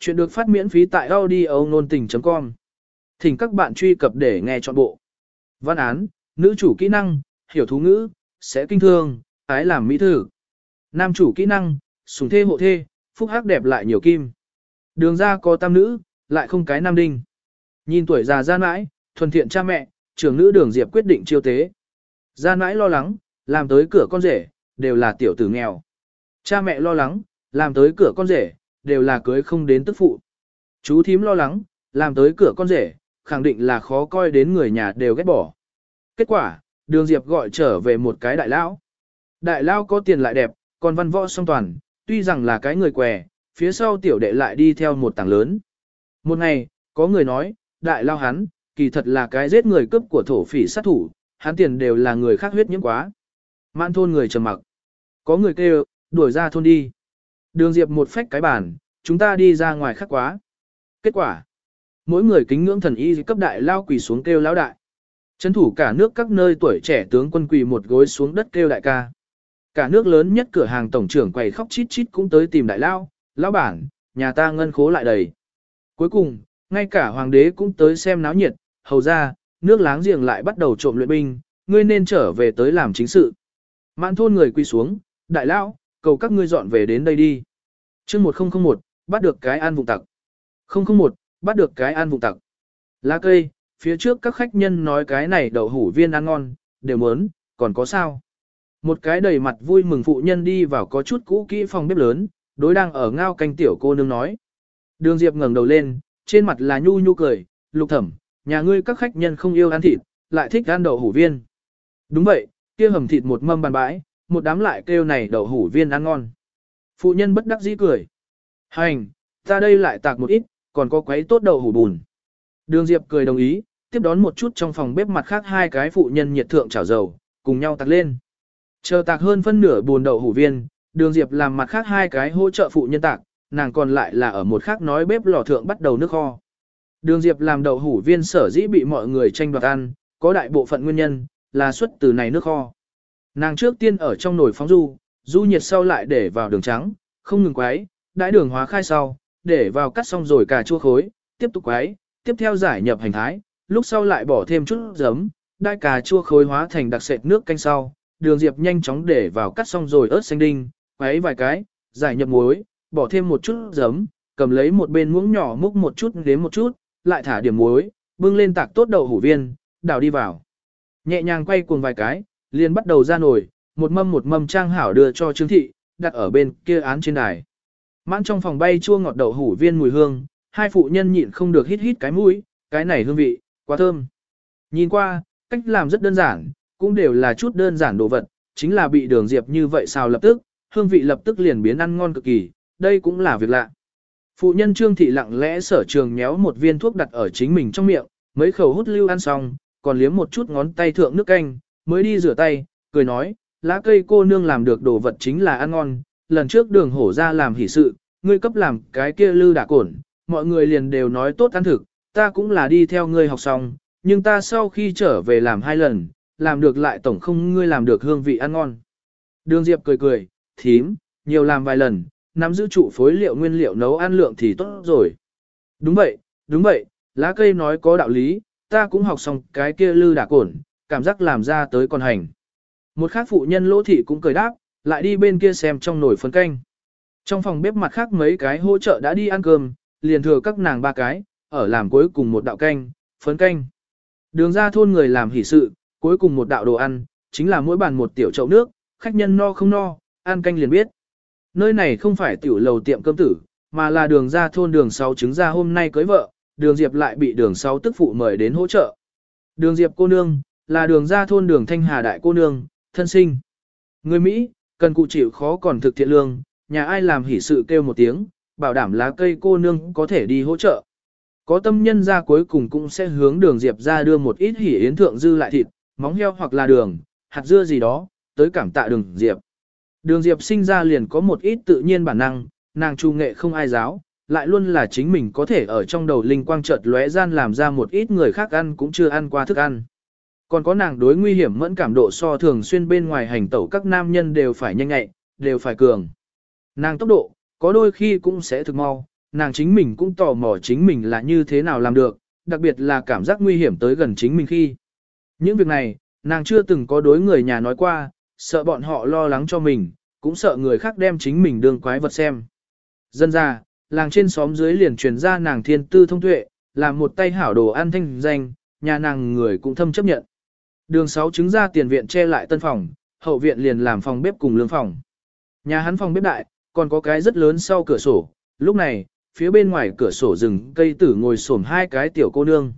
Chuyện được phát miễn phí tại audio nôn tình.com. Thỉnh các bạn truy cập để nghe trọn bộ. Văn án, nữ chủ kỹ năng, hiểu thú ngữ, sẽ kinh thương, ái làm mỹ thử. Nam chủ kỹ năng, sùng thê hộ thê, phúc hắc đẹp lại nhiều kim. Đường ra có tam nữ, lại không cái nam đinh. Nhìn tuổi già gian mãi, thuần thiện cha mẹ, trưởng nữ đường diệp quyết định chiêu tế. Gian mãi lo lắng, làm tới cửa con rể, đều là tiểu tử nghèo. Cha mẹ lo lắng, làm tới cửa con rể, đều là cưới không đến tức phụ. Chú thím lo lắng, làm tới cửa con rể, khẳng định là khó coi đến người nhà đều ghét bỏ. Kết quả, đường Diệp gọi trở về một cái đại lão. Đại lão có tiền lại đẹp, còn văn võ song toàn, tuy rằng là cái người què, phía sau tiểu đệ lại đi theo một tảng lớn. Một ngày, có người nói, đại lao hắn, kỳ thật là cái giết người cướp của thổ phỉ sát thủ, hắn tiền đều là người khác huyết nhiễm quá. Mãn thôn người trầm mặc. Có người kêu, đuổi ra thôn đi. Đường Diệp một phách cái bàn, chúng ta đi ra ngoài khắc quá. Kết quả, mỗi người kính ngưỡng thần y cấp đại lao quỳ xuống kêu lão đại. Chấn thủ cả nước các nơi tuổi trẻ tướng quân quỳ một gối xuống đất kêu đại ca. Cả nước lớn nhất cửa hàng tổng trưởng quầy khóc chít chít cũng tới tìm đại lao, lão bản, nhà ta ngân khố lại đầy. Cuối cùng, ngay cả hoàng đế cũng tới xem náo nhiệt, hầu ra, nước láng giềng lại bắt đầu trộm luyện binh, ngươi nên trở về tới làm chính sự. Mạn thôn người quỳ xuống, đại lao, cầu các ngươi dọn về đến đây đi chương 1001, bắt được cái an vùng tặc. 001, bắt được cái an vùng tặc. Lá cây, phía trước các khách nhân nói cái này đậu hủ viên ăn ngon, đều muốn, còn có sao? Một cái đầy mặt vui mừng phụ nhân đi vào có chút cũ kỹ phòng bếp lớn, đối đang ở ngao canh tiểu cô nương nói. Đường Diệp ngẩng đầu lên, trên mặt là nhu nhu cười, lục thẩm, nhà ngươi các khách nhân không yêu ăn thịt, lại thích ăn đậu hủ viên. Đúng vậy, kia hầm thịt một mâm bàn bãi, một đám lại kêu này đậu hủ viên ăn ngon. Phụ nhân bất đắc dĩ cười. Hành, ta đây lại tạc một ít, còn có quấy tốt đậu hủ bùn. Đường Diệp cười đồng ý, tiếp đón một chút trong phòng bếp mặt khác hai cái phụ nhân nhiệt thượng chảo dầu, cùng nhau tạc lên. Chờ tạc hơn phân nửa buồn đậu hủ viên, đường Diệp làm mặt khác hai cái hỗ trợ phụ nhân tạc, nàng còn lại là ở một khác nói bếp lò thượng bắt đầu nước kho. Đường Diệp làm đậu hủ viên sở dĩ bị mọi người tranh đoạt ăn, có đại bộ phận nguyên nhân, là xuất từ này nước kho. Nàng trước tiên ở trong nồi phóng du, du nhiệt sau lại để vào đường trắng, không ngừng quấy, đãi đường hóa khai sau, để vào cắt xong rồi cà chua khối, tiếp tục quấy, tiếp theo giải nhập hành thái, lúc sau lại bỏ thêm chút giấm, đãi cà chua khối hóa thành đặc sệt nước canh sau, đường diệp nhanh chóng để vào cắt xong rồi ớt xanh đinh, quấy vài cái, giải nhập muối, bỏ thêm một chút giấm, cầm lấy một bên muỗng nhỏ múc một chút đến một chút, lại thả điểm muối, bưng lên tạc tốt đậu hủ viên, đảo đi vào. Nhẹ nhàng quay cuồng vài cái, liền bắt đầu ra nổi một mâm một mâm trang hảo đưa cho Trương Thị, đặt ở bên kia án trên đài. Mãn trong phòng bay chua ngọt đậu hủ viên mùi hương, hai phụ nhân nhịn không được hít hít cái mũi, cái này hương vị, quá thơm. Nhìn qua, cách làm rất đơn giản, cũng đều là chút đơn giản đồ vật, chính là bị đường diệp như vậy sao lập tức, hương vị lập tức liền biến ăn ngon cực kỳ, đây cũng là việc lạ. Phụ nhân Trương Thị lặng lẽ sở trường méo một viên thuốc đặt ở chính mình trong miệng, mấy khẩu hút lưu ăn xong, còn liếm một chút ngón tay thượng nước canh, mới đi rửa tay, cười nói, lá cây cô nương làm được đồ vật chính là ăn ngon, lần trước đường hổ ra làm hỷ sự, ngươi cấp làm cái kia lư đả cổn, mọi người liền đều nói tốt ăn thực, ta cũng là đi theo ngươi học xong, nhưng ta sau khi trở về làm hai lần, làm được lại tổng không ngươi làm được hương vị ăn ngon. Đường Diệp cười cười, thím, nhiều làm vài lần, nắm giữ trụ phối liệu nguyên liệu nấu ăn lượng thì tốt rồi. Đúng vậy, đúng vậy, lá cây nói có đạo lý, ta cũng học xong cái kia lư đả cổn, cảm giác làm ra tới con hành. Một khác phụ nhân lỗ thị cũng cười đáp, lại đi bên kia xem trong nồi phấn canh. Trong phòng bếp mặt khác mấy cái hỗ trợ đã đi ăn cơm, liền thừa các nàng ba cái, ở làm cuối cùng một đạo canh, phấn canh. Đường ra thôn người làm hỷ sự, cuối cùng một đạo đồ ăn, chính là mỗi bàn một tiểu chậu nước, khách nhân no không no, ăn canh liền biết. Nơi này không phải tiểu lầu tiệm cơm tử, mà là đường ra thôn đường 6 trứng ra hôm nay cưới vợ, đường Diệp lại bị đường 6 tức phụ mời đến hỗ trợ. Đường Diệp cô nương, là đường ra thôn đường Thanh Hà Đại cô nương, thân sinh. Người Mỹ, cần cụ chịu khó còn thực thiện lương, nhà ai làm hỷ sự kêu một tiếng, bảo đảm lá cây cô nương có thể đi hỗ trợ. Có tâm nhân ra cuối cùng cũng sẽ hướng đường Diệp ra đưa một ít hỉ yến thượng dư lại thịt, móng heo hoặc là đường, hạt dưa gì đó, tới cảm tạ đường Diệp. Đường Diệp sinh ra liền có một ít tự nhiên bản năng, nàng trung nghệ không ai giáo, lại luôn là chính mình có thể ở trong đầu linh quang chợt lóe gian làm ra một ít người khác ăn cũng chưa ăn qua thức ăn. Còn có nàng đối nguy hiểm mẫn cảm độ so thường xuyên bên ngoài hành tẩu các nam nhân đều phải nhanh nhạy, đều phải cường. Nàng tốc độ, có đôi khi cũng sẽ thực mau, nàng chính mình cũng tò mò chính mình là như thế nào làm được, đặc biệt là cảm giác nguy hiểm tới gần chính mình khi. Những việc này, nàng chưa từng có đối người nhà nói qua, sợ bọn họ lo lắng cho mình, cũng sợ người khác đem chính mình đương quái vật xem. Dân ra, làng trên xóm dưới liền truyền ra nàng thiên tư thông tuệ, làm một tay hảo đồ ăn thanh danh, nhà nàng người cũng thâm chấp nhận. Đường 6 chứng ra tiền viện che lại tân phòng, hậu viện liền làm phòng bếp cùng lương phòng. Nhà hắn phòng bếp đại, còn có cái rất lớn sau cửa sổ, lúc này, phía bên ngoài cửa sổ rừng cây tử ngồi xổm hai cái tiểu cô nương.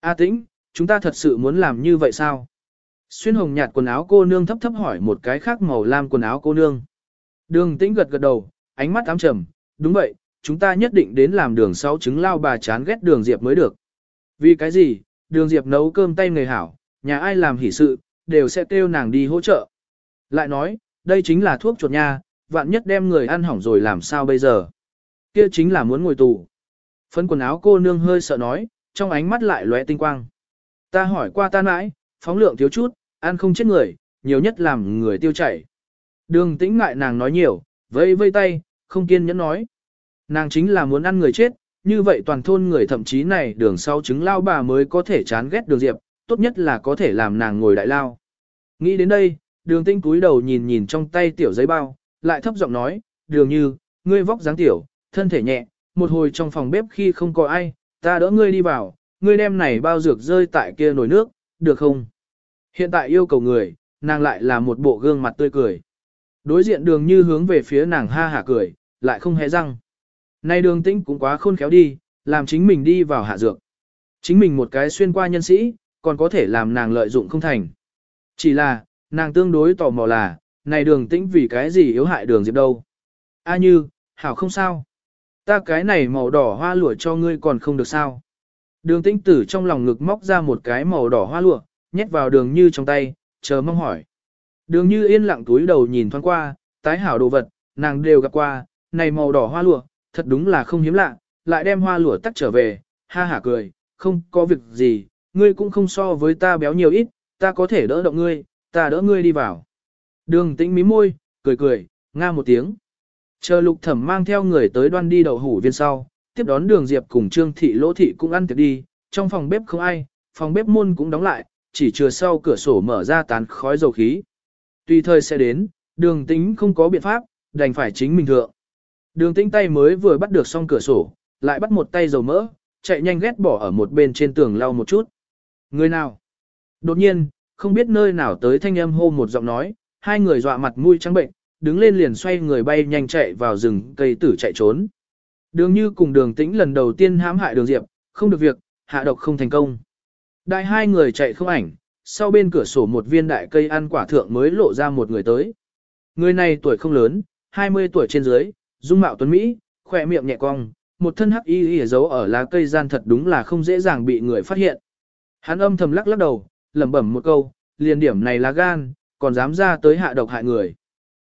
A tĩnh, chúng ta thật sự muốn làm như vậy sao? Xuyên hồng nhạt quần áo cô nương thấp thấp hỏi một cái khác màu lam quần áo cô nương. Đường tĩnh gật gật đầu, ánh mắt ám trầm, đúng vậy, chúng ta nhất định đến làm đường sáu trứng lao bà chán ghét đường diệp mới được. Vì cái gì, đường diệp nấu cơm tay người hảo, nhà ai làm hỷ sự, đều sẽ kêu nàng đi hỗ trợ. Lại nói, đây chính là thuốc chuột nha, vạn nhất đem người ăn hỏng rồi làm sao bây giờ. Kia chính là muốn ngồi tù. Phấn quần áo cô nương hơi sợ nói, trong ánh mắt lại lóe tinh quang. Ta hỏi qua ta mãi, phóng lượng thiếu chút, ăn không chết người, nhiều nhất làm người tiêu chảy. Đường tĩnh ngại nàng nói nhiều, vây vây tay, không kiên nhẫn nói. Nàng chính là muốn ăn người chết, như vậy toàn thôn người thậm chí này đường sau trứng lao bà mới có thể chán ghét đường diệp, tốt nhất là có thể làm nàng ngồi đại lao. Nghĩ đến đây, đường tinh cúi đầu nhìn nhìn trong tay tiểu giấy bao, lại thấp giọng nói, đường như, ngươi vóc dáng tiểu, thân thể nhẹ, một hồi trong phòng bếp khi không có ai, ta đỡ ngươi đi vào, ngươi đem này bao dược rơi tại kia nồi nước, được không? Hiện tại yêu cầu người, nàng lại là một bộ gương mặt tươi cười. Đối diện đường như hướng về phía nàng ha hả cười, lại không hề răng. Nay đường tĩnh cũng quá khôn khéo đi, làm chính mình đi vào hạ dược. Chính mình một cái xuyên qua nhân sĩ, còn có thể làm nàng lợi dụng không thành. Chỉ là, nàng tương đối tò mò là, này đường tĩnh vì cái gì yếu hại đường diệp đâu. A như, hảo không sao. Ta cái này màu đỏ hoa lụa cho ngươi còn không được sao. Đường tĩnh tử trong lòng ngực móc ra một cái màu đỏ hoa lụa, nhét vào đường như trong tay, chờ mong hỏi. Đường như yên lặng túi đầu nhìn thoáng qua, tái hảo đồ vật, nàng đều gặp qua, này màu đỏ hoa lụa, thật đúng là không hiếm lạ, lại đem hoa lụa tắt trở về, ha hả cười, không có việc gì, ngươi cũng không so với ta béo nhiều ít, ta có thể đỡ động ngươi, ta đỡ ngươi đi vào. Đường tĩnh mí môi, cười cười, nga một tiếng. Chờ lục thẩm mang theo người tới đoan đi đậu hủ viên sau, tiếp đón đường diệp cùng trương thị lỗ thị cũng ăn tiệc đi, trong phòng bếp không ai, phòng bếp môn cũng đóng lại, chỉ chừa sau cửa sổ mở ra tán khói dầu khí. Tùy thời sẽ đến, đường tĩnh không có biện pháp, đành phải chính mình thượng. Đường tĩnh tay mới vừa bắt được xong cửa sổ, lại bắt một tay dầu mỡ, chạy nhanh ghét bỏ ở một bên trên tường lau một chút. Người nào? Đột nhiên, không biết nơi nào tới thanh âm hô một giọng nói, hai người dọa mặt mũi trắng bệnh, đứng lên liền xoay người bay nhanh chạy vào rừng cây tử chạy trốn. Đường như cùng đường tĩnh lần đầu tiên hãm hại đường diệp, không được việc, hạ độc không thành công. Đại hai người chạy không ảnh, sau bên cửa sổ một viên đại cây ăn quả thượng mới lộ ra một người tới. Người này tuổi không lớn, 20 tuổi trên dưới, dung mạo tuấn Mỹ, khỏe miệng nhẹ cong, một thân hắc y y giấu ở lá cây gian thật đúng là không dễ dàng bị người phát hiện. Hắn âm thầm lắc lắc đầu, lẩm bẩm một câu, liền điểm này là gan, còn dám ra tới hạ độc hại người.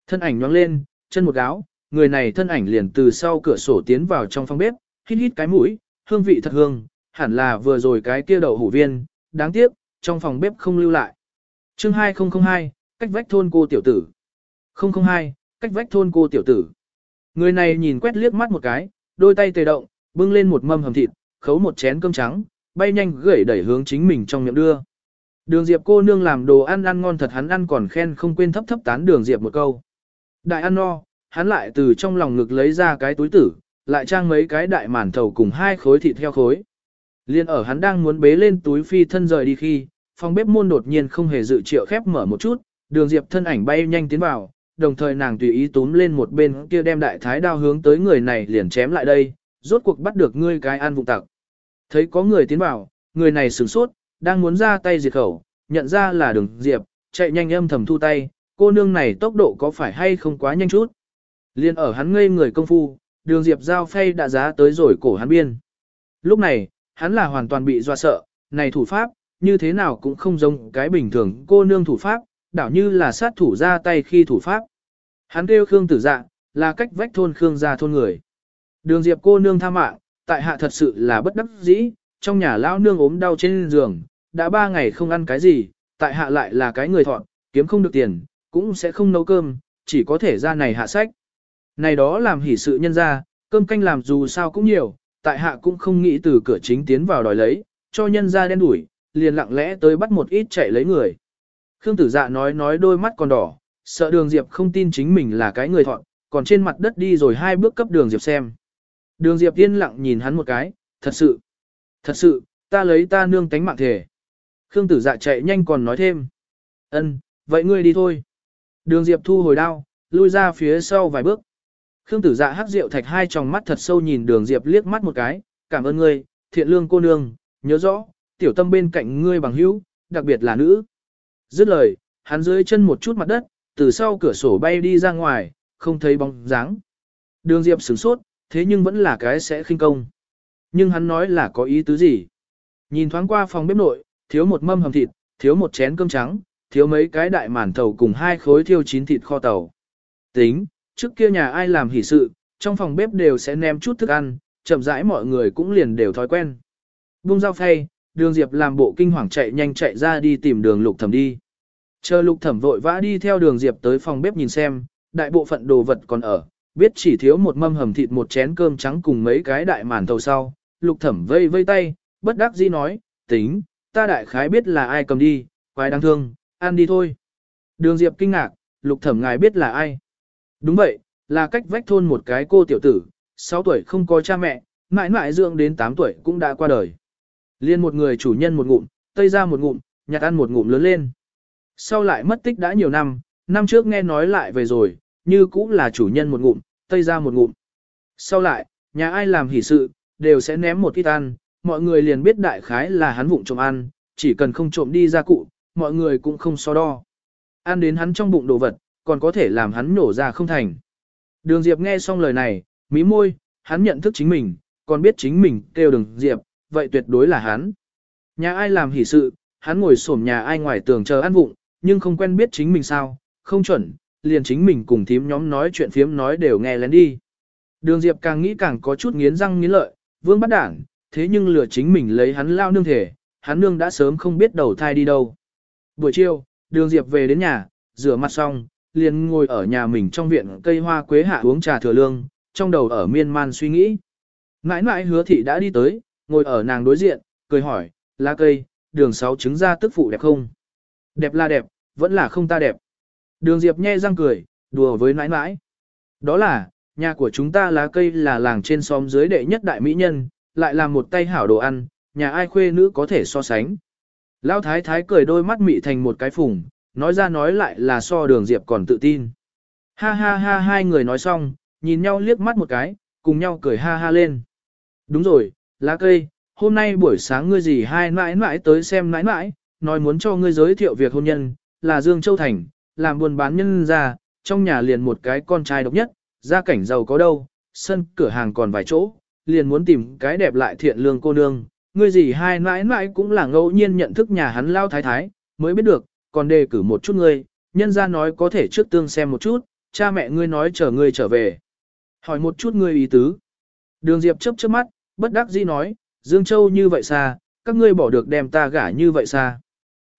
Thân ảnh nhoáng lên, chân một gáo, người này thân ảnh liền từ sau cửa sổ tiến vào trong phòng bếp, hít hít cái mũi, hương vị thật hương, hẳn là vừa rồi cái kia đậu hủ viên, đáng tiếc, trong phòng bếp không lưu lại. Chương 2002, cách vách thôn cô tiểu tử. 002, cách vách thôn cô tiểu tử. Người này nhìn quét liếc mắt một cái, đôi tay tề động, bưng lên một mâm hầm thịt, khấu một chén cơm trắng, bay nhanh gửi đẩy hướng chính mình trong miệng đưa. Đường Diệp cô nương làm đồ ăn ăn ngon thật hắn ăn còn khen không quên thấp thấp tán Đường Diệp một câu. Đại ăn no, hắn lại từ trong lòng ngực lấy ra cái túi tử, lại trang mấy cái đại màn thầu cùng hai khối thịt theo khối. Liên ở hắn đang muốn bế lên túi phi thân rời đi khi, phòng bếp môn đột nhiên không hề dự triệu khép mở một chút, đường diệp thân ảnh bay nhanh tiến vào, đồng thời nàng tùy ý túm lên một bên kia đem đại thái đao hướng tới người này liền chém lại đây, rốt cuộc bắt được ngươi cái ăn vụng tặc. Thấy có người tiến vào, người này sửng sốt, đang muốn ra tay diệt khẩu, nhận ra là đường diệp, chạy nhanh âm thầm thu tay, cô nương này tốc độ có phải hay không quá nhanh chút. Liên ở hắn ngây người công phu, đường diệp giao phay đã giá tới rồi cổ hắn biên. Lúc này, hắn là hoàn toàn bị doa sợ, này thủ pháp, như thế nào cũng không giống cái bình thường cô nương thủ pháp, đảo như là sát thủ ra tay khi thủ pháp. Hắn kêu Khương tử dạ, là cách vách thôn Khương ra thôn người. Đường diệp cô nương tha mạng, tại hạ thật sự là bất đắc dĩ, trong nhà lão nương ốm đau trên giường, đã ba ngày không ăn cái gì, tại hạ lại là cái người thọn, kiếm không được tiền, cũng sẽ không nấu cơm, chỉ có thể ra này hạ sách. Này đó làm hỷ sự nhân ra, Cơm canh làm dù sao cũng nhiều, tại hạ cũng không nghĩ từ cửa chính tiến vào đòi lấy, cho nhân ra đen đuổi, liền lặng lẽ tới bắt một ít chạy lấy người. Khương tử dạ nói nói đôi mắt còn đỏ, sợ đường Diệp không tin chính mình là cái người thọn, còn trên mặt đất đi rồi hai bước cấp đường Diệp xem. Đường Diệp yên lặng nhìn hắn một cái, thật sự, thật sự, ta lấy ta nương tánh mạng thể. Khương tử dạ chạy nhanh còn nói thêm. ân, vậy ngươi đi thôi. Đường Diệp thu hồi đao, lui ra phía sau vài bước. Khương tử dạ hắc rượu thạch hai tròng mắt thật sâu nhìn đường Diệp liếc mắt một cái, cảm ơn ngươi, thiện lương cô nương, nhớ rõ, tiểu tâm bên cạnh ngươi bằng hữu, đặc biệt là nữ. Dứt lời, hắn dưới chân một chút mặt đất, từ sau cửa sổ bay đi ra ngoài, không thấy bóng dáng. Đường Diệp sửng sốt, thế nhưng vẫn là cái sẽ khinh công. Nhưng hắn nói là có ý tứ gì? Nhìn thoáng qua phòng bếp nội, thiếu một mâm hầm thịt, thiếu một chén cơm trắng, thiếu mấy cái đại màn thầu cùng hai khối thiêu chín thịt kho tàu. Tính, trước kia nhà ai làm hỷ sự, trong phòng bếp đều sẽ ném chút thức ăn, chậm rãi mọi người cũng liền đều thói quen. Bung dao phay, đường Diệp làm bộ kinh hoàng chạy nhanh chạy ra đi tìm đường lục thẩm đi. Chờ lục thẩm vội vã đi theo đường Diệp tới phòng bếp nhìn xem, đại bộ phận đồ vật còn ở, biết chỉ thiếu một mâm hầm thịt một chén cơm trắng cùng mấy cái đại màn thầu sau. Lục thẩm vây vây tay, bất đắc dĩ nói, tính, ta đại khái biết là ai cầm đi, quái đáng thương, ăn đi thôi. Đường Diệp kinh ngạc, lục thẩm ngài biết là ai. Đúng vậy, là cách vách thôn một cái cô tiểu tử, 6 tuổi không có cha mẹ, mãi mãi dưỡng đến 8 tuổi cũng đã qua đời. Liên một người chủ nhân một ngụm, tây ra một ngụm, nhặt ăn một ngụm lớn lên. Sau lại mất tích đã nhiều năm, năm trước nghe nói lại về rồi, như cũng là chủ nhân một ngụm, tây ra một ngụm. Sau lại, nhà ai làm hỷ sự, đều sẽ ném một ít ăn, mọi người liền biết đại khái là hắn vụng trộm ăn, chỉ cần không trộm đi ra cụ, mọi người cũng không so đo. Ăn đến hắn trong bụng đồ vật, còn có thể làm hắn nổ ra không thành. Đường Diệp nghe xong lời này, mí môi, hắn nhận thức chính mình, còn biết chính mình kêu đường Diệp, vậy tuyệt đối là hắn. Nhà ai làm hỷ sự, hắn ngồi xổm nhà ai ngoài tường chờ ăn vụng, nhưng không quen biết chính mình sao, không chuẩn, liền chính mình cùng thím nhóm nói chuyện phiếm nói đều nghe lén đi. Đường Diệp càng nghĩ càng có chút nghiến răng nghiến lợi, vương bắt đảng, thế nhưng lừa chính mình lấy hắn lao nương thể, hắn nương đã sớm không biết đầu thai đi đâu. Buổi chiều, đường Diệp về đến nhà, rửa mặt xong, liền ngồi ở nhà mình trong viện cây hoa quế hạ uống trà thừa lương, trong đầu ở miên man suy nghĩ. ngãi ngãi hứa thị đã đi tới, ngồi ở nàng đối diện, cười hỏi, lá cây, đường sáu trứng ra tức phụ đẹp không? Đẹp là đẹp, vẫn là không ta đẹp. Đường Diệp nhe răng cười, đùa với nãi nãi. Đó là, nhà của chúng ta lá cây là làng trên xóm dưới đệ nhất đại mỹ nhân, lại là một tay hảo đồ ăn, nhà ai khuê nữ có thể so sánh. Lão thái thái cười đôi mắt mị thành một cái phùng, nói ra nói lại là so đường Diệp còn tự tin. Ha ha ha hai người nói xong, nhìn nhau liếc mắt một cái, cùng nhau cười ha ha lên. Đúng rồi, lá cây, hôm nay buổi sáng ngươi gì hai mãi mãi tới xem mãi mãi, nói muốn cho ngươi giới thiệu việc hôn nhân, là Dương Châu Thành, làm buôn bán nhân ra, trong nhà liền một cái con trai độc nhất, gia cảnh giàu có đâu, sân cửa hàng còn vài chỗ, liền muốn tìm cái đẹp lại thiện lương cô nương. Ngươi gì hai mãi mãi cũng là ngẫu nhiên nhận thức nhà hắn lao thái thái, mới biết được, còn đề cử một chút ngươi, nhân ra nói có thể trước tương xem một chút, cha mẹ ngươi nói chờ ngươi trở về. Hỏi một chút ngươi ý tứ. Đường Diệp chấp chớp mắt, bất đắc dĩ nói, Dương Châu như vậy xa, các ngươi bỏ được đem ta gả như vậy xa.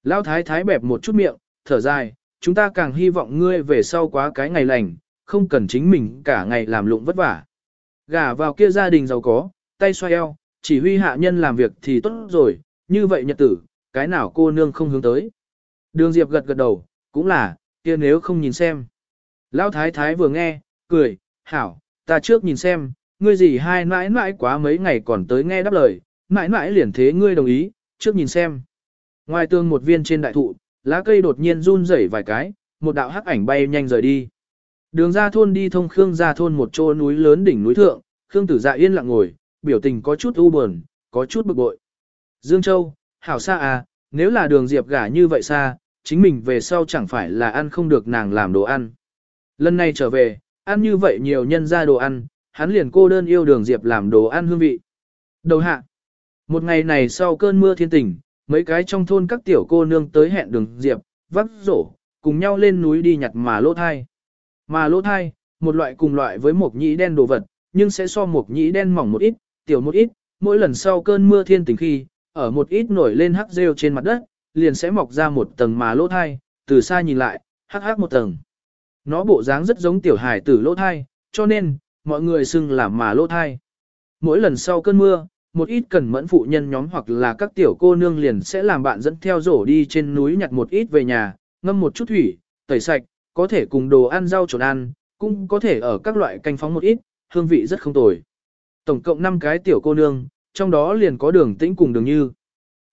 lao thái thái bẹp một chút miệng, thở dài, chúng ta càng hy vọng ngươi về sau quá cái ngày lành, không cần chính mình cả ngày làm lụng vất vả. Gả vào kia gia đình giàu có, tay xoay eo, chỉ huy hạ nhân làm việc thì tốt rồi, như vậy nhật tử, cái nào cô nương không hướng tới. Đường Diệp gật gật đầu, cũng là, kia nếu không nhìn xem. Lão thái thái vừa nghe, cười, hảo, ta trước nhìn xem, ngươi gì hai mãi mãi quá mấy ngày còn tới nghe đáp lời, mãi mãi liền thế ngươi đồng ý, trước nhìn xem. Ngoài tương một viên trên đại thụ, lá cây đột nhiên run rẩy vài cái, một đạo hắc ảnh bay nhanh rời đi. Đường ra thôn đi thông Khương ra thôn một chỗ núi lớn đỉnh núi thượng, Khương tử dạ yên lặng ngồi, biểu tình có chút u buồn, có chút bực bội. Dương Châu, hảo xa à, nếu là đường diệp gả như vậy xa, chính mình về sau chẳng phải là ăn không được nàng làm đồ ăn. Lần này trở về, ăn như vậy nhiều nhân ra đồ ăn, hắn liền cô đơn yêu đường diệp làm đồ ăn hương vị. Đầu hạ, một ngày này sau cơn mưa thiên tình, mấy cái trong thôn các tiểu cô nương tới hẹn đường diệp, vắt rổ, cùng nhau lên núi đi nhặt mà lỗ thai. Mà lỗ thai, một loại cùng loại với một nhĩ đen đồ vật, nhưng sẽ so một nhĩ đen mỏng một ít, tiểu một ít, mỗi lần sau cơn mưa thiên tình khi, ở một ít nổi lên hắc rêu trên mặt đất, liền sẽ mọc ra một tầng mà lỗ thai, từ xa nhìn lại, hắc hắc một tầng. Nó bộ dáng rất giống tiểu hải tử lỗ thai, cho nên, mọi người xưng là mà lỗ thai. Mỗi lần sau cơn mưa, một ít cần mẫn phụ nhân nhóm hoặc là các tiểu cô nương liền sẽ làm bạn dẫn theo rổ đi trên núi nhặt một ít về nhà, ngâm một chút thủy, tẩy sạch, có thể cùng đồ ăn rau trộn ăn, cũng có thể ở các loại canh phóng một ít, hương vị rất không tồi. Tổng cộng 5 cái tiểu cô nương, trong đó liền có đường tĩnh cùng đường như.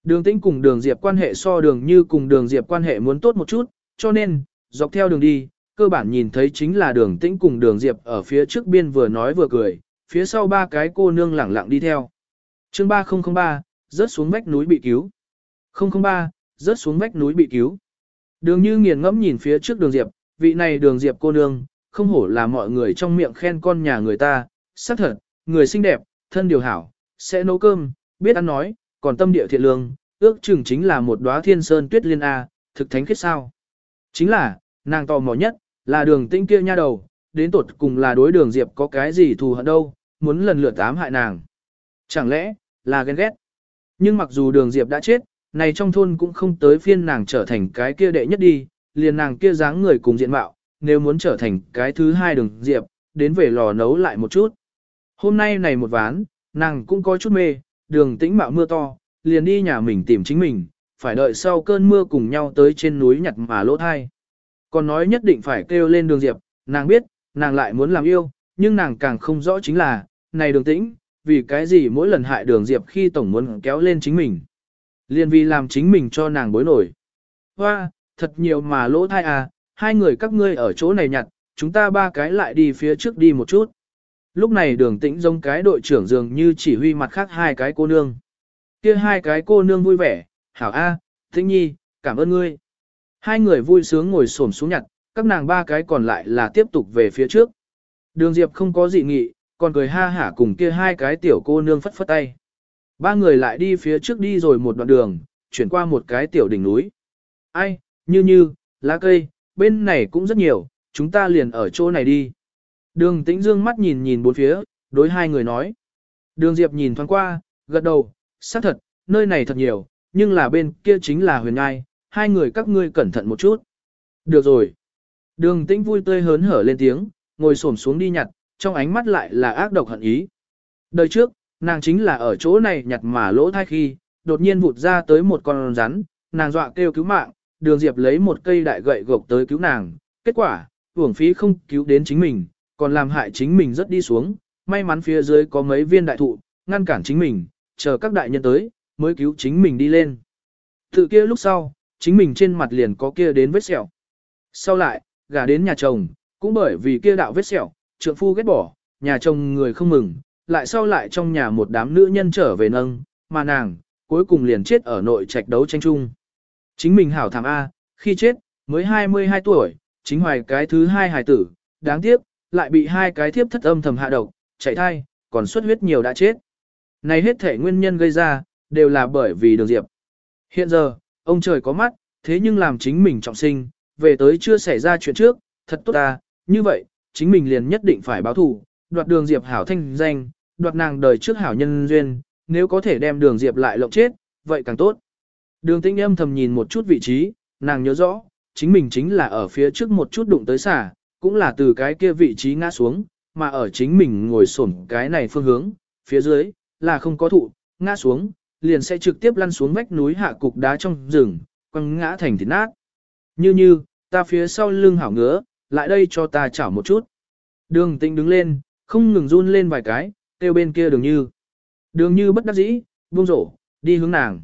Đường tĩnh cùng đường diệp quan hệ so đường như cùng đường diệp quan hệ muốn tốt một chút, cho nên, dọc theo đường đi, cơ bản nhìn thấy chính là đường tĩnh cùng đường diệp ở phía trước biên vừa nói vừa cười, phía sau ba cái cô nương lẳng lặng đi theo chương 3003, rớt xuống vách núi bị cứu. 003, rớt xuống vách núi bị cứu. Đường như nghiền ngẫm nhìn phía trước đường diệp, vị này đường diệp cô nương, không hổ là mọi người trong miệng khen con nhà người ta, xác thật, người xinh đẹp, thân điều hảo, sẽ nấu cơm, biết ăn nói, còn tâm địa thiện lương, ước chừng chính là một đóa thiên sơn tuyết liên A, thực thánh khiết sao. Chính là, nàng tò mò nhất, là đường tinh kia nha đầu, đến tột cùng là đối đường Diệp có cái gì thù hận đâu, muốn lần lượt ám hại nàng. Chẳng lẽ, là ghen ghét. Nhưng mặc dù đường Diệp đã chết, này trong thôn cũng không tới phiên nàng trở thành cái kia đệ nhất đi, liền nàng kia dáng người cùng diện mạo, nếu muốn trở thành cái thứ hai đường Diệp, đến về lò nấu lại một chút. Hôm nay này một ván, nàng cũng có chút mê, đường tĩnh mạo mưa to, liền đi nhà mình tìm chính mình, phải đợi sau cơn mưa cùng nhau tới trên núi nhặt mà lỗ thai. Còn nói nhất định phải kêu lên đường diệp, nàng biết, nàng lại muốn làm yêu, nhưng nàng càng không rõ chính là, này đường tĩnh, vì cái gì mỗi lần hại đường diệp khi tổng muốn kéo lên chính mình. Liền vì làm chính mình cho nàng bối nổi. Hoa, thật nhiều mà lỗ thai à, hai người các ngươi ở chỗ này nhặt, chúng ta ba cái lại đi phía trước đi một chút. Lúc này đường tĩnh giống cái đội trưởng dường như chỉ huy mặt khác hai cái cô nương. kia hai cái cô nương vui vẻ, hảo A, tĩnh nhi, cảm ơn ngươi. Hai người vui sướng ngồi xổm xuống nhặt, các nàng ba cái còn lại là tiếp tục về phía trước. Đường Diệp không có dị nghị, còn cười ha hả cùng kia hai cái tiểu cô nương phất phất tay. Ba người lại đi phía trước đi rồi một đoạn đường, chuyển qua một cái tiểu đỉnh núi. Ai, như như, lá cây, bên này cũng rất nhiều, chúng ta liền ở chỗ này đi. Đường tĩnh dương mắt nhìn nhìn bốn phía, đối hai người nói. Đường Diệp nhìn thoáng qua, gật đầu, xác thật, nơi này thật nhiều, nhưng là bên kia chính là huyền ngai, hai người các ngươi cẩn thận một chút. Được rồi. Đường tĩnh vui tươi hớn hở lên tiếng, ngồi xổm xuống đi nhặt, trong ánh mắt lại là ác độc hận ý. Đời trước, nàng chính là ở chỗ này nhặt mà lỗ thai khi, đột nhiên vụt ra tới một con rắn, nàng dọa kêu cứu mạng, đường diệp lấy một cây đại gậy gộc tới cứu nàng, kết quả, uổng phí không cứu đến chính mình, còn làm hại chính mình rất đi xuống, may mắn phía dưới có mấy viên đại thụ, ngăn cản chính mình, chờ các đại nhân tới, mới cứu chính mình đi lên. Tự kia lúc sau, chính mình trên mặt liền có kia đến vết sẹo. Sau lại, gả đến nhà chồng, cũng bởi vì kia đạo vết sẹo, trượng phu ghét bỏ, nhà chồng người không mừng, lại sau lại trong nhà một đám nữ nhân trở về nâng, mà nàng, cuối cùng liền chết ở nội trạch đấu tranh chung. Chính mình hảo thảm A, khi chết, mới 22 tuổi, chính hoài cái thứ hai hài tử, đáng tiếc, lại bị hai cái thiếp thất âm thầm hạ độc, chạy thai, còn xuất huyết nhiều đã chết. Này hết thể nguyên nhân gây ra, đều là bởi vì đường diệp. Hiện giờ, ông trời có mắt, thế nhưng làm chính mình trọng sinh, về tới chưa xảy ra chuyện trước, thật tốt ta, như vậy, chính mình liền nhất định phải báo thù, đoạt đường diệp hảo thanh danh, đoạt nàng đời trước hảo nhân duyên, nếu có thể đem đường diệp lại lộng chết, vậy càng tốt. Đường tĩnh âm thầm nhìn một chút vị trí, nàng nhớ rõ, chính mình chính là ở phía trước một chút đụng tới xả, cũng là từ cái kia vị trí ngã xuống, mà ở chính mình ngồi xổm cái này phương hướng, phía dưới, là không có thụ, ngã xuống, liền sẽ trực tiếp lăn xuống vách núi hạ cục đá trong rừng, quăng ngã thành thịt nát. Như như, ta phía sau lưng hảo ngứa, lại đây cho ta chảo một chút. Đường tĩnh đứng lên, không ngừng run lên vài cái, kêu bên kia đường như. Đường như bất đắc dĩ, buông rổ, đi hướng nàng.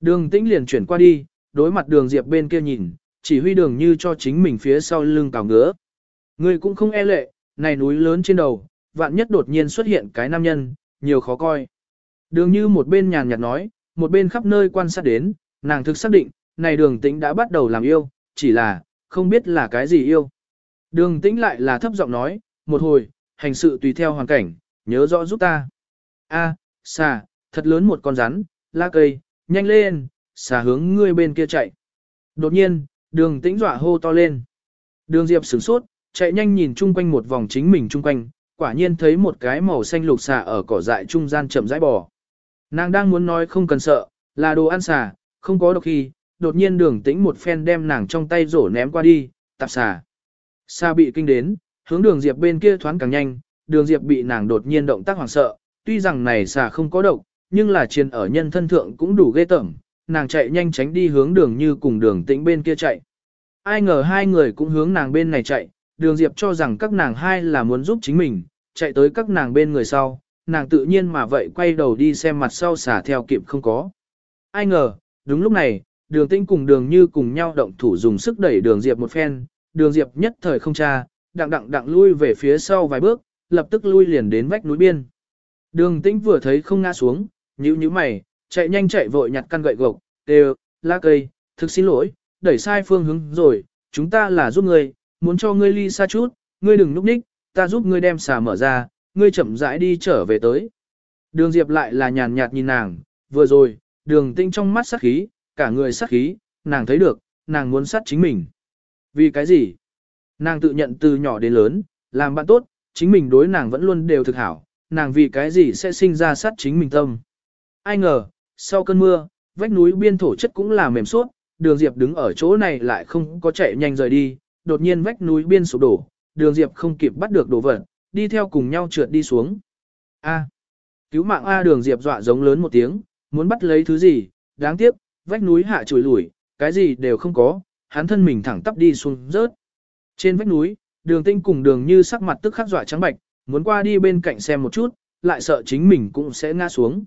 Đường tĩnh liền chuyển qua đi, đối mặt đường diệp bên kia nhìn, chỉ huy đường như cho chính mình phía sau lưng cào ngứa. Người cũng không e lệ, này núi lớn trên đầu, vạn nhất đột nhiên xuất hiện cái nam nhân, nhiều khó coi. Đường như một bên nhàn nhạt nói, một bên khắp nơi quan sát đến, nàng thực xác định, này đường tĩnh đã bắt đầu làm yêu, chỉ là, không biết là cái gì yêu. Đường tĩnh lại là thấp giọng nói, một hồi, hành sự tùy theo hoàn cảnh, nhớ rõ giúp ta. A, xà, thật lớn một con rắn, la cây, nhanh lên, xà hướng ngươi bên kia chạy. Đột nhiên, đường tĩnh dọa hô to lên. Đường Diệp sửng sốt, chạy nhanh nhìn chung quanh một vòng chính mình chung quanh, quả nhiên thấy một cái màu xanh lục xà ở cỏ dại trung gian chậm rãi bò. Nàng đang muốn nói không cần sợ, là đồ ăn xà, không có độc khi, đột nhiên đường tĩnh một phen đem nàng trong tay rổ ném qua đi, tạp xà. Sa bị kinh đến, hướng đường diệp bên kia thoáng càng nhanh, đường diệp bị nàng đột nhiên động tác hoảng sợ, tuy rằng này xà không có độc, nhưng là chiền ở nhân thân thượng cũng đủ ghê tởm, nàng chạy nhanh tránh đi hướng đường như cùng đường tĩnh bên kia chạy. Ai ngờ hai người cũng hướng nàng bên này chạy, đường diệp cho rằng các nàng hai là muốn giúp chính mình, chạy tới các nàng bên người sau, nàng tự nhiên mà vậy quay đầu đi xem mặt sau xả theo kịp không có. Ai ngờ, đúng lúc này, đường tĩnh cùng đường như cùng nhau động thủ dùng sức đẩy đường diệp một phen, đường diệp nhất thời không tra, đặng đặng đặng lui về phía sau vài bước, lập tức lui liền đến vách núi biên. Đường tĩnh vừa thấy không ngã xuống, nhíu nhíu mày, chạy nhanh chạy vội nhặt căn gậy gộc, đều, lá cây, thực xin lỗi, đẩy sai phương hướng rồi, chúng ta là giúp ngươi, muốn cho ngươi ly xa chút, ngươi đừng núp ních, ta giúp ngươi đem xà mở ra, ngươi chậm rãi đi trở về tới. Đường Diệp lại là nhàn nhạt nhìn nàng, vừa rồi, đường tinh trong mắt sát khí, cả người sát khí, nàng thấy được, nàng muốn sát chính mình. Vì cái gì? Nàng tự nhận từ nhỏ đến lớn, làm bạn tốt, chính mình đối nàng vẫn luôn đều thực hảo, nàng vì cái gì sẽ sinh ra sát chính mình tâm. Ai ngờ, sau cơn mưa, vách núi biên thổ chất cũng là mềm suốt, đường Diệp đứng ở chỗ này lại không có chạy nhanh rời đi, đột nhiên vách núi biên sụp đổ, đường Diệp không kịp bắt được đồ vật, đi theo cùng nhau trượt đi xuống. A. Cứu mạng A đường Diệp dọa giống lớn một tiếng, muốn bắt lấy thứ gì, đáng tiếc, vách núi hạ chùi lủi, cái gì đều không có, hắn thân mình thẳng tắp đi xuống rớt. Trên vách núi, đường tinh cùng đường như sắc mặt tức khắc dọa trắng bạch, muốn qua đi bên cạnh xem một chút, lại sợ chính mình cũng sẽ ngã xuống.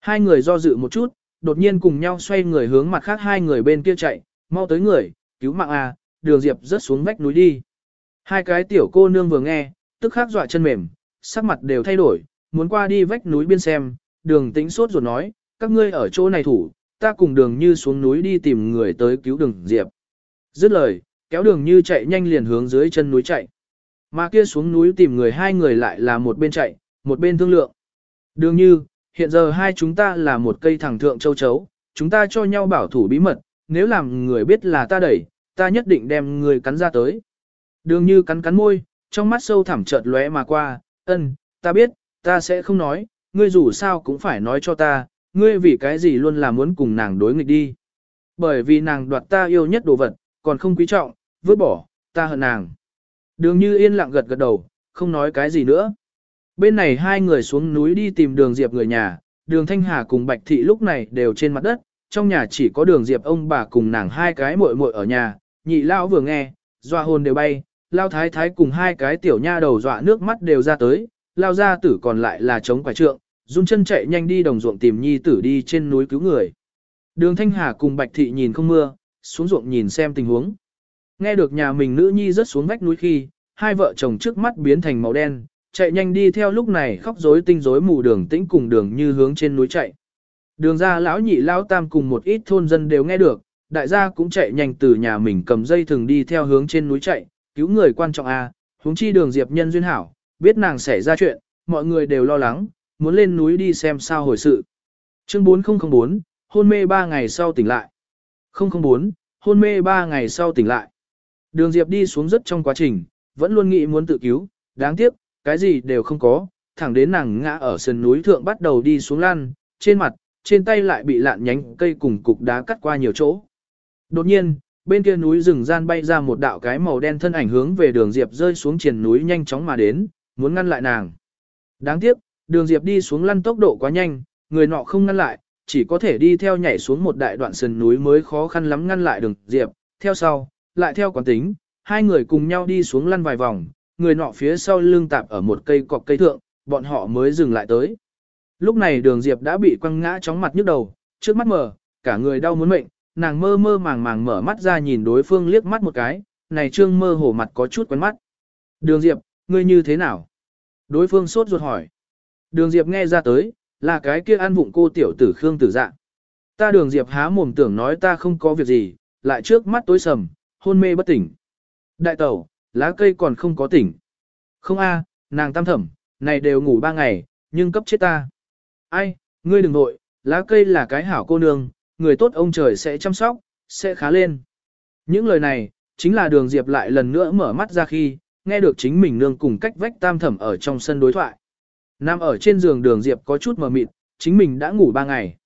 Hai người do dự một chút, đột nhiên cùng nhau xoay người hướng mặt khác hai người bên kia chạy, mau tới người, cứu mạng A, đường Diệp rớt xuống vách núi đi. Hai cái tiểu cô nương vừa nghe, tức khắc dọa chân mềm, sắc mặt đều thay đổi, muốn qua đi vách núi biên xem, đường tĩnh sốt ruột nói, các ngươi ở chỗ này thủ, ta cùng đường như xuống núi đi tìm người tới cứu đường Diệp. Dứt lời, kéo đường như chạy nhanh liền hướng dưới chân núi chạy. Mà kia xuống núi tìm người hai người lại là một bên chạy, một bên thương lượng. Đường như, hiện giờ hai chúng ta là một cây thẳng thượng châu chấu, chúng ta cho nhau bảo thủ bí mật, nếu làm người biết là ta đẩy, ta nhất định đem người cắn ra tới. Đường như cắn cắn môi, trong mắt sâu thẳm chợt lóe mà qua, ân, ta biết, ta sẽ không nói, ngươi dù sao cũng phải nói cho ta, ngươi vì cái gì luôn là muốn cùng nàng đối nghịch đi. Bởi vì nàng đoạt ta yêu nhất đồ vật, còn không quý trọng, vứt bỏ, ta hận nàng. Đường như yên lặng gật gật đầu, không nói cái gì nữa. Bên này hai người xuống núi đi tìm đường Diệp người nhà, đường Thanh Hà cùng Bạch Thị lúc này đều trên mặt đất, trong nhà chỉ có đường Diệp ông bà cùng nàng hai cái muội muội ở nhà, nhị lão vừa nghe, dọa hồn đều bay, lao thái thái cùng hai cái tiểu nha đầu dọa nước mắt đều ra tới, lao ra tử còn lại là chống quả trượng, run chân chạy nhanh đi đồng ruộng tìm nhi tử đi trên núi cứu người. Đường Thanh Hà cùng Bạch Thị nhìn không mưa, xuống ruộng nhìn xem tình huống. Nghe được nhà mình nữ nhi rớt xuống vách núi khi, hai vợ chồng trước mắt biến thành màu đen, chạy nhanh đi theo lúc này khóc rối tinh rối mù đường tĩnh cùng đường như hướng trên núi chạy. Đường ra lão nhị lão tam cùng một ít thôn dân đều nghe được, đại gia cũng chạy nhanh từ nhà mình cầm dây thừng đi theo hướng trên núi chạy, cứu người quan trọng a, huống chi đường diệp nhân duyên hảo, biết nàng xảy ra chuyện, mọi người đều lo lắng, muốn lên núi đi xem sao hồi sự. Chương 4004, hôn mê 3 ngày sau tỉnh lại. 004, hôn mê 3 ngày sau tỉnh lại. Đường Diệp đi xuống rất trong quá trình, vẫn luôn nghĩ muốn tự cứu, đáng tiếc, cái gì đều không có, thẳng đến nàng ngã ở sườn núi thượng bắt đầu đi xuống lăn, trên mặt, trên tay lại bị lạn nhánh cây cùng cục đá cắt qua nhiều chỗ. Đột nhiên, bên kia núi rừng gian bay ra một đạo cái màu đen thân ảnh hướng về đường Diệp rơi xuống triển núi nhanh chóng mà đến, muốn ngăn lại nàng. Đáng tiếc, đường Diệp đi xuống lăn tốc độ quá nhanh, người nọ không ngăn lại, chỉ có thể đi theo nhảy xuống một đại đoạn sườn núi mới khó khăn lắm ngăn lại đường Diệp, theo sau, lại theo quán tính, hai người cùng nhau đi xuống lăn vài vòng, người nọ phía sau lưng tạp ở một cây cọc cây thượng, bọn họ mới dừng lại tới. Lúc này đường Diệp đã bị quăng ngã chóng mặt nhức đầu, trước mắt mở, cả người đau muốn mệnh, nàng mơ mơ màng màng mở mắt ra nhìn đối phương liếc mắt một cái, này trương mơ hổ mặt có chút quen mắt. Đường Diệp, ngươi như thế nào? Đối phương sốt ruột hỏi. Đường Diệp nghe ra tới, là cái kia ăn vụng cô tiểu tử Khương tử dạ. Ta đường Diệp há mồm tưởng nói ta không có việc gì, lại trước mắt tối sầm, hôn mê bất tỉnh. Đại tẩu, lá cây còn không có tỉnh. Không a, nàng tam thẩm, này đều ngủ ba ngày, nhưng cấp chết ta. Ai, ngươi đừng nội, lá cây là cái hảo cô nương, người tốt ông trời sẽ chăm sóc, sẽ khá lên. Những lời này, chính là đường Diệp lại lần nữa mở mắt ra khi, nghe được chính mình nương cùng cách vách tam thẩm ở trong sân đối thoại. Nằm ở trên giường đường Diệp có chút mờ mịt, chính mình đã ngủ ba ngày.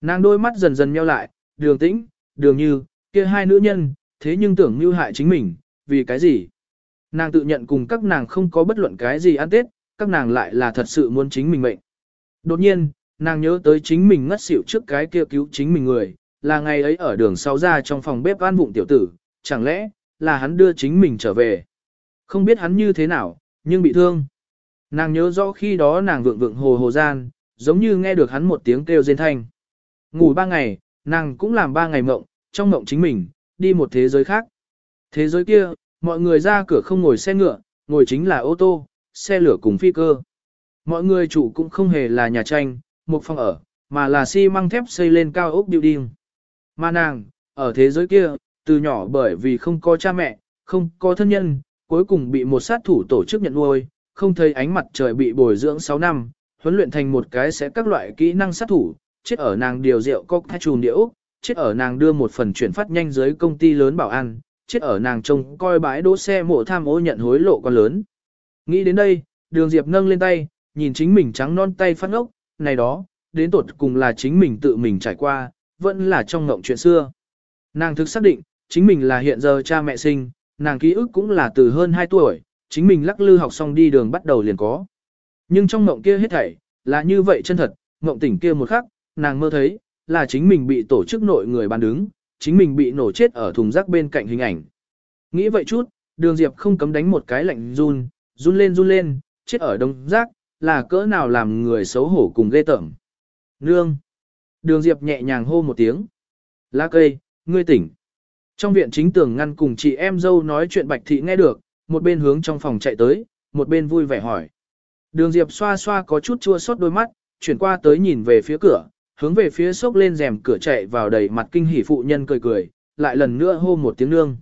Nàng đôi mắt dần dần meo lại, đường tĩnh, đường như, kia hai nữ nhân, thế nhưng tưởng mưu hại chính mình, vì cái gì? Nàng tự nhận cùng các nàng không có bất luận cái gì ăn tết, các nàng lại là thật sự muốn chính mình mệnh. Đột nhiên, nàng nhớ tới chính mình ngất xỉu trước cái kia cứu chính mình người, là ngày ấy ở đường sau ra trong phòng bếp an vụng tiểu tử, chẳng lẽ, là hắn đưa chính mình trở về. Không biết hắn như thế nào, nhưng bị thương. Nàng nhớ rõ khi đó nàng vượng vượng hồ hồ gian, giống như nghe được hắn một tiếng kêu rên thanh. Ngủ ba ngày, nàng cũng làm ba ngày mộng, trong mộng chính mình, đi một thế giới khác. Thế giới kia, mọi người ra cửa không ngồi xe ngựa, ngồi chính là ô tô, xe lửa cùng phi cơ. Mọi người chủ cũng không hề là nhà tranh, một phòng ở, mà là xi măng thép xây lên cao ốc building. Mà nàng, ở thế giới kia, từ nhỏ bởi vì không có cha mẹ, không có thân nhân, cuối cùng bị một sát thủ tổ chức nhận nuôi, không thấy ánh mặt trời bị bồi dưỡng 6 năm, huấn luyện thành một cái sẽ các loại kỹ năng sát thủ, chết ở nàng điều rượu cốc hai chùm điệu, chết ở nàng đưa một phần chuyển phát nhanh dưới công ty lớn bảo an, chết ở nàng trông coi bãi đỗ xe mộ tham ô nhận hối lộ con lớn. Nghĩ đến đây, đường Diệp nâng lên tay, nhìn chính mình trắng non tay phát ngốc. này đó, đến tột cùng là chính mình tự mình trải qua, vẫn là trong ngộng chuyện xưa. Nàng thực xác định, chính mình là hiện giờ cha mẹ sinh, nàng ký ức cũng là từ hơn 2 tuổi, chính mình lắc lư học xong đi đường bắt đầu liền có. Nhưng trong mộng kia hết thảy, là như vậy chân thật, mộng tỉnh kia một khắc, nàng mơ thấy, là chính mình bị tổ chức nội người bàn đứng, chính mình bị nổ chết ở thùng rác bên cạnh hình ảnh. Nghĩ vậy chút, đường Diệp không cấm đánh một cái lạnh run, run lên run lên, chết ở đông rác, là cỡ nào làm người xấu hổ cùng ghê tởm. Nương! Đường Diệp nhẹ nhàng hô một tiếng. Lá cây, ngươi tỉnh. Trong viện chính tường ngăn cùng chị em dâu nói chuyện Bạch Thị nghe được, một bên hướng trong phòng chạy tới, một bên vui vẻ hỏi. Đường Diệp xoa xoa có chút chua xót đôi mắt, chuyển qua tới nhìn về phía cửa, hướng về phía sốc lên rèm cửa chạy vào đầy mặt kinh hỉ phụ nhân cười cười, lại lần nữa hô một tiếng nương.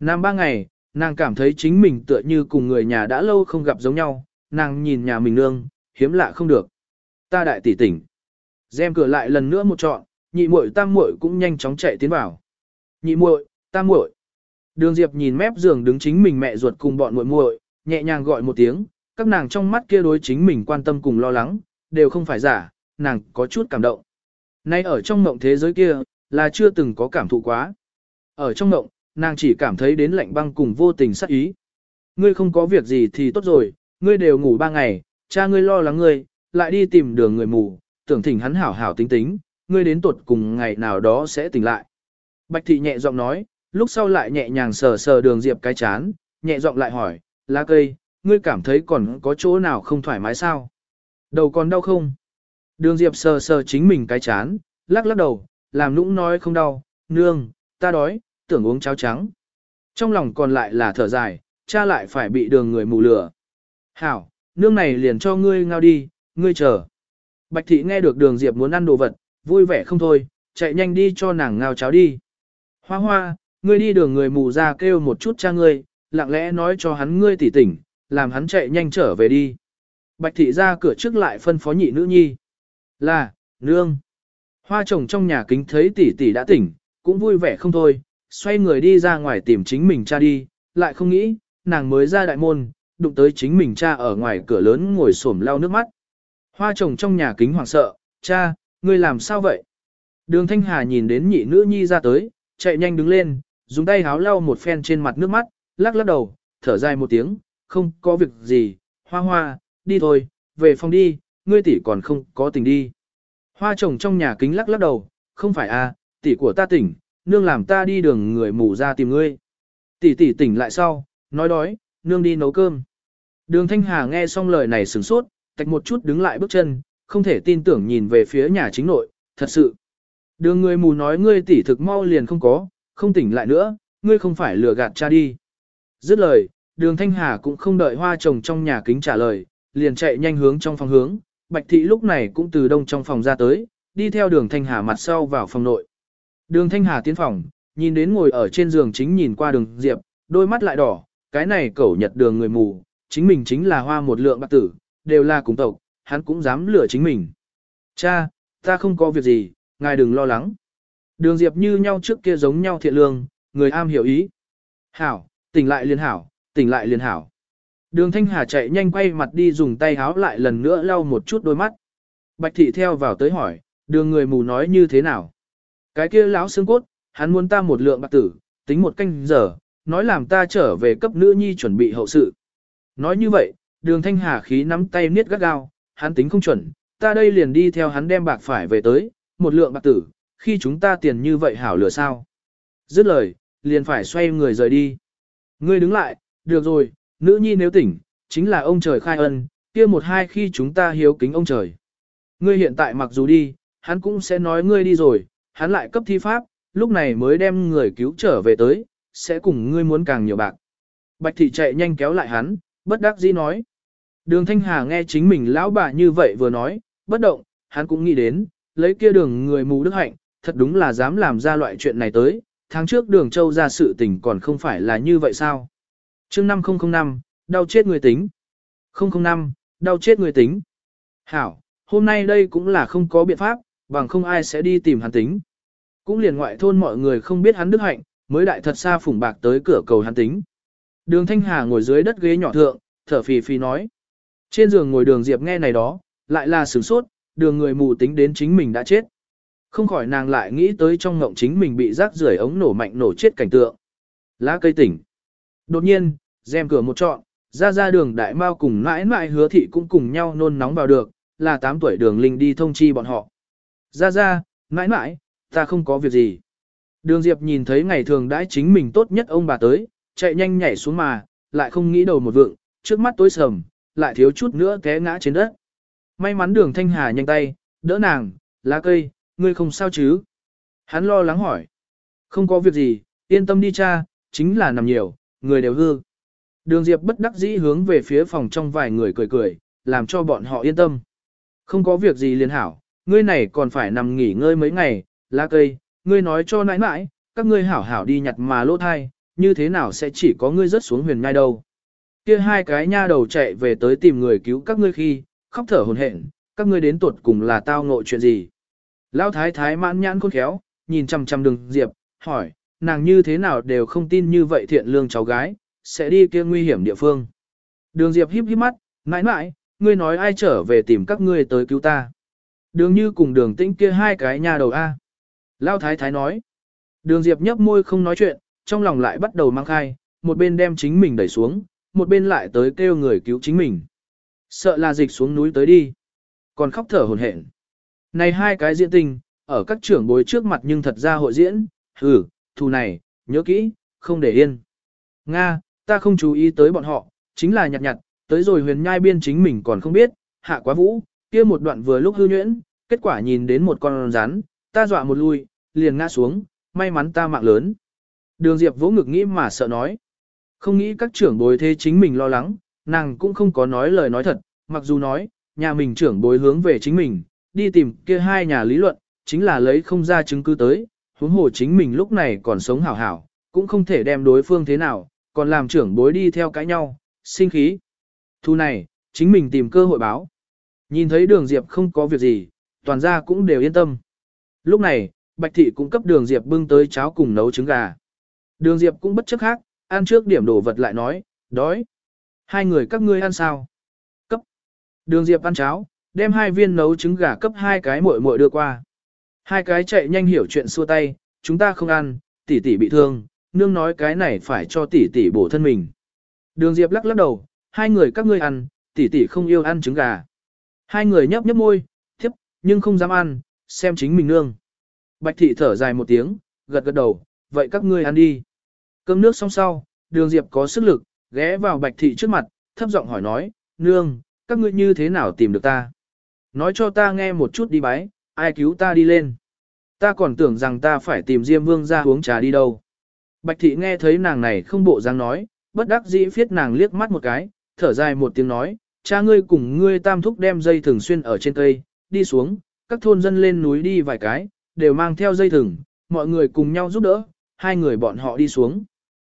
Nam ba ngày, nàng cảm thấy chính mình tựa như cùng người nhà đã lâu không gặp giống nhau, nàng nhìn nhà mình nương, hiếm lạ không được. Ta đại tỷ tỉnh. Rèm cửa lại lần nữa một trọn, nhị muội tam muội cũng nhanh chóng chạy tiến vào. Nhị muội, tam muội. Đường Diệp nhìn mép giường đứng chính mình mẹ ruột cùng bọn muội muội, nhẹ nhàng gọi một tiếng, các nàng trong mắt kia đối chính mình quan tâm cùng lo lắng, đều không phải giả, nàng có chút cảm động. Nay ở trong mộng thế giới kia, là chưa từng có cảm thụ quá. Ở trong mộng, nàng chỉ cảm thấy đến lạnh băng cùng vô tình sát ý. Ngươi không có việc gì thì tốt rồi, ngươi đều ngủ ba ngày, cha ngươi lo lắng ngươi, lại đi tìm đường người mù, tưởng thỉnh hắn hảo hảo tính tính, ngươi đến tuột cùng ngày nào đó sẽ tỉnh lại. Bạch thị nhẹ giọng nói, lúc sau lại nhẹ nhàng sờ sờ đường diệp cái chán, nhẹ giọng lại hỏi, lá cây, ngươi cảm thấy còn có chỗ nào không thoải mái sao? Đầu còn đau không? Đường diệp sờ sờ chính mình cái chán, lắc lắc đầu, làm nũng nói không đau, nương, ta đói, tưởng uống cháo trắng. Trong lòng còn lại là thở dài, cha lại phải bị đường người mù lửa. Hảo, nương này liền cho ngươi ngao đi, ngươi chờ. Bạch thị nghe được đường diệp muốn ăn đồ vật, vui vẻ không thôi, chạy nhanh đi cho nàng ngao cháo đi. Hoa hoa, ngươi đi đường người mù ra kêu một chút cha ngươi, lặng lẽ nói cho hắn ngươi tỉ tỉnh, làm hắn chạy nhanh trở về đi. Bạch thị ra cửa trước lại phân phó nhị nữ nhi. Là, nương. Hoa chồng trong nhà kính thấy tỷ tỷ đã tỉnh, cũng vui vẻ không thôi, xoay người đi ra ngoài tìm chính mình cha đi, lại không nghĩ, nàng mới ra đại môn, đụng tới chính mình cha ở ngoài cửa lớn ngồi xổm lau nước mắt. Hoa chồng trong nhà kính hoảng sợ, cha, ngươi làm sao vậy? Đường Thanh Hà nhìn đến nhị nữ nhi ra tới, chạy nhanh đứng lên, dùng tay háo lau một phen trên mặt nước mắt, lắc lắc đầu, thở dài một tiếng, không có việc gì, hoa hoa, đi thôi, về phòng đi, ngươi tỷ còn không có tình đi. Hoa chồng trong nhà kính lắc lắc đầu, không phải à, tỷ của ta tỉnh, nương làm ta đi đường người mù ra tìm ngươi. Tỷ tỷ tỉnh lại sau, nói đói, nương đi nấu cơm. Đường Thanh Hà nghe xong lời này sửng sốt, tạch một chút đứng lại bước chân, không thể tin tưởng nhìn về phía nhà chính nội, thật sự. Đường người mù nói ngươi tỷ thực mau liền không có, không tỉnh lại nữa, ngươi không phải lừa gạt cha đi. Dứt lời, đường Thanh Hà cũng không đợi hoa chồng trong nhà kính trả lời, liền chạy nhanh hướng trong phòng hướng, Bạch Thị lúc này cũng từ đông trong phòng ra tới, đi theo đường Thanh Hà mặt sau vào phòng nội. Đường Thanh Hà tiến phòng, nhìn đến ngồi ở trên giường chính nhìn qua đường Diệp, đôi mắt lại đỏ, cái này cẩu nhật đường người mù, chính mình chính là hoa một lượng bạc tử, đều là cùng tộc, hắn cũng dám lừa chính mình. Cha, ta không có việc gì, ngài đừng lo lắng. Đường Diệp như nhau trước kia giống nhau thiện lương, người am hiểu ý. Hảo, tỉnh lại liền hảo, tỉnh lại liền hảo. Đường Thanh Hà chạy nhanh quay mặt đi dùng tay háo lại lần nữa lau một chút đôi mắt. Bạch thị theo vào tới hỏi, đường người mù nói như thế nào? Cái kia lão xương cốt, hắn muốn ta một lượng bạc tử, tính một canh giờ, nói làm ta trở về cấp nữ nhi chuẩn bị hậu sự. Nói như vậy, đường thanh hà khí nắm tay niết gắt gao, hắn tính không chuẩn, ta đây liền đi theo hắn đem bạc phải về tới, một lượng bạc tử, khi chúng ta tiền như vậy hảo lửa sao. Dứt lời, liền phải xoay người rời đi. Ngươi đứng lại, được rồi, nữ nhi nếu tỉnh, chính là ông trời khai ân, kia một hai khi chúng ta hiếu kính ông trời. Ngươi hiện tại mặc dù đi, hắn cũng sẽ nói ngươi đi rồi, hắn lại cấp thi pháp, lúc này mới đem người cứu trở về tới, sẽ cùng ngươi muốn càng nhiều bạc. Bạch thị chạy nhanh kéo lại hắn, bất đắc dĩ nói. Đường Thanh Hà nghe chính mình lão bà như vậy vừa nói, bất động, hắn cũng nghĩ đến, lấy kia đường người mù đức hạnh, thật đúng là dám làm ra loại chuyện này tới, tháng trước đường châu ra sự tình còn không phải là như vậy sao. chương 5005, đau chết người tính. 005, đau chết người tính. Hảo, hôm nay đây cũng là không có biện pháp, bằng không ai sẽ đi tìm hắn tính. Cũng liền ngoại thôn mọi người không biết hắn đức hạnh, mới đại thật xa phủng bạc tới cửa cầu hắn tính. Đường Thanh Hà ngồi dưới đất ghế nhỏ thượng, thở phì phì nói. Trên giường ngồi đường Diệp nghe này đó, lại là sửng sốt, đường người mù tính đến chính mình đã chết. Không khỏi nàng lại nghĩ tới trong ngộng chính mình bị rác rưởi ống nổ mạnh nổ chết cảnh tượng. Lá cây tỉnh. Đột nhiên, rèm cửa một trọn, ra ra đường đại mao cùng mãi mãi hứa thị cũng cùng nhau nôn nóng vào được, là 8 tuổi đường linh đi thông chi bọn họ. Ra ra, mãi mãi, ta không có việc gì. Đường Diệp nhìn thấy ngày thường đãi chính mình tốt nhất ông bà tới, chạy nhanh nhảy xuống mà, lại không nghĩ đầu một vượng, trước mắt tối sầm, lại thiếu chút nữa té ngã trên đất. May mắn đường Thanh Hà nhanh tay, đỡ nàng, lá cây, ngươi không sao chứ? Hắn lo lắng hỏi. Không có việc gì, yên tâm đi cha, chính là nằm nhiều, người đều hư. Đường Diệp bất đắc dĩ hướng về phía phòng trong vài người cười cười, làm cho bọn họ yên tâm. Không có việc gì liền hảo, ngươi này còn phải nằm nghỉ ngơi mấy ngày, lá cây, ngươi nói cho nãi nãi, các ngươi hảo hảo đi nhặt mà lỗ thai, như thế nào sẽ chỉ có ngươi rớt xuống huyền nhai đâu. Kia hai cái nha đầu chạy về tới tìm người cứu các ngươi khi, khóc thở hồn hển, các ngươi đến tuột cùng là tao ngộ chuyện gì. Lão thái thái mãn nhãn khôn khéo, nhìn chằm chằm đường Diệp, hỏi, nàng như thế nào đều không tin như vậy thiện lương cháu gái, sẽ đi kia nguy hiểm địa phương. Đường Diệp híp híp mắt, mãi mãi, ngươi nói ai trở về tìm các ngươi tới cứu ta. Đường như cùng đường tĩnh kia hai cái nhà đầu A. Lão thái thái nói. Đường Diệp nhấp môi không nói chuyện, trong lòng lại bắt đầu mang khai, một bên đem chính mình đẩy xuống, một bên lại tới kêu người cứu chính mình. Sợ là dịch xuống núi tới đi. Còn khóc thở hồn hển. Này hai cái diễn tình, ở các trưởng bối trước mặt nhưng thật ra hội diễn, hử, thù này, nhớ kỹ, không để yên. Nga, ta không chú ý tới bọn họ, chính là nhặt nhặt, tới rồi huyền nhai biên chính mình còn không biết, hạ quá vũ, kia một đoạn vừa lúc hư nhuyễn, kết quả nhìn đến một con rắn, ta dọa một lui, liền ngã xuống, may mắn ta mạng lớn. Đường Diệp vỗ ngực nghĩ mà sợ nói. Không nghĩ các trưởng bối thế chính mình lo lắng, nàng cũng không có nói lời nói thật, mặc dù nói, nhà mình trưởng bối hướng về chính mình, đi tìm kia hai nhà lý luận, chính là lấy không ra chứng cứ tới, huống hồ chính mình lúc này còn sống hảo hảo, cũng không thể đem đối phương thế nào, còn làm trưởng bối đi theo cãi nhau, sinh khí. Thu này, chính mình tìm cơ hội báo. Nhìn thấy đường Diệp không có việc gì, toàn gia cũng đều yên tâm. Lúc này, Bạch Thị cũng cấp đường Diệp bưng tới cháo cùng nấu trứng gà. Đường Diệp cũng bất chấp khác, ăn trước điểm đồ vật lại nói, đói. Hai người các ngươi ăn sao? Cấp. Đường Diệp ăn cháo, đem hai viên nấu trứng gà cấp hai cái muội muội đưa qua. Hai cái chạy nhanh hiểu chuyện xua tay, chúng ta không ăn, tỷ tỷ bị thương, nương nói cái này phải cho tỷ tỷ bổ thân mình. Đường Diệp lắc lắc đầu, hai người các ngươi ăn, tỷ tỷ không yêu ăn trứng gà. Hai người nhấp nhấp môi, thiếp, nhưng không dám ăn, xem chính mình nương. Bạch thị thở dài một tiếng, gật gật đầu, vậy các ngươi ăn đi. Cơm nước xong sau, đường Diệp có sức lực, ghé vào bạch thị trước mặt, thấp giọng hỏi nói, nương, các ngươi như thế nào tìm được ta? Nói cho ta nghe một chút đi bái, ai cứu ta đi lên. Ta còn tưởng rằng ta phải tìm Diêm Vương ra uống trà đi đâu. Bạch thị nghe thấy nàng này không bộ dáng nói, bất đắc dĩ phiết nàng liếc mắt một cái, thở dài một tiếng nói, cha ngươi cùng ngươi tam thúc đem dây thường xuyên ở trên cây, đi xuống, các thôn dân lên núi đi vài cái, đều mang theo dây thừng, mọi người cùng nhau giúp đỡ, hai người bọn họ đi xuống.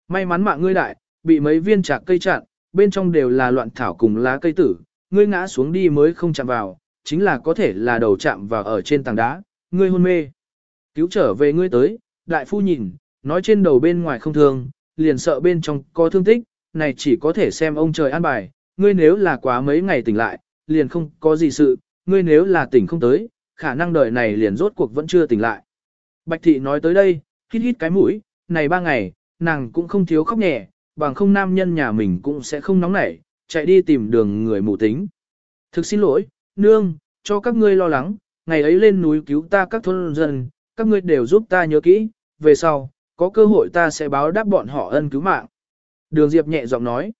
May mắn mạng ngươi đại, bị mấy viên chạc cây chặn, bên trong đều là loạn thảo cùng lá cây tử, ngươi ngã xuống đi mới không chạm vào, chính là có thể là đầu chạm vào ở trên tảng đá, ngươi hôn mê. Cứu trở về ngươi tới, đại phu nhìn, nói trên đầu bên ngoài không thương, liền sợ bên trong có thương tích, này chỉ có thể xem ông trời an bài, ngươi nếu là quá mấy ngày tỉnh lại, liền không có gì sự, ngươi nếu là tỉnh không tới, khả năng đời này liền rốt cuộc vẫn chưa tỉnh lại. Bạch thị nói tới đây, hít hít cái mũi, này ba ngày, nàng cũng không thiếu khóc nhẹ, bằng không nam nhân nhà mình cũng sẽ không nóng nảy, chạy đi tìm đường người mù tính. Thực xin lỗi, nương, cho các ngươi lo lắng, ngày ấy lên núi cứu ta các thôn dân, các ngươi đều giúp ta nhớ kỹ, về sau, có cơ hội ta sẽ báo đáp bọn họ ân cứu mạng. Đường Diệp nhẹ giọng nói,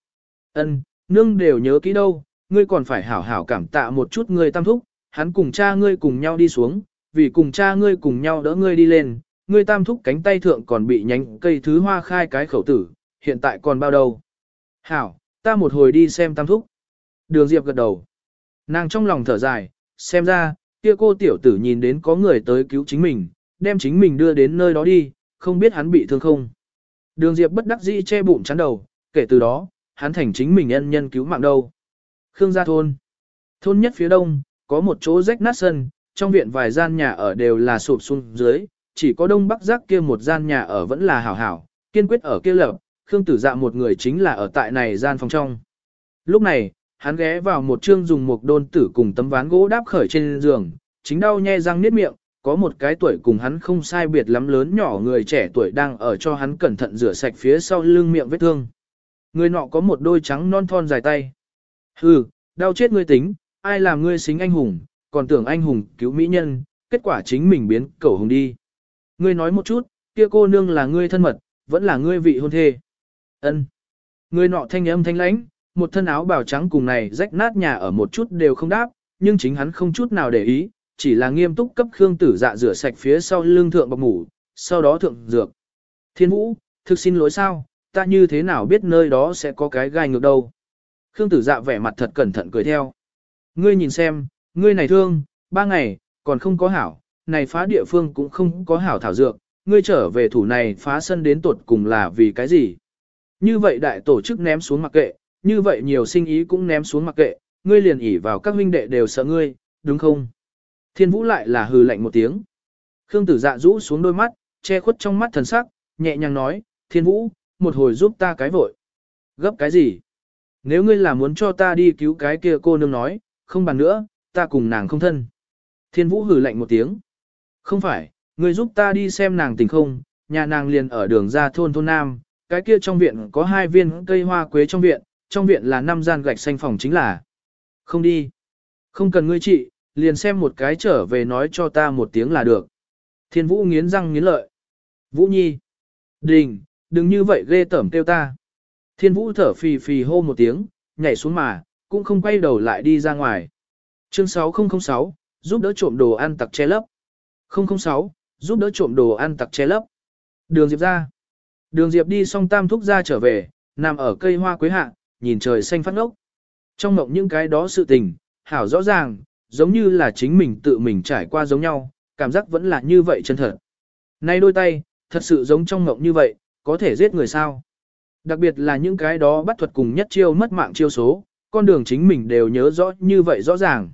ân, nương đều nhớ kỹ đâu, ngươi còn phải hảo hảo cảm tạ một chút ngươi tam thúc, hắn cùng cha ngươi cùng nhau đi xuống, vì cùng cha ngươi cùng nhau đỡ ngươi đi lên, ngươi tam thúc cánh tay thượng còn bị nhánh cây thứ hoa khai cái khẩu tử, hiện tại còn bao đâu. Hảo, ta một hồi đi xem tam thúc. Đường Diệp gật đầu. Nàng trong lòng thở dài, xem ra, kia cô tiểu tử nhìn đến có người tới cứu chính mình, đem chính mình đưa đến nơi đó đi, không biết hắn bị thương không. Đường Diệp bất đắc dĩ che bụng chắn đầu, kể từ đó, hắn thành chính mình nhân nhân cứu mạng đâu. Khương gia thôn. Thôn nhất phía đông, có một chỗ rách nát sân, trong viện vài gian nhà ở đều là sụp xuống dưới, chỉ có đông bắc giác kia một gian nhà ở vẫn là hảo hảo, kiên quyết ở kia lập, Khương tử dạ một người chính là ở tại này gian phòng trong. Lúc này, hắn ghé vào một chương dùng một đôn tử cùng tấm ván gỗ đáp khởi trên giường, chính đau nhe răng niết miệng, có một cái tuổi cùng hắn không sai biệt lắm lớn nhỏ người trẻ tuổi đang ở cho hắn cẩn thận rửa sạch phía sau lưng miệng vết thương. Người nọ có một đôi trắng non thon dài tay. Hừ, đau chết ngươi tính, ai làm ngươi xính anh hùng, còn tưởng anh hùng cứu mỹ nhân, kết quả chính mình biến cẩu hùng đi. Ngươi nói một chút, kia cô nương là ngươi thân mật, vẫn là ngươi vị hôn thê. Ân. Người nọ thanh âm thanh lãnh, một thân áo bào trắng cùng này rách nát nhà ở một chút đều không đáp, nhưng chính hắn không chút nào để ý, chỉ là nghiêm túc cấp Khương Tử Dạ rửa sạch phía sau lưng thượng bọc ngủ, sau đó thượng dược. Thiên Vũ, thực xin lỗi sao, ta như thế nào biết nơi đó sẽ có cái gai ngược đâu. Khương Tử Dạ vẻ mặt thật cẩn thận cười theo. Ngươi nhìn xem, ngươi này thương, ba ngày, còn không có hảo, này phá địa phương cũng không có hảo thảo dược, ngươi trở về thủ này phá sân đến tột cùng là vì cái gì? Như vậy đại tổ chức ném xuống mặc kệ, như vậy nhiều sinh ý cũng ném xuống mặc kệ, ngươi liền ỉ vào các huynh đệ đều sợ ngươi, đúng không? Thiên vũ lại là hừ lạnh một tiếng. Khương tử dạ rũ xuống đôi mắt, che khuất trong mắt thần sắc, nhẹ nhàng nói, thiên vũ, một hồi giúp ta cái vội. Gấp cái gì? Nếu ngươi là muốn cho ta đi cứu cái kia cô nương nói, không bàn nữa, ta cùng nàng không thân. Thiên vũ hừ lạnh một tiếng. Không phải, ngươi giúp ta đi xem nàng tình không, nhà nàng liền ở đường ra thôn thôn Nam, cái kia trong viện có hai viên cây hoa quế trong viện, trong viện là năm gian gạch xanh phòng chính là. Không đi. Không cần ngươi trị, liền xem một cái trở về nói cho ta một tiếng là được. Thiên Vũ nghiến răng nghiến lợi. Vũ Nhi. Đình, đừng như vậy ghê tởm kêu ta. Thiên Vũ thở phì phì hô một tiếng, nhảy xuống mà, cũng không quay đầu lại đi ra ngoài. Chương 6006, giúp đỡ trộm đồ ăn tặc che lấp. 006, giúp đỡ trộm đồ ăn tặc che lấp. Đường Diệp ra. Đường Diệp đi xong tam thúc ra trở về, nằm ở cây hoa quế hạ, nhìn trời xanh phát ngốc. Trong mộng những cái đó sự tình, hảo rõ ràng, giống như là chính mình tự mình trải qua giống nhau, cảm giác vẫn là như vậy chân thật. Nay đôi tay, thật sự giống trong mộng như vậy, có thể giết người sao. Đặc biệt là những cái đó bắt thuật cùng nhất chiêu mất mạng chiêu số, con đường chính mình đều nhớ rõ như vậy rõ ràng.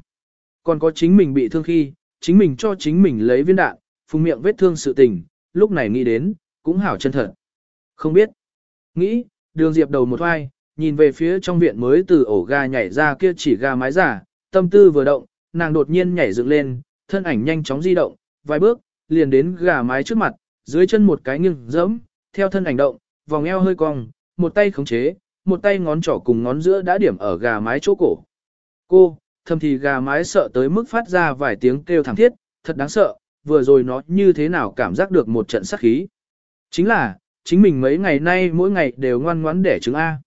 Còn có chính mình bị thương khi, chính mình cho chính mình lấy viên đạn, phùng miệng vết thương sự tình, lúc này nghĩ đến, cũng hảo chân thật. Không biết. Nghĩ, đường diệp đầu một hoai, nhìn về phía trong viện mới từ ổ gà nhảy ra kia chỉ gà mái giả, tâm tư vừa động, nàng đột nhiên nhảy dựng lên, thân ảnh nhanh chóng di động, vài bước, liền đến gà mái trước mặt, dưới chân một cái nghiêng dẫm, theo thân ảnh động, vòng eo hơi cong, một tay khống chế, một tay ngón trỏ cùng ngón giữa đã điểm ở gà mái chỗ cổ. Cô, thầm thì gà mái sợ tới mức phát ra vài tiếng kêu thảm thiết, thật đáng sợ, vừa rồi nó như thế nào cảm giác được một trận sát khí. Chính là, chính mình mấy ngày nay mỗi ngày đều ngoan ngoãn để trứng A.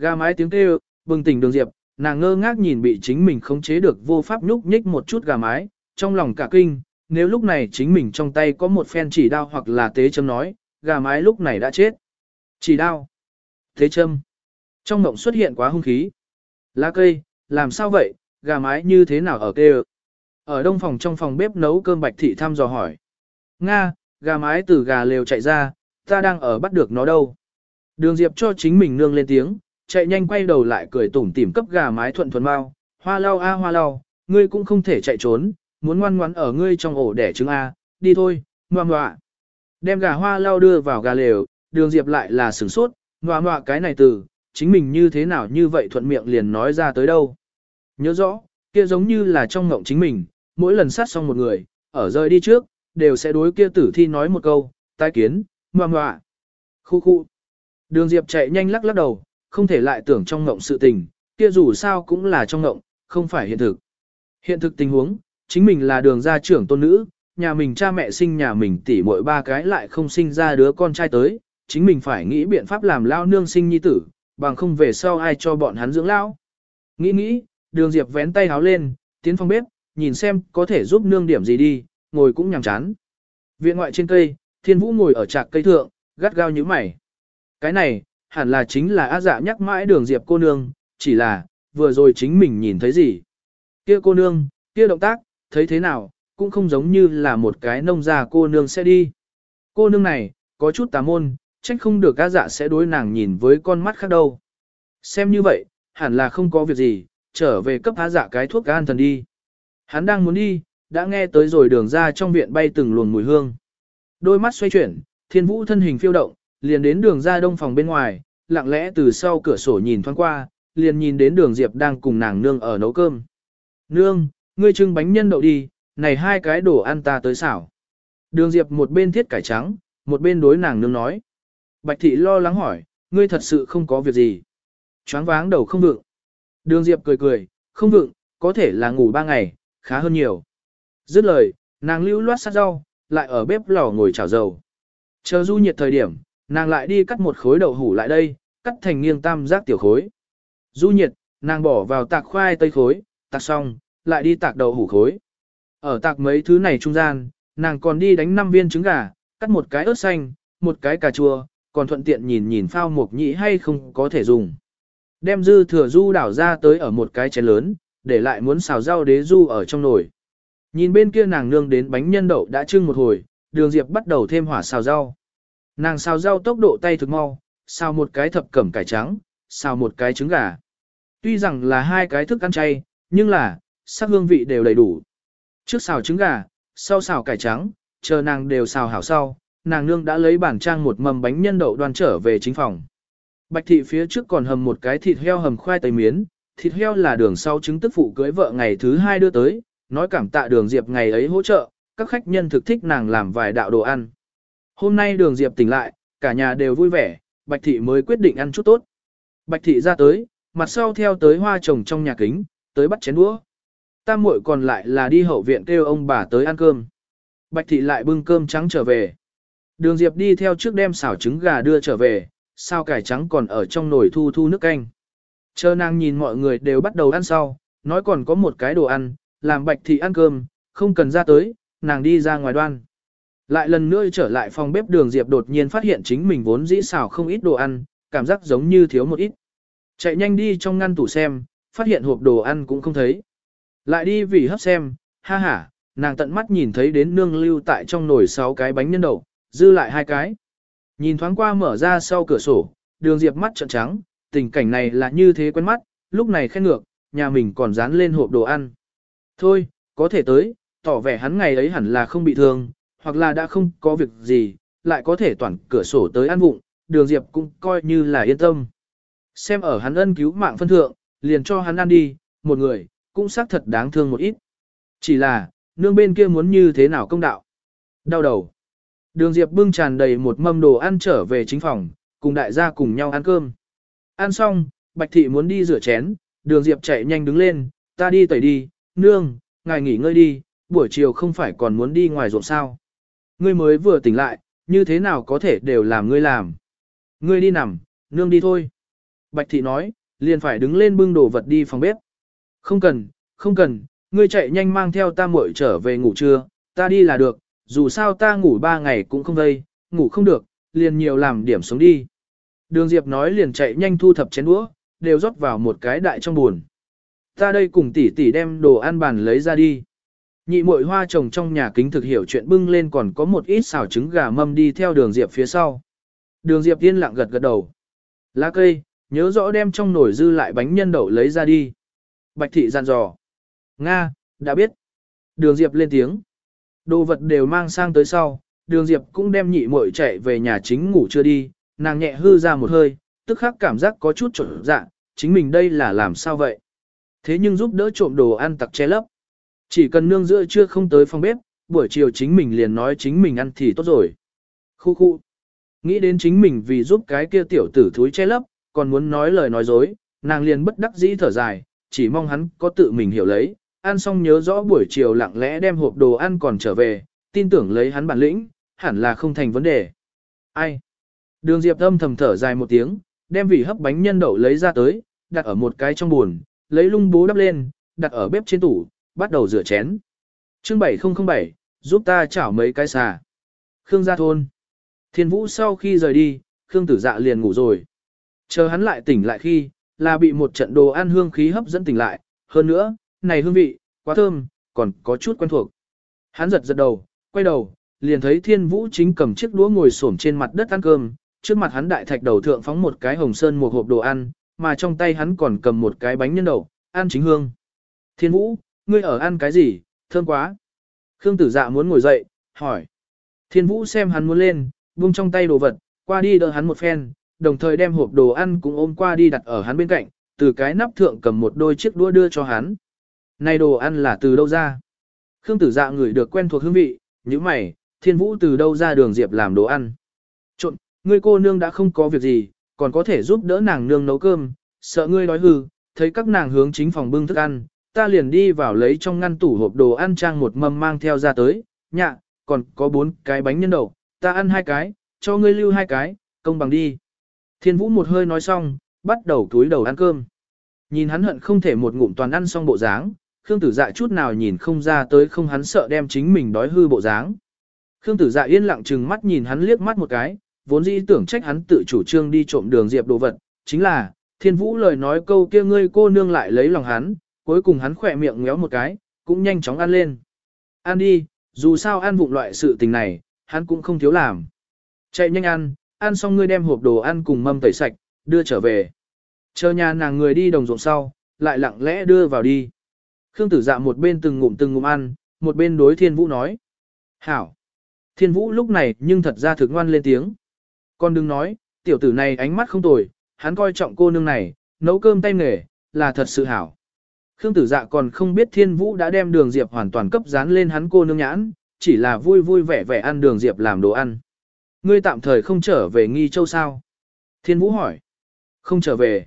Gà mái tiếng kêu, bừng tỉnh đường diệp, nàng ngơ ngác nhìn bị chính mình khống chế được vô pháp nhúc nhích một chút gà mái, trong lòng cả kinh, nếu lúc này chính mình trong tay có một phen chỉ đao hoặc là tế châm nói, gà mái lúc này đã chết. Chỉ đao, tế châm, trong mộng xuất hiện quá hung khí. Lá cây, làm sao vậy, gà mái như thế nào ở kêu? Ở đông phòng trong phòng bếp nấu cơm bạch thị thăm dò hỏi. Nga, gà mái từ gà lều chạy ra, ta đang ở bắt được nó đâu. Đường Diệp cho chính mình nương lên tiếng, chạy nhanh quay đầu lại cười tủm tỉm cấp gà mái thuận thuần mau, hoa lau a hoa lau, ngươi cũng không thể chạy trốn, muốn ngoan ngoãn ở ngươi trong ổ đẻ trứng a, đi thôi, ngoan ngoạ. Đem gà hoa lau đưa vào gà lều, đường diệp lại là sửng sốt, ngoa ngoạ cái này từ, chính mình như thế nào như vậy thuận miệng liền nói ra tới đâu. Nhớ rõ, kia giống như là trong ngộng chính mình, mỗi lần sát xong một người, ở rơi đi trước, đều sẽ đối kia tử thi nói một câu, tai kiến, ngoa ngoạ. Khu khu. Đường diệp chạy nhanh lắc lắc đầu, không thể lại tưởng trong ngộng sự tình, kia dù sao cũng là trong ngộng, không phải hiện thực. Hiện thực tình huống, chính mình là đường gia trưởng tôn nữ, nhà mình cha mẹ sinh nhà mình tỷ muội ba cái lại không sinh ra đứa con trai tới, chính mình phải nghĩ biện pháp làm lao nương sinh nhi tử, bằng không về sau ai cho bọn hắn dưỡng lão. Nghĩ nghĩ, đường Diệp vén tay háo lên, tiến phòng bếp, nhìn xem có thể giúp nương điểm gì đi, ngồi cũng nhàm chán. Viện ngoại trên cây, thiên vũ ngồi ở trạc cây thượng, gắt gao như mày. Cái này, hẳn là chính là á dạ nhắc mãi đường Diệp cô nương, chỉ là, vừa rồi chính mình nhìn thấy gì. Kia cô nương, kia động tác, thấy thế nào, cũng không giống như là một cái nông già cô nương sẽ đi. Cô nương này, có chút tà môn, trách không được á dạ sẽ đối nàng nhìn với con mắt khác đâu. Xem như vậy, hẳn là không có việc gì, trở về cấp á dạ cái thuốc an thần đi. Hắn đang muốn đi, đã nghe tới rồi đường ra trong viện bay từng luồng mùi hương. Đôi mắt xoay chuyển, thiên vũ thân hình phiêu động, liền đến đường ra đông phòng bên ngoài, lặng lẽ từ sau cửa sổ nhìn thoáng qua, liền nhìn đến đường Diệp đang cùng nàng nương ở nấu cơm. Nương, ngươi trưng bánh nhân đậu đi, này hai cái đồ ăn ta tới xảo. Đường Diệp một bên thiết cải trắng, một bên đối nàng nương nói. Bạch thị lo lắng hỏi, ngươi thật sự không có việc gì. Choáng váng đầu không vượng. Đường Diệp cười cười, không vượng, có thể là ngủ ba ngày, khá hơn nhiều. Dứt lời, nàng lưu loát sát rau, lại ở bếp lò ngồi chảo dầu. Chờ du nhiệt thời điểm, nàng lại đi cắt một khối đậu hủ lại đây, cắt thành nghiêng tam giác tiểu khối. Du nhiệt, nàng bỏ vào tạc khoai tây khối, tạc xong, lại đi tạc đậu hủ khối. Ở tạc mấy thứ này trung gian, nàng còn đi đánh 5 viên trứng gà, cắt một cái ớt xanh, một cái cà chua, còn thuận tiện nhìn nhìn phao mộc nhĩ hay không có thể dùng. Đem dư thừa du đảo ra tới ở một cái chén lớn, để lại muốn xào rau đế du ở trong nồi. Nhìn bên kia nàng nương đến bánh nhân đậu đã trưng một hồi, đường diệp bắt đầu thêm hỏa xào rau. Nàng xào rau tốc độ tay thực mau, xào một cái thập cẩm cải trắng, xào một cái trứng gà. Tuy rằng là hai cái thức ăn chay, nhưng là, sắc hương vị đều đầy đủ. Trước xào trứng gà, sau xào cải trắng, chờ nàng đều xào hảo sau, nàng nương đã lấy bản trang một mầm bánh nhân đậu đoàn trở về chính phòng. Bạch thị phía trước còn hầm một cái thịt heo hầm khoai tây miến, thịt heo là đường sau trứng tức phụ cưới vợ ngày thứ hai đưa tới, nói cảm tạ đường Diệp ngày ấy hỗ trợ, các khách nhân thực thích nàng làm vài đạo đồ ăn. Hôm nay đường Diệp tỉnh lại, cả nhà đều vui vẻ, Bạch thị mới quyết định ăn chút tốt. Bạch thị ra tới, mặt sau theo tới hoa trồng trong nhà kính, tới bắt chén đũa. Tam muội còn lại là đi hậu viện kêu ông bà tới ăn cơm. Bạch thị lại bưng cơm trắng trở về. Đường Diệp đi theo trước đem xào trứng gà đưa trở về, sao cải trắng còn ở trong nồi thu thu nước canh. Chờ nàng nhìn mọi người đều bắt đầu ăn sau, nói còn có một cái đồ ăn, làm bạch thị ăn cơm, không cần ra tới, nàng đi ra ngoài đoan. Lại lần nữa trở lại phòng bếp đường Diệp đột nhiên phát hiện chính mình vốn dĩ xào không ít đồ ăn, cảm giác giống như thiếu một ít. Chạy nhanh đi trong ngăn tủ xem, phát hiện hộp đồ ăn cũng không thấy. Lại đi vì hấp xem, ha ha, nàng tận mắt nhìn thấy đến nương lưu tại trong nồi 6 cái bánh nhân đậu, dư lại hai cái. Nhìn thoáng qua mở ra sau cửa sổ, đường diệp mắt trợn trắng, tình cảnh này là như thế quen mắt, lúc này khen ngược, nhà mình còn dán lên hộp đồ ăn. Thôi, có thể tới, tỏ vẻ hắn ngày ấy hẳn là không bị thương, hoặc là đã không có việc gì, lại có thể toàn cửa sổ tới ăn vụng, đường diệp cũng coi như là yên tâm. Xem ở hắn ân cứu mạng phân thượng, liền cho hắn ăn đi, một người, cũng xác thật đáng thương một ít. Chỉ là, nương bên kia muốn như thế nào công đạo. Đau đầu. Đường Diệp bưng tràn đầy một mâm đồ ăn trở về chính phòng, cùng đại gia cùng nhau ăn cơm. Ăn xong, Bạch Thị muốn đi rửa chén, đường Diệp chạy nhanh đứng lên, ta đi tẩy đi, nương, ngài nghỉ ngơi đi, buổi chiều không phải còn muốn đi ngoài ruộng sao. Ngươi mới vừa tỉnh lại, như thế nào có thể đều làm ngươi làm. Ngươi đi nằm, nương đi thôi. Bạch Thị nói, liền phải đứng lên bưng đồ vật đi phòng bếp. Không cần, không cần, ngươi chạy nhanh mang theo ta muội trở về ngủ trưa, ta đi là được, dù sao ta ngủ ba ngày cũng không vây, ngủ không được, liền nhiều làm điểm sống đi. Đường Diệp nói liền chạy nhanh thu thập chén đũa, đều rót vào một cái đại trong buồn. Ta đây cùng tỷ tỷ đem đồ ăn bàn lấy ra đi. Nhị muội hoa trồng trong nhà kính thực hiểu chuyện bưng lên còn có một ít xào trứng gà mâm đi theo đường Diệp phía sau. Đường Diệp yên lặng gật gật đầu. Lá cây, nhớ rõ đem trong nồi dư lại bánh nhân đậu lấy ra đi. Bạch thị dặn dò. Nga, đã biết. Đường Diệp lên tiếng. Đồ vật đều mang sang tới sau, đường Diệp cũng đem nhị muội chạy về nhà chính ngủ chưa đi, nàng nhẹ hư ra một hơi, tức khắc cảm giác có chút trở dạ, chính mình đây là làm sao vậy? Thế nhưng giúp đỡ trộm đồ ăn tặc che lấp. Chỉ cần nương giữa chưa không tới phòng bếp, buổi chiều chính mình liền nói chính mình ăn thì tốt rồi. Khu khu. Nghĩ đến chính mình vì giúp cái kia tiểu tử thúi che lấp, còn muốn nói lời nói dối, nàng liền bất đắc dĩ thở dài, chỉ mong hắn có tự mình hiểu lấy, ăn xong nhớ rõ buổi chiều lặng lẽ đem hộp đồ ăn còn trở về, tin tưởng lấy hắn bản lĩnh, hẳn là không thành vấn đề. Ai? Đường Diệp âm thầm thở dài một tiếng, đem vị hấp bánh nhân đậu lấy ra tới, đặt ở một cái trong buồn, lấy lung bố đắp lên, đặt ở bếp trên tủ, bắt đầu rửa chén. Chương 7007, giúp ta chảo mấy cái xà. Khương gia thôn. Thiên Vũ sau khi rời đi, Khương Tử Dạ liền ngủ rồi. Chờ hắn lại tỉnh lại khi, là bị một trận đồ ăn hương khí hấp dẫn tỉnh lại, hơn nữa, này hương vị, quá thơm, còn có chút quen thuộc. Hắn giật giật đầu, quay đầu, liền thấy Thiên Vũ chính cầm chiếc đũa ngồi xổm trên mặt đất ăn cơm, trước mặt hắn đại thạch đầu thượng phóng một cái hồng sơn một hộp đồ ăn, mà trong tay hắn còn cầm một cái bánh nhân đậu, ăn chính hương. Thiên Vũ, ngươi ở ăn cái gì, thơm quá. Khương Tử Dạ muốn ngồi dậy, hỏi. Thiên Vũ xem hắn muốn lên, buông trong tay đồ vật, qua đi đỡ hắn một phen, đồng thời đem hộp đồ ăn cũng ôm qua đi đặt ở hắn bên cạnh, từ cái nắp thượng cầm một đôi chiếc đũa đưa cho hắn. Này đồ ăn là từ đâu ra? Khương Tử Dạ người được quen thuộc hương vị, như mày, Thiên Vũ từ đâu ra đường diệp làm đồ ăn? Trộn, ngươi cô nương đã không có việc gì, còn có thể giúp đỡ nàng nương nấu cơm, sợ ngươi đói hư, thấy các nàng hướng chính phòng bưng thức ăn, ta liền đi vào lấy trong ngăn tủ hộp đồ ăn trang một mâm mang theo ra tới, nhạ, còn có bốn cái bánh nhân đậu, ta ăn hai cái, cho ngươi lưu hai cái, công bằng đi. Thiên Vũ một hơi nói xong, bắt đầu túi đầu ăn cơm. Nhìn hắn hận không thể một ngụm toàn ăn xong bộ dáng, Khương Tử Dạ chút nào nhìn không ra tới không hắn sợ đem chính mình đói hư bộ dáng. Khương Tử Dạ yên lặng chừng mắt nhìn hắn liếc mắt một cái, vốn dĩ tưởng trách hắn tự chủ trương đi trộm đường diệp đồ vật, chính là, Thiên Vũ lời nói câu kia ngươi cô nương lại lấy lòng hắn, cuối cùng hắn khỏe miệng ngéo một cái, cũng nhanh chóng ăn lên. Ăn đi, dù sao ăn vụng loại sự tình này, hắn cũng không thiếu làm. Chạy nhanh ăn, ăn xong ngươi đem hộp đồ ăn cùng mâm tẩy sạch, đưa trở về. Chờ nhà nàng người đi đồng ruộng sau, lại lặng lẽ đưa vào đi. Khương tử dạ một bên từng ngụm từng ngụm ăn, một bên đối thiên vũ nói. Hảo! Thiên vũ lúc này nhưng thật ra thực ngoan lên tiếng. Con đừng nói, tiểu tử này ánh mắt không tồi, hắn coi trọng cô nương này, nấu cơm tay nghề, là thật sự hảo. Khương tử dạ còn không biết thiên vũ đã đem đường diệp hoàn toàn cấp dán lên hắn cô nương nhãn, chỉ là vui vui vẻ vẻ ăn đường diệp làm đồ ăn. Ngươi tạm thời không trở về nghi châu sao? Thiên vũ hỏi. Không trở về.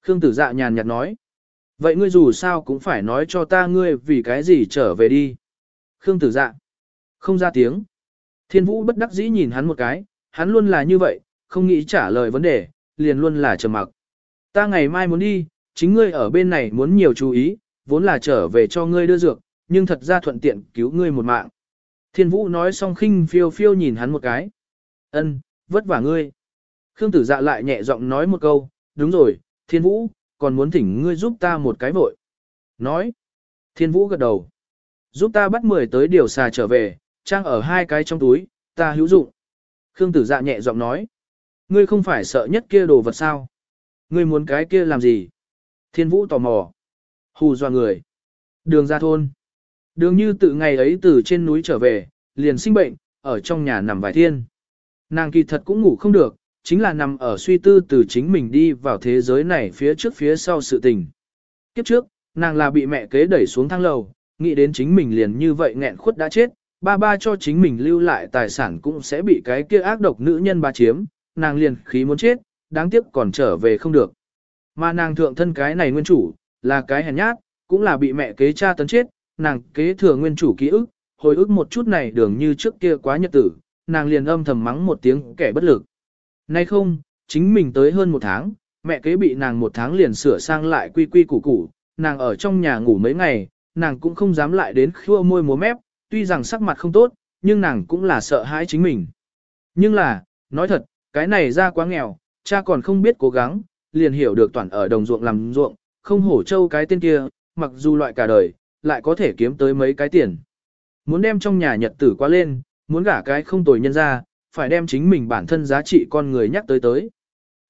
Khương tử dạ nhàn nhạt nói. Vậy ngươi dù sao cũng phải nói cho ta ngươi vì cái gì trở về đi. Khương tử dạ. Không ra tiếng. Thiên vũ bất đắc dĩ nhìn hắn một cái, hắn luôn là như vậy, không nghĩ trả lời vấn đề, liền luôn là trầm mặc. Ta ngày mai muốn đi, chính ngươi ở bên này muốn nhiều chú ý, vốn là trở về cho ngươi đưa dược, nhưng thật ra thuận tiện cứu ngươi một mạng. Thiên vũ nói xong khinh phiêu phiêu nhìn hắn một cái. Ân, vất vả ngươi. Khương tử dạ lại nhẹ giọng nói một câu, đúng rồi, thiên vũ, còn muốn thỉnh ngươi giúp ta một cái vội. Nói. Thiên vũ gật đầu. Giúp ta bắt mười tới điều xà trở về, trang ở hai cái trong túi, ta hữu dụng. Khương tử dạ nhẹ giọng nói. Ngươi không phải sợ nhất kia đồ vật sao? Ngươi muốn cái kia làm gì? Thiên vũ tò mò. Hù doa người. Đường ra thôn. Đường như tự ngày ấy từ trên núi trở về, liền sinh bệnh, ở trong nhà nằm vài thiên. Nàng kỳ thật cũng ngủ không được, chính là nằm ở suy tư từ chính mình đi vào thế giới này phía trước phía sau sự tình. Kiếp trước, nàng là bị mẹ kế đẩy xuống thang lầu, nghĩ đến chính mình liền như vậy nghẹn khuất đã chết, ba ba cho chính mình lưu lại tài sản cũng sẽ bị cái kia ác độc nữ nhân ba chiếm, nàng liền khí muốn chết, đáng tiếc còn trở về không được. Mà nàng thượng thân cái này nguyên chủ, là cái hèn nhát, cũng là bị mẹ kế cha tấn chết, nàng kế thừa nguyên chủ ký ức, hồi ức một chút này đường như trước kia quá nhật tử, nàng liền âm thầm mắng một tiếng kẻ bất lực. Nay không, chính mình tới hơn một tháng, mẹ kế bị nàng một tháng liền sửa sang lại quy quy củ củ, nàng ở trong nhà ngủ mấy ngày, nàng cũng không dám lại đến khua môi múa mép, tuy rằng sắc mặt không tốt, nhưng nàng cũng là sợ hãi chính mình. Nhưng là, nói thật, cái này ra quá nghèo, cha còn không biết cố gắng, liền hiểu được toàn ở đồng ruộng làm ruộng, không hổ châu cái tên kia, mặc dù loại cả đời, lại có thể kiếm tới mấy cái tiền. Muốn đem trong nhà nhật tử qua lên, muốn gả cái không tồi nhân ra, phải đem chính mình bản thân giá trị con người nhắc tới tới.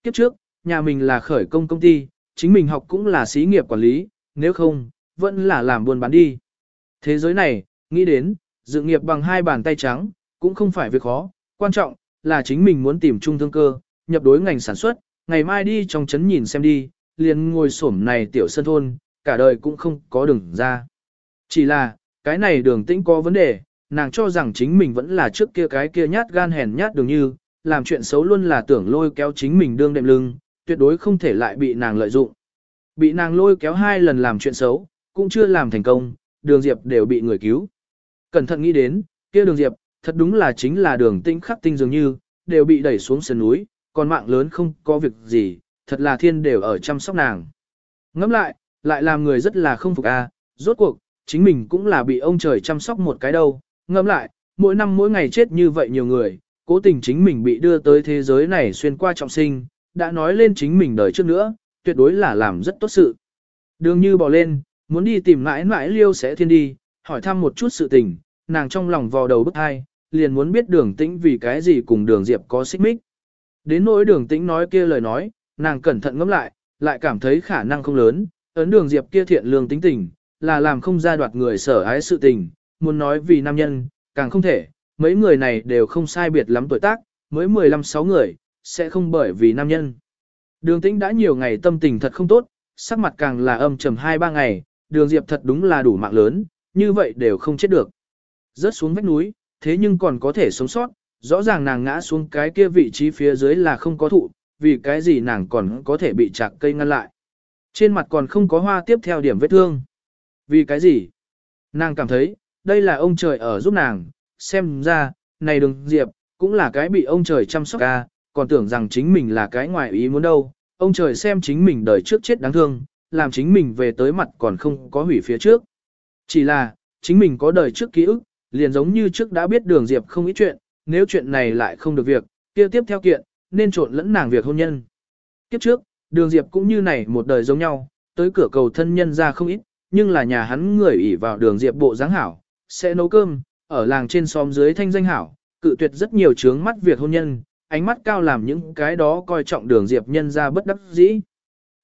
Kiếp trước, nhà mình là khởi công công ty, chính mình học cũng là xí nghiệp quản lý, nếu không, vẫn là làm buôn bán đi. Thế giới này, nghĩ đến, dự nghiệp bằng hai bàn tay trắng, cũng không phải việc khó, quan trọng, là chính mình muốn tìm trung thương cơ, nhập đối ngành sản xuất, ngày mai đi trong trấn nhìn xem đi, liền ngồi xổm này tiểu sân thôn, cả đời cũng không có đường ra. Chỉ là, cái này đường tĩnh có vấn đề, nàng cho rằng chính mình vẫn là trước kia cái kia nhát gan hèn nhát đường như, làm chuyện xấu luôn là tưởng lôi kéo chính mình đương đệm lưng, tuyệt đối không thể lại bị nàng lợi dụng. Bị nàng lôi kéo hai lần làm chuyện xấu, cũng chưa làm thành công, đường diệp đều bị người cứu. Cẩn thận nghĩ đến, kia đường diệp, thật đúng là chính là đường Tĩnh khắc tinh dường như, đều bị đẩy xuống sườn núi, còn mạng lớn không có việc gì, thật là thiên đều ở chăm sóc nàng. Ngẫm lại, lại làm người rất là không phục a, rốt cuộc, chính mình cũng là bị ông trời chăm sóc một cái đâu. Ngẫm lại, mỗi năm mỗi ngày chết như vậy nhiều người, cố tình chính mình bị đưa tới thế giới này xuyên qua trọng sinh, đã nói lên chính mình đời trước nữa, tuyệt đối là làm rất tốt sự. Đường như bỏ lên, muốn đi tìm mãi mãi liêu sẽ thiên đi, hỏi thăm một chút sự tình, nàng trong lòng vò đầu bức hai, liền muốn biết đường tĩnh vì cái gì cùng đường diệp có xích mích. Đến nỗi đường tĩnh nói kia lời nói, nàng cẩn thận ngẫm lại, lại cảm thấy khả năng không lớn, ấn đường diệp kia thiện lương tính tình, là làm không ra đoạt người sở ái sự tình, muốn nói vì nam nhân, càng không thể, mấy người này đều không sai biệt lắm tuổi tác, mới 15-6 người, sẽ không bởi vì nam nhân. Đường tĩnh đã nhiều ngày tâm tình thật không tốt, sắc mặt càng là âm trầm 2-3 ngày, đường diệp thật đúng là đủ mạng lớn, như vậy đều không chết được. Rớt xuống vách núi, thế nhưng còn có thể sống sót, rõ ràng nàng ngã xuống cái kia vị trí phía dưới là không có thụ, vì cái gì nàng còn có thể bị chạc cây ngăn lại. Trên mặt còn không có hoa tiếp theo điểm vết thương. Vì cái gì? Nàng cảm thấy, đây là ông trời ở giúp nàng, xem ra, này đừng diệp, cũng là cái bị ông trời chăm sóc ca, còn tưởng rằng chính mình là cái ngoại ý muốn đâu. Ông trời xem chính mình đời trước chết đáng thương, làm chính mình về tới mặt còn không có hủy phía trước. Chỉ là, chính mình có đời trước ký ức, liền giống như trước đã biết đường diệp không ít chuyện, nếu chuyện này lại không được việc, kia tiếp theo kiện, nên trộn lẫn nàng việc hôn nhân. Kiếp trước, đường diệp cũng như này một đời giống nhau, tới cửa cầu thân nhân ra không ít, nhưng là nhà hắn người ỉ vào đường diệp bộ dáng hảo, sẽ nấu cơm, ở làng trên xóm dưới thanh danh hảo, cự tuyệt rất nhiều trướng mắt việc hôn nhân, ánh mắt cao làm những cái đó coi trọng đường diệp nhân ra bất đắc dĩ.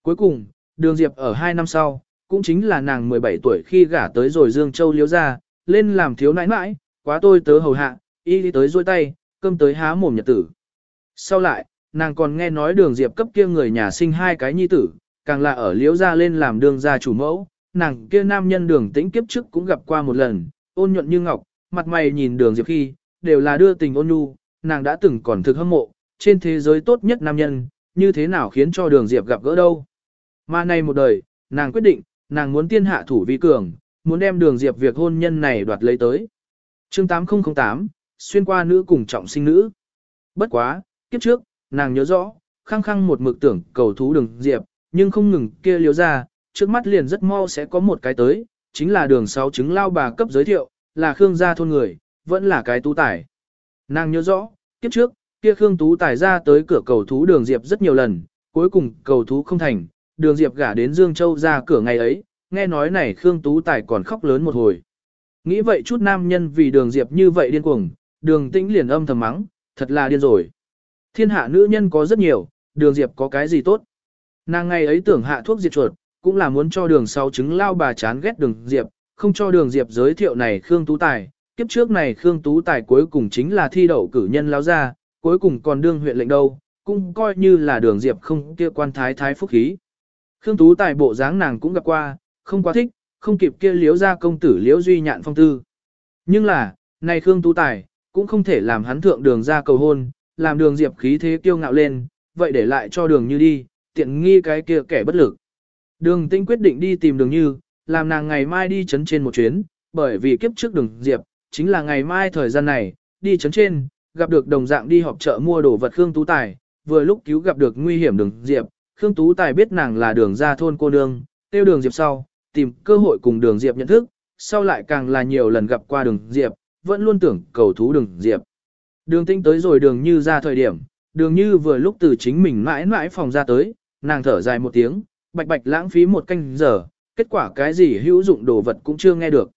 Cuối cùng, đường diệp ở hai năm sau, cũng chính là nàng 17 tuổi khi gả tới rồi Dương Châu liếu ra, lên làm thiếu nãi nãi, quá tôi tớ hầu hạ, y đi tới dôi tay, cơm tới há mồm nhật tử. Sau lại, nàng còn nghe nói đường diệp cấp kia người nhà sinh hai cái nhi tử, càng là ở Liễu ra lên làm đường gia chủ mẫu, nàng kia nam nhân đường tĩnh kiếp trước cũng gặp qua một lần, ôn nhuận như ngọc, mặt mày nhìn đường diệp khi, đều là đưa tình ôn nhu, nàng đã từng còn thực hâm mộ, trên thế giới tốt nhất nam nhân, như thế nào khiến cho đường diệp gặp gỡ đâu. Mà này một đời, nàng quyết định, nàng muốn tiên hạ thủ vi cường, muốn đem đường diệp việc hôn nhân này đoạt lấy tới. chương 8008, xuyên qua nữ cùng trọng sinh nữ. Bất quá, kiếp trước, nàng nhớ rõ, khăng khăng một mực tưởng cầu thú đường diệp, nhưng không ngừng kia liếu ra, trước mắt liền rất mau sẽ có một cái tới, chính là đường sáu chứng lao bà cấp giới thiệu, là Khương gia thôn người, vẫn là cái tú tài. Nàng nhớ rõ, kiếp trước, kia Khương tú tài ra tới cửa cầu thú đường diệp rất nhiều lần, cuối cùng cầu thú không thành, đường diệp gả đến Dương Châu ra cửa ngày ấy, nghe nói này Khương Tú Tài còn khóc lớn một hồi. Nghĩ vậy chút nam nhân vì đường diệp như vậy điên cuồng, đường tĩnh liền âm thầm mắng, thật là điên rồi. Thiên hạ nữ nhân có rất nhiều, đường diệp có cái gì tốt. Nàng ngày ấy tưởng hạ thuốc diệt chuột, cũng là muốn cho đường sau chứng lao bà chán ghét đường diệp, không cho đường diệp giới thiệu này Khương Tú Tài. Kiếp trước này Khương Tú Tài cuối cùng chính là thi đậu cử nhân lao ra, cuối cùng còn đương huyện lệnh đâu, cũng coi như là đường diệp không kia quan thái thái phúc khí. Khương Tú Tài bộ dáng nàng cũng gặp qua, không quá thích, không kịp kia liếu ra công tử liếu duy nhạn phong tư. Nhưng là, này Khương Tú Tài, cũng không thể làm hắn thượng đường ra cầu hôn, làm đường diệp khí thế kiêu ngạo lên, vậy để lại cho đường như đi, tiện nghi cái kia kẻ bất lực. Đường tinh quyết định đi tìm đường như, làm nàng ngày mai đi chấn trên một chuyến, bởi vì kiếp trước đường diệp, chính là ngày mai thời gian này, đi chấn trên, gặp được đồng dạng đi họp chợ mua đồ vật Khương Tú Tài, vừa lúc cứu gặp được nguy hiểm đường diệp, Khương Tú Tài biết nàng là đường ra thôn cô nương, tiêu đường diệp sau, tìm cơ hội cùng đường Diệp nhận thức, sau lại càng là nhiều lần gặp qua đường Diệp, vẫn luôn tưởng cầu thú đường Diệp. Đường tinh tới rồi đường như ra thời điểm, đường như vừa lúc từ chính mình mãi mãi phòng ra tới, nàng thở dài một tiếng, bạch bạch lãng phí một canh giờ, kết quả cái gì hữu dụng đồ vật cũng chưa nghe được.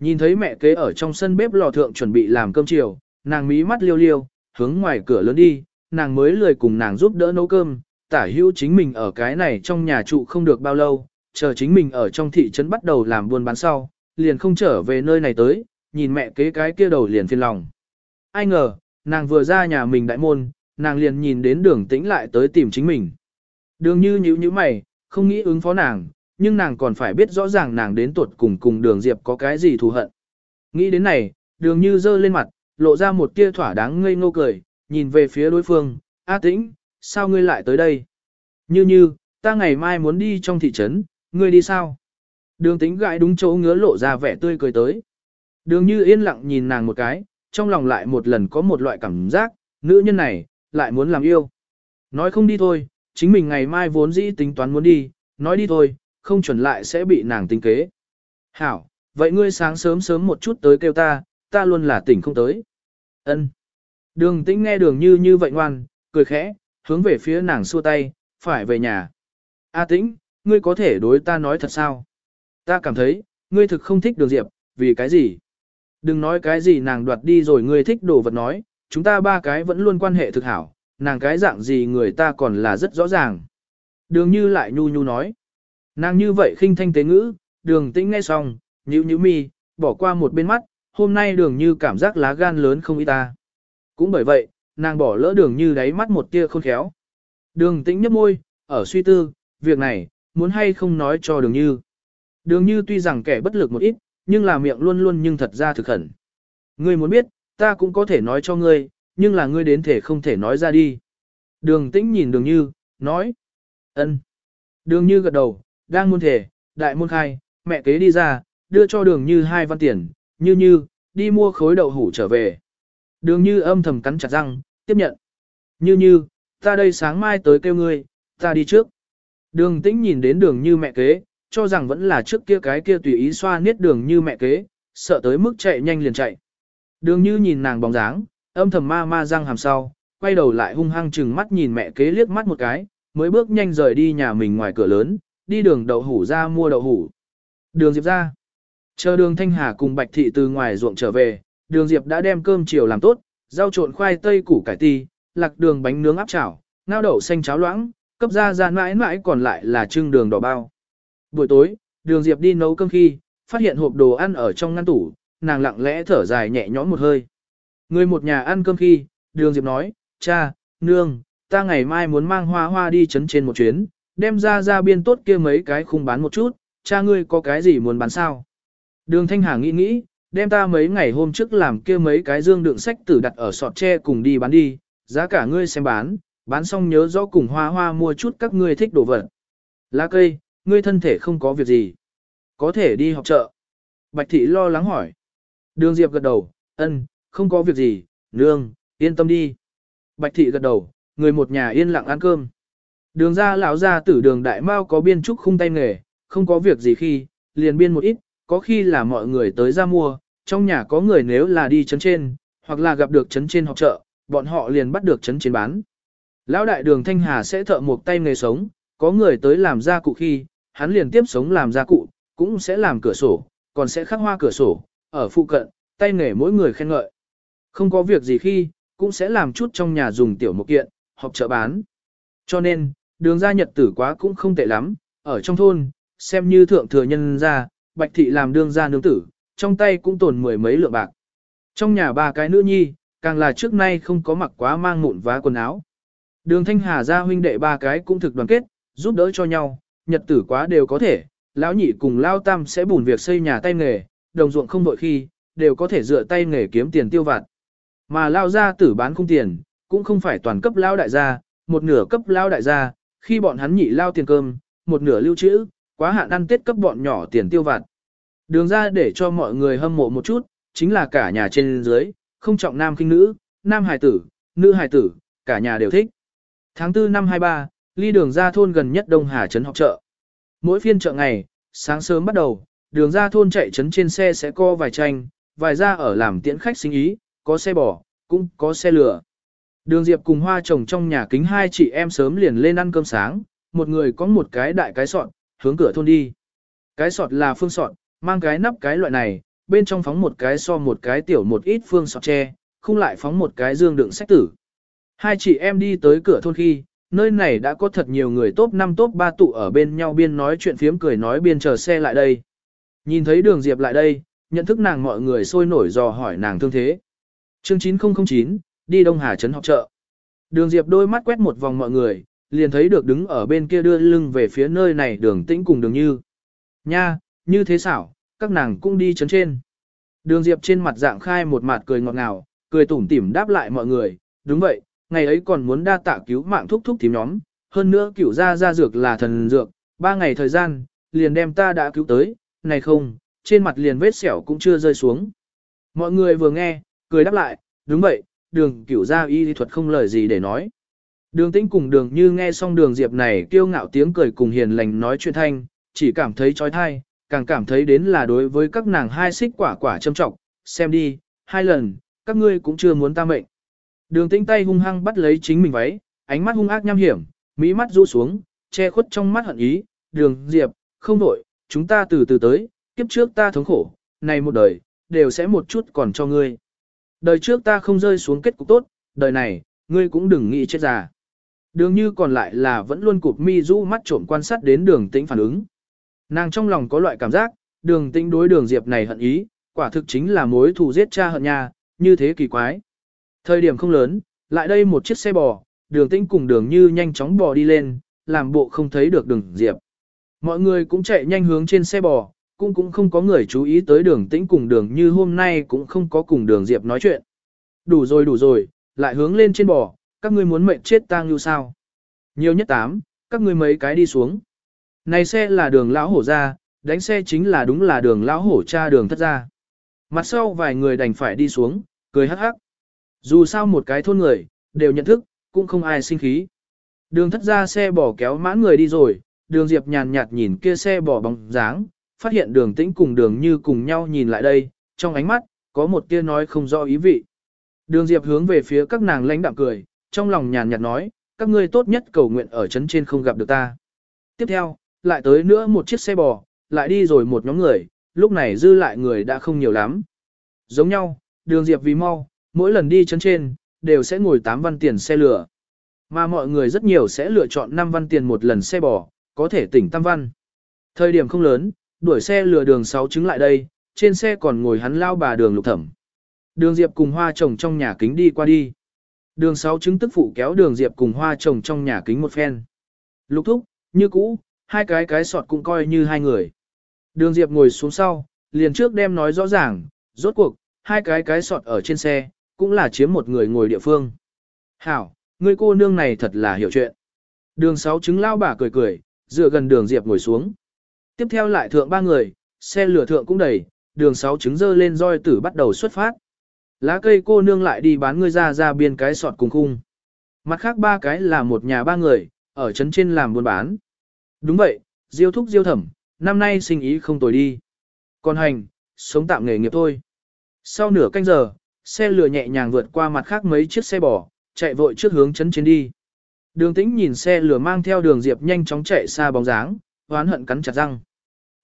Nhìn thấy mẹ kế ở trong sân bếp lò thượng chuẩn bị làm cơm chiều, nàng mí mắt liêu liêu, hướng ngoài cửa lớn đi, nàng mới lười cùng nàng giúp đỡ nấu cơm, tả hữu chính mình ở cái này trong nhà trụ không được bao lâu, chờ chính mình ở trong thị trấn bắt đầu làm buôn bán sau, liền không trở về nơi này tới, nhìn mẹ kế cái kia đầu liền phiền lòng. Ai ngờ, nàng vừa ra nhà mình đại môn, nàng liền nhìn đến đường tĩnh lại tới tìm chính mình. Đường như nhíu nhíu mày, không nghĩ ứng phó nàng, nhưng nàng còn phải biết rõ ràng nàng đến tuột cùng cùng đường diệp có cái gì thù hận. Nghĩ đến này, đường như dơ lên mặt, lộ ra một tia thỏa đáng ngây ngô cười, nhìn về phía đối phương, A tĩnh, sao ngươi lại tới đây? Như như, ta ngày mai muốn đi trong thị trấn, ngươi đi sao? Đường Tĩnh gãi đúng chỗ ngứa lộ ra vẻ tươi cười tới. Đường như yên lặng nhìn nàng một cái, trong lòng lại một lần có một loại cảm giác, nữ nhân này, lại muốn làm yêu. Nói không đi thôi, chính mình ngày mai vốn dĩ tính toán muốn đi, nói đi thôi, không chuẩn lại sẽ bị nàng tính kế. Hảo, vậy ngươi sáng sớm sớm một chút tới kêu ta, ta luôn là tỉnh không tới. Ân. Đường tĩnh nghe đường như như vậy ngoan, cười khẽ, hướng về phía nàng xua tay, phải về nhà. A tĩnh, ngươi có thể đối ta nói thật sao? Ta cảm thấy, ngươi thực không thích đường diệp, vì cái gì? Đừng nói cái gì nàng đoạt đi rồi ngươi thích đồ vật nói, chúng ta ba cái vẫn luôn quan hệ thực hảo, nàng cái dạng gì người ta còn là rất rõ ràng. Đường như lại nhu nhu nói. Nàng như vậy khinh thanh tế ngữ, đường tĩnh nghe xong, nhíu nhíu mi, bỏ qua một bên mắt, hôm nay đường như cảm giác lá gan lớn không ít ta. Cũng bởi vậy, nàng bỏ lỡ đường như đáy mắt một tia khôn khéo. Đường tĩnh nhấp môi, ở suy tư, việc này, muốn hay không nói cho đường như. Đường như tuy rằng kẻ bất lực một ít, nhưng là miệng luôn luôn nhưng thật ra thực khẩn. Ngươi muốn biết, ta cũng có thể nói cho ngươi, nhưng là ngươi đến thể không thể nói ra đi. Đường tĩnh nhìn đường như, nói. ân. Đường như gật đầu, đang muôn thể, đại môn khai, mẹ kế đi ra, đưa cho đường như hai văn tiền, như như, đi mua khối đậu hủ trở về. Đường như âm thầm cắn chặt răng, tiếp nhận. Như như, ta đây sáng mai tới kêu ngươi, ta đi trước. Đường tĩnh nhìn đến đường như mẹ kế, cho rằng vẫn là trước kia cái kia tùy ý xoa niết đường như mẹ kế, sợ tới mức chạy nhanh liền chạy. Đường như nhìn nàng bóng dáng, âm thầm ma ma răng hàm sau, quay đầu lại hung hăng chừng mắt nhìn mẹ kế liếc mắt một cái, mới bước nhanh rời đi nhà mình ngoài cửa lớn, đi đường đậu hủ ra mua đậu hủ. Đường Diệp ra. Chờ đường Thanh Hà cùng Bạch Thị từ ngoài ruộng trở về, đường Diệp đã đem cơm chiều làm tốt, rau trộn khoai tây củ cải ti, lạc đường bánh nướng áp chảo, ngao đậu xanh cháo loãng, cấp ra ra mãi mãi còn lại là trưng đường đỏ bao. Buổi tối, đường Diệp đi nấu cơm khi, phát hiện hộp đồ ăn ở trong ngăn tủ, nàng lặng lẽ thở dài nhẹ nhõm một hơi. Người một nhà ăn cơm khi, đường Diệp nói, cha, nương, ta ngày mai muốn mang hoa hoa đi chấn trên một chuyến, đem ra ra biên tốt kia mấy cái khung bán một chút, cha ngươi có cái gì muốn bán sao? Đường Thanh Hà nghĩ nghĩ, đem ta mấy ngày hôm trước làm kia mấy cái dương đựng sách tử đặt ở sọt tre cùng đi bán đi, giá cả ngươi xem bán, bán xong nhớ rõ cùng hoa hoa mua chút các ngươi thích đồ vật. Lá cây, ngươi thân thể không có việc gì. Có thể đi học chợ. Bạch thị lo lắng hỏi. Đường Diệp gật đầu, ân, không có việc gì, nương, yên tâm đi. Bạch thị gật đầu, người một nhà yên lặng ăn cơm. Đường ra lão ra tử đường đại mao có biên trúc khung tay nghề, không có việc gì khi, liền biên một ít, có khi là mọi người tới ra mua, trong nhà có người nếu là đi chấn trên, hoặc là gặp được chấn trên học chợ, bọn họ liền bắt được chấn trên bán. Lão đại đường Thanh Hà sẽ thợ một tay nghề sống, có người tới làm gia cụ khi, hắn liền tiếp sống làm gia cụ, cũng sẽ làm cửa sổ, còn sẽ khắc hoa cửa sổ, ở phụ cận, tay nghề mỗi người khen ngợi. Không có việc gì khi, cũng sẽ làm chút trong nhà dùng tiểu một kiện, họp chợ bán. Cho nên, đường ra nhật tử quá cũng không tệ lắm, ở trong thôn, xem như thượng thừa nhân ra, bạch thị làm đương ra nương tử, trong tay cũng tồn mười mấy lượng bạc. Trong nhà ba cái nữ nhi, càng là trước nay không có mặc quá mang mụn vá quần áo. Đường Thanh Hà ra huynh đệ ba cái cũng thực đoàn kết, giúp đỡ cho nhau, nhật tử quá đều có thể, lão nhị cùng lao tam sẽ bùn việc xây nhà tay nghề, đồng ruộng không đội khi, đều có thể dựa tay nghề kiếm tiền tiêu vặt. Mà lao gia tử bán không tiền, cũng không phải toàn cấp lao đại gia, một nửa cấp lao đại gia, khi bọn hắn nhị lao tiền cơm, một nửa lưu trữ, quá hạn ăn tết cấp bọn nhỏ tiền tiêu vặt. Đường ra để cho mọi người hâm mộ một chút, chính là cả nhà trên dưới, không trọng nam khinh nữ, nam hài tử, nữ hài tử, cả nhà đều thích. Tháng 4 năm 23, ly đường ra thôn gần nhất Đông Hà Trấn học chợ. Mỗi phiên chợ ngày, sáng sớm bắt đầu, đường ra thôn chạy trấn trên xe sẽ co vài tranh, vài ra ở làm tiễn khách sinh ý, có xe bò, cũng có xe lửa. Đường Diệp cùng hoa chồng trong nhà kính hai chị em sớm liền lên ăn cơm sáng, một người có một cái đại cái sọt, hướng cửa thôn đi. Cái sọt là phương sọt, mang cái nắp cái loại này, bên trong phóng một cái so một cái tiểu một ít phương sọt tre, không lại phóng một cái dương đựng sách tử. Hai chị em đi tới cửa thôn khi, nơi này đã có thật nhiều người top 5 top 3 tụ ở bên nhau biên nói chuyện phiếm cười nói biên chờ xe lại đây. Nhìn thấy đường Diệp lại đây, nhận thức nàng mọi người sôi nổi dò hỏi nàng thương thế. Chương 9009, đi Đông Hà Trấn học chợ. Đường Diệp đôi mắt quét một vòng mọi người, liền thấy được đứng ở bên kia đưa lưng về phía nơi này đường tĩnh cùng đường như. Nha, như thế xảo, các nàng cũng đi chấn trên. Đường Diệp trên mặt dạng khai một mặt cười ngọt ngào, cười tủm tỉm đáp lại mọi người, đúng vậy, ngày ấy còn muốn đa tạ cứu mạng thúc thúc thím nhóm, hơn nữa cửu gia gia dược là thần dược, ba ngày thời gian, liền đem ta đã cứu tới, này không, trên mặt liền vết sẹo cũng chưa rơi xuống. Mọi người vừa nghe, cười đáp lại, đúng vậy, đường cửu gia y lý thuật không lời gì để nói. Đường tĩnh cùng đường như nghe xong đường diệp này kiêu ngạo tiếng cười cùng hiền lành nói chuyện thanh, chỉ cảm thấy trói thai, càng cảm thấy đến là đối với các nàng hai xích quả quả châm trọng, xem đi, hai lần, các ngươi cũng chưa muốn ta mệnh. Đường tĩnh tay hung hăng bắt lấy chính mình váy, ánh mắt hung ác nham hiểm, mỹ mắt rũ xuống, che khuất trong mắt hận ý, đường diệp, không đổi, chúng ta từ từ tới, kiếp trước ta thống khổ, này một đời, đều sẽ một chút còn cho ngươi. Đời trước ta không rơi xuống kết cục tốt, đời này, ngươi cũng đừng nghĩ chết già. Đường như còn lại là vẫn luôn cụp mi rũ mắt trộm quan sát đến đường tĩnh phản ứng. Nàng trong lòng có loại cảm giác, đường tĩnh đối đường diệp này hận ý, quả thực chính là mối thù giết cha hận nhà, như thế kỳ quái. Thời điểm không lớn, lại đây một chiếc xe bò, đường tĩnh cùng đường như nhanh chóng bò đi lên, làm bộ không thấy được đường diệp. Mọi người cũng chạy nhanh hướng trên xe bò, cũng cũng không có người chú ý tới đường tĩnh cùng đường như hôm nay cũng không có cùng đường diệp nói chuyện. Đủ rồi đủ rồi, lại hướng lên trên bò, các ngươi muốn mệnh chết tang như sao. Nhiều nhất tám, các ngươi mấy cái đi xuống. Này xe là đường lão hổ ra, đánh xe chính là đúng là đường lão hổ cha đường thất ra. Mặt sau vài người đành phải đi xuống, cười hắc hắc. Dù sao một cái thôn người, đều nhận thức, cũng không ai sinh khí. Đường thất ra xe bỏ kéo mãn người đi rồi, đường diệp nhàn nhạt nhìn kia xe bỏ bóng dáng, phát hiện đường tĩnh cùng đường như cùng nhau nhìn lại đây, trong ánh mắt, có một tia nói không rõ ý vị. Đường diệp hướng về phía các nàng lãnh đạm cười, trong lòng nhàn nhạt nói, các ngươi tốt nhất cầu nguyện ở trấn trên không gặp được ta. Tiếp theo, lại tới nữa một chiếc xe bò, lại đi rồi một nhóm người, lúc này dư lại người đã không nhiều lắm. Giống nhau, đường diệp vì mau, mỗi lần đi chấn trên, đều sẽ ngồi 8 văn tiền xe lửa. Mà mọi người rất nhiều sẽ lựa chọn 5 văn tiền một lần xe bò, có thể tỉnh tam văn. Thời điểm không lớn, đuổi xe lừa đường 6 chứng lại đây, trên xe còn ngồi hắn lao bà đường lục thẩm. Đường Diệp cùng hoa chồng trong nhà kính đi qua đi. Đường 6 chứng tức phụ kéo đường Diệp cùng hoa chồng trong nhà kính một phen. Lục thúc, như cũ, hai cái cái sọt cũng coi như hai người. Đường Diệp ngồi xuống sau, liền trước đem nói rõ ràng, rốt cuộc, hai cái cái sọt ở trên xe, cũng là chiếm một người ngồi địa phương. Hảo, ngươi cô nương này thật là hiểu chuyện. Đường sáu chứng lao bà cười cười, dựa gần đường Diệp ngồi xuống. Tiếp theo lại thượng ba người, xe lửa thượng cũng đầy, đường sáu trứng dơ lên roi tử bắt đầu xuất phát. Lá cây cô nương lại đi bán ngươi ra ra biên cái sọt cùng khung. Mặt khác ba cái là một nhà ba người, ở trấn trên làm buôn bán. Đúng vậy, diêu thúc diêu thẩm, năm nay sinh ý không tồi đi. Còn hành, sống tạm nghề nghiệp thôi. Sau nửa canh giờ, xe lửa nhẹ nhàng vượt qua mặt khác mấy chiếc xe bò, chạy vội trước hướng chấn trên đi. Đường tĩnh nhìn xe lửa mang theo đường diệp nhanh chóng chạy xa bóng dáng, hoán hận cắn chặt răng.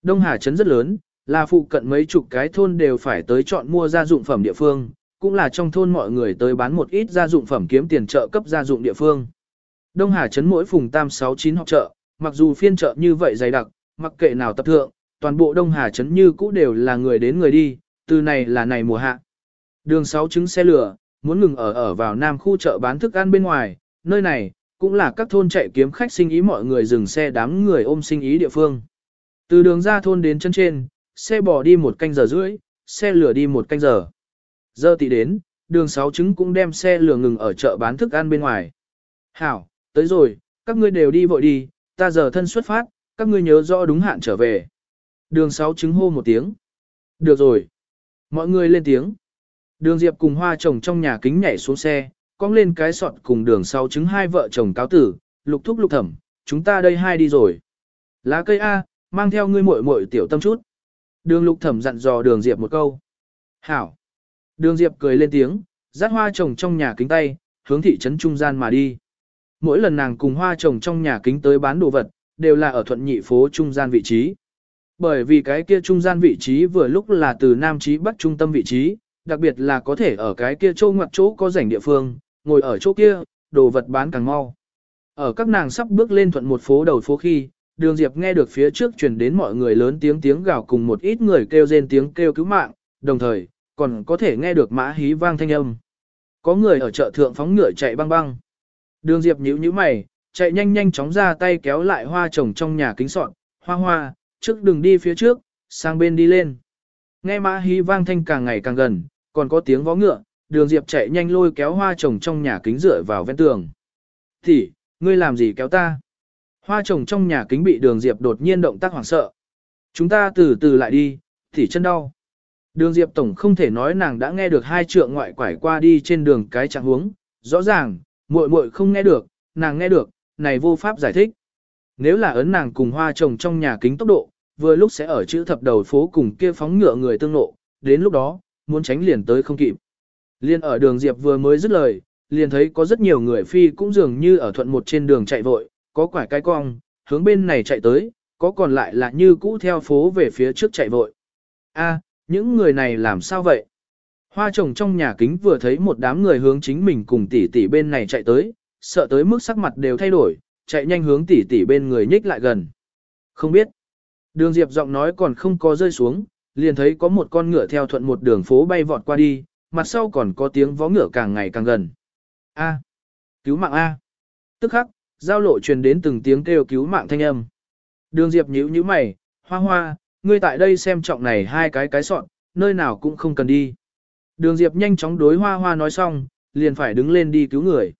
Đông Hà Trấn rất lớn, là phụ cận mấy chục cái thôn đều phải tới chọn mua gia dụng phẩm địa phương, cũng là trong thôn mọi người tới bán một ít gia dụng phẩm kiếm tiền trợ cấp gia dụng địa phương. Đông Hà Trấn mỗi phùng tam 69 học chợ, mặc dù phiên chợ như vậy dày đặc, mặc kệ nào tập thượng, toàn bộ Đông Hà Trấn như cũ đều là người đến người đi, từ này là này mùa hạ. Đường 6 trứng xe lửa, muốn ngừng ở ở vào nam khu chợ bán thức ăn bên ngoài, nơi này, cũng là các thôn chạy kiếm khách sinh ý mọi người dừng xe đám người ôm sinh ý địa phương. Từ đường ra thôn đến chân trên, xe bò đi một canh giờ rưỡi, xe lửa đi một canh giờ. Giờ tỷ đến, đường sáu trứng cũng đem xe lửa ngừng ở chợ bán thức ăn bên ngoài. Hảo, tới rồi, các ngươi đều đi vội đi, ta giờ thân xuất phát, các ngươi nhớ rõ đúng hạn trở về. Đường sáu trứng hô một tiếng. Được rồi. Mọi người lên tiếng. Đường Diệp cùng hoa chồng trong nhà kính nhảy xuống xe, cong lên cái sọt cùng đường sau chứng hai vợ chồng cáo tử, lục thúc lục thẩm, chúng ta đây hai đi rồi. Lá cây A, mang theo ngươi muội muội tiểu tâm chút. Đường lục thẩm dặn dò đường Diệp một câu. Hảo. Đường Diệp cười lên tiếng, dắt hoa chồng trong nhà kính tay, hướng thị trấn trung gian mà đi. Mỗi lần nàng cùng hoa chồng trong nhà kính tới bán đồ vật, đều là ở thuận nhị phố trung gian vị trí. Bởi vì cái kia trung gian vị trí vừa lúc là từ nam chí bắc trung tâm vị trí, đặc biệt là có thể ở cái kia châu ngoặt chỗ có rảnh địa phương, ngồi ở chỗ kia, đồ vật bán càng mau. Ở các nàng sắp bước lên thuận một phố đầu phố khi, đường Diệp nghe được phía trước truyền đến mọi người lớn tiếng tiếng gào cùng một ít người kêu rên tiếng kêu cứu mạng, đồng thời, còn có thể nghe được mã hí vang thanh âm. Có người ở chợ thượng phóng ngựa chạy băng băng. Đường Diệp nhíu nhíu mày, chạy nhanh nhanh chóng ra tay kéo lại hoa trồng trong nhà kính sọn, hoa hoa, trước đừng đi phía trước, sang bên đi lên. Nghe mã hí vang thanh càng ngày càng gần, còn có tiếng vó ngựa, đường Diệp chạy nhanh lôi kéo hoa trồng trong nhà kính rửa vào ven tường. Thì, ngươi làm gì kéo ta? Hoa trồng trong nhà kính bị đường Diệp đột nhiên động tác hoảng sợ. Chúng ta từ từ lại đi, thì chân đau. Đường Diệp Tổng không thể nói nàng đã nghe được hai trượng ngoại quải qua đi trên đường cái trạng huống, rõ ràng, muội muội không nghe được, nàng nghe được, này vô pháp giải thích. Nếu là ấn nàng cùng hoa trồng trong nhà kính tốc độ, vừa lúc sẽ ở chữ thập đầu phố cùng kia phóng ngựa người tương nộ, đến lúc đó, muốn tránh liền tới không kịp. Liên ở đường Diệp vừa mới dứt lời, liền thấy có rất nhiều người phi cũng dường như ở thuận một trên đường chạy vội, có quải cái cong, hướng bên này chạy tới, có còn lại là như cũ theo phố về phía trước chạy vội. A, những người này làm sao vậy? Hoa trồng trong nhà kính vừa thấy một đám người hướng chính mình cùng tỷ tỷ bên này chạy tới, sợ tới mức sắc mặt đều thay đổi, chạy nhanh hướng tỷ tỷ bên người nhích lại gần. Không biết. Đường Diệp giọng nói còn không có rơi xuống, liền thấy có một con ngựa theo thuận một đường phố bay vọt qua đi, mặt sau còn có tiếng vó ngựa càng ngày càng gần. A. Cứu mạng A. Tức khắc, giao lộ truyền đến từng tiếng kêu cứu mạng thanh âm. Đường Diệp nhíu nhíu mày, hoa hoa, ngươi tại đây xem trọng này hai cái cái sọn, nơi nào cũng không cần đi. Đường Diệp nhanh chóng đối hoa hoa nói xong, liền phải đứng lên đi cứu người.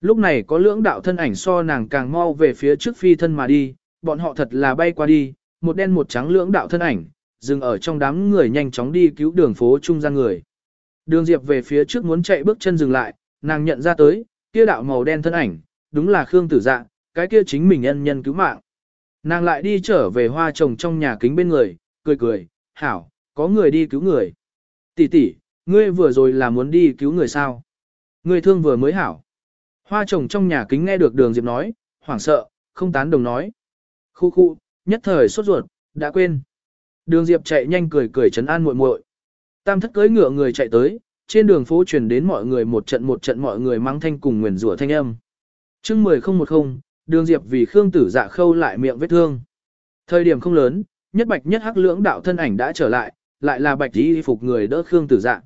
Lúc này có lưỡng đạo thân ảnh so nàng càng mau về phía trước phi thân mà đi, bọn họ thật là bay qua đi, một đen một trắng lưỡng đạo thân ảnh, dừng ở trong đám người nhanh chóng đi cứu đường phố trung gian người. Đường Diệp về phía trước muốn chạy bước chân dừng lại, nàng nhận ra tới, kia đạo màu đen thân ảnh, đúng là Khương Tử Dạ, cái kia chính mình nhân nhân cứu mạng. Nàng lại đi trở về hoa trồng trong nhà kính bên người, cười cười, hảo, có người đi cứu người. Tỷ tỷ, ngươi vừa rồi là muốn đi cứu người sao? Ngươi thương vừa mới hảo. Hoa trồng trong nhà kính nghe được đường Diệp nói, hoảng sợ, không tán đồng nói. Khu khu, nhất thời sốt ruột, đã quên. Đường Diệp chạy nhanh cười cười chấn an muội muội. Tam thất cưỡi ngựa người chạy tới, trên đường phố truyền đến mọi người một trận một trận mọi người mang thanh cùng nguyền rủa thanh âm. Chương 10010, Đường Diệp vì Khương Tử Dạ khâu lại miệng vết thương. Thời điểm không lớn, nhất bạch nhất hắc lưỡng đạo thân ảnh đã trở lại, lại là bạch y phục người đỡ Khương Tử Dạ.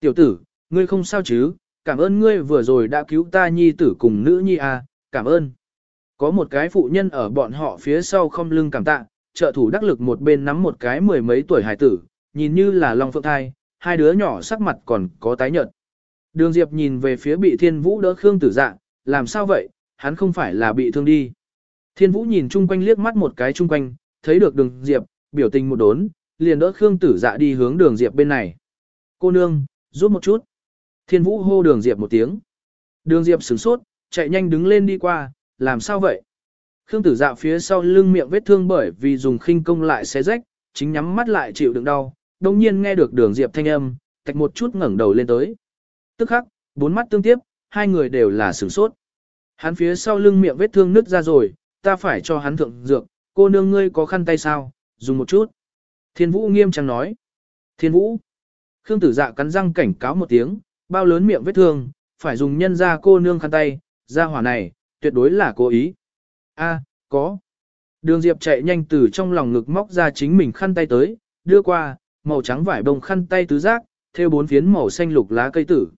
"Tiểu tử, ngươi không sao chứ? Cảm ơn ngươi vừa rồi đã cứu ta nhi tử cùng nữ nhi a, à, cảm ơn." Có một cái phụ nhân ở bọn họ phía sau không lưng cảm tạ, trợ thủ đắc lực một bên nắm một cái mười mấy tuổi hải tử, nhìn như là Long Phượng thai, hai đứa nhỏ sắc mặt còn có tái nhợt. Đường Diệp nhìn về phía bị Thiên Vũ đỡ Khương Tử Dạ, làm sao vậy, hắn không phải là bị thương đi. Thiên Vũ nhìn chung quanh liếc mắt một cái chung quanh, thấy được Đường Diệp, biểu tình một đốn, liền đỡ Khương Tử Dạ đi hướng Đường Diệp bên này. Cô nương, giúp một chút. Thiên Vũ hô Đường Diệp một tiếng. Đường Diệp sửng sốt, chạy nhanh đứng lên đi qua, làm sao vậy? Khương Tử Dạ phía sau lưng miệng vết thương bởi vì dùng khinh công lại xé rách, chính nhắm mắt lại chịu đựng đau, đồng nhiên nghe được Đường Diệp thanh âm, tạch một chút ngẩng đầu lên tới. Tức khắc, bốn mắt tương tiếp, hai người đều là sửng sốt. Hắn phía sau lưng miệng vết thương nứt ra rồi, ta phải cho hắn thượng dược, cô nương ngươi có khăn tay sao, dùng một chút. Thiên Vũ nghiêm trang nói. Thiên Vũ. Khương tử dạ cắn răng cảnh cáo một tiếng, bao lớn miệng vết thương, phải dùng nhân ra cô nương khăn tay, ra hỏa này, tuyệt đối là cố ý. A, có. Đường Diệp chạy nhanh từ trong lòng ngực móc ra chính mình khăn tay tới, đưa qua, màu trắng vải bông khăn tay tứ giác, theo bốn phiến màu xanh lục lá cây tử.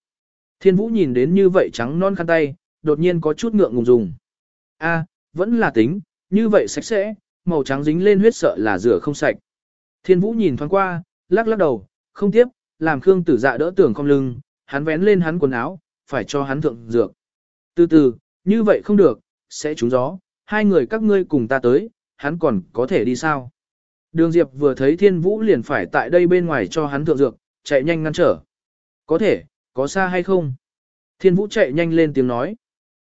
Thiên Vũ nhìn đến như vậy trắng non khăn tay, đột nhiên có chút ngượng ngùng dùng. A, vẫn là tính, như vậy sạch sẽ, màu trắng dính lên huyết sợ là rửa không sạch. Thiên Vũ nhìn thoáng qua, lắc lắc đầu, không tiếp, làm Khương Tử Dạ đỡ tưởng cong lưng, hắn vén lên hắn quần áo, phải cho hắn thượng dược. Từ từ, như vậy không được, sẽ trúng gió, hai người các ngươi cùng ta tới, hắn còn có thể đi sao? Đường Diệp vừa thấy Thiên Vũ liền phải tại đây bên ngoài cho hắn thượng dược, chạy nhanh ngăn trở. Có thể, có xa hay không? Thiên Vũ chạy nhanh lên tiếng nói.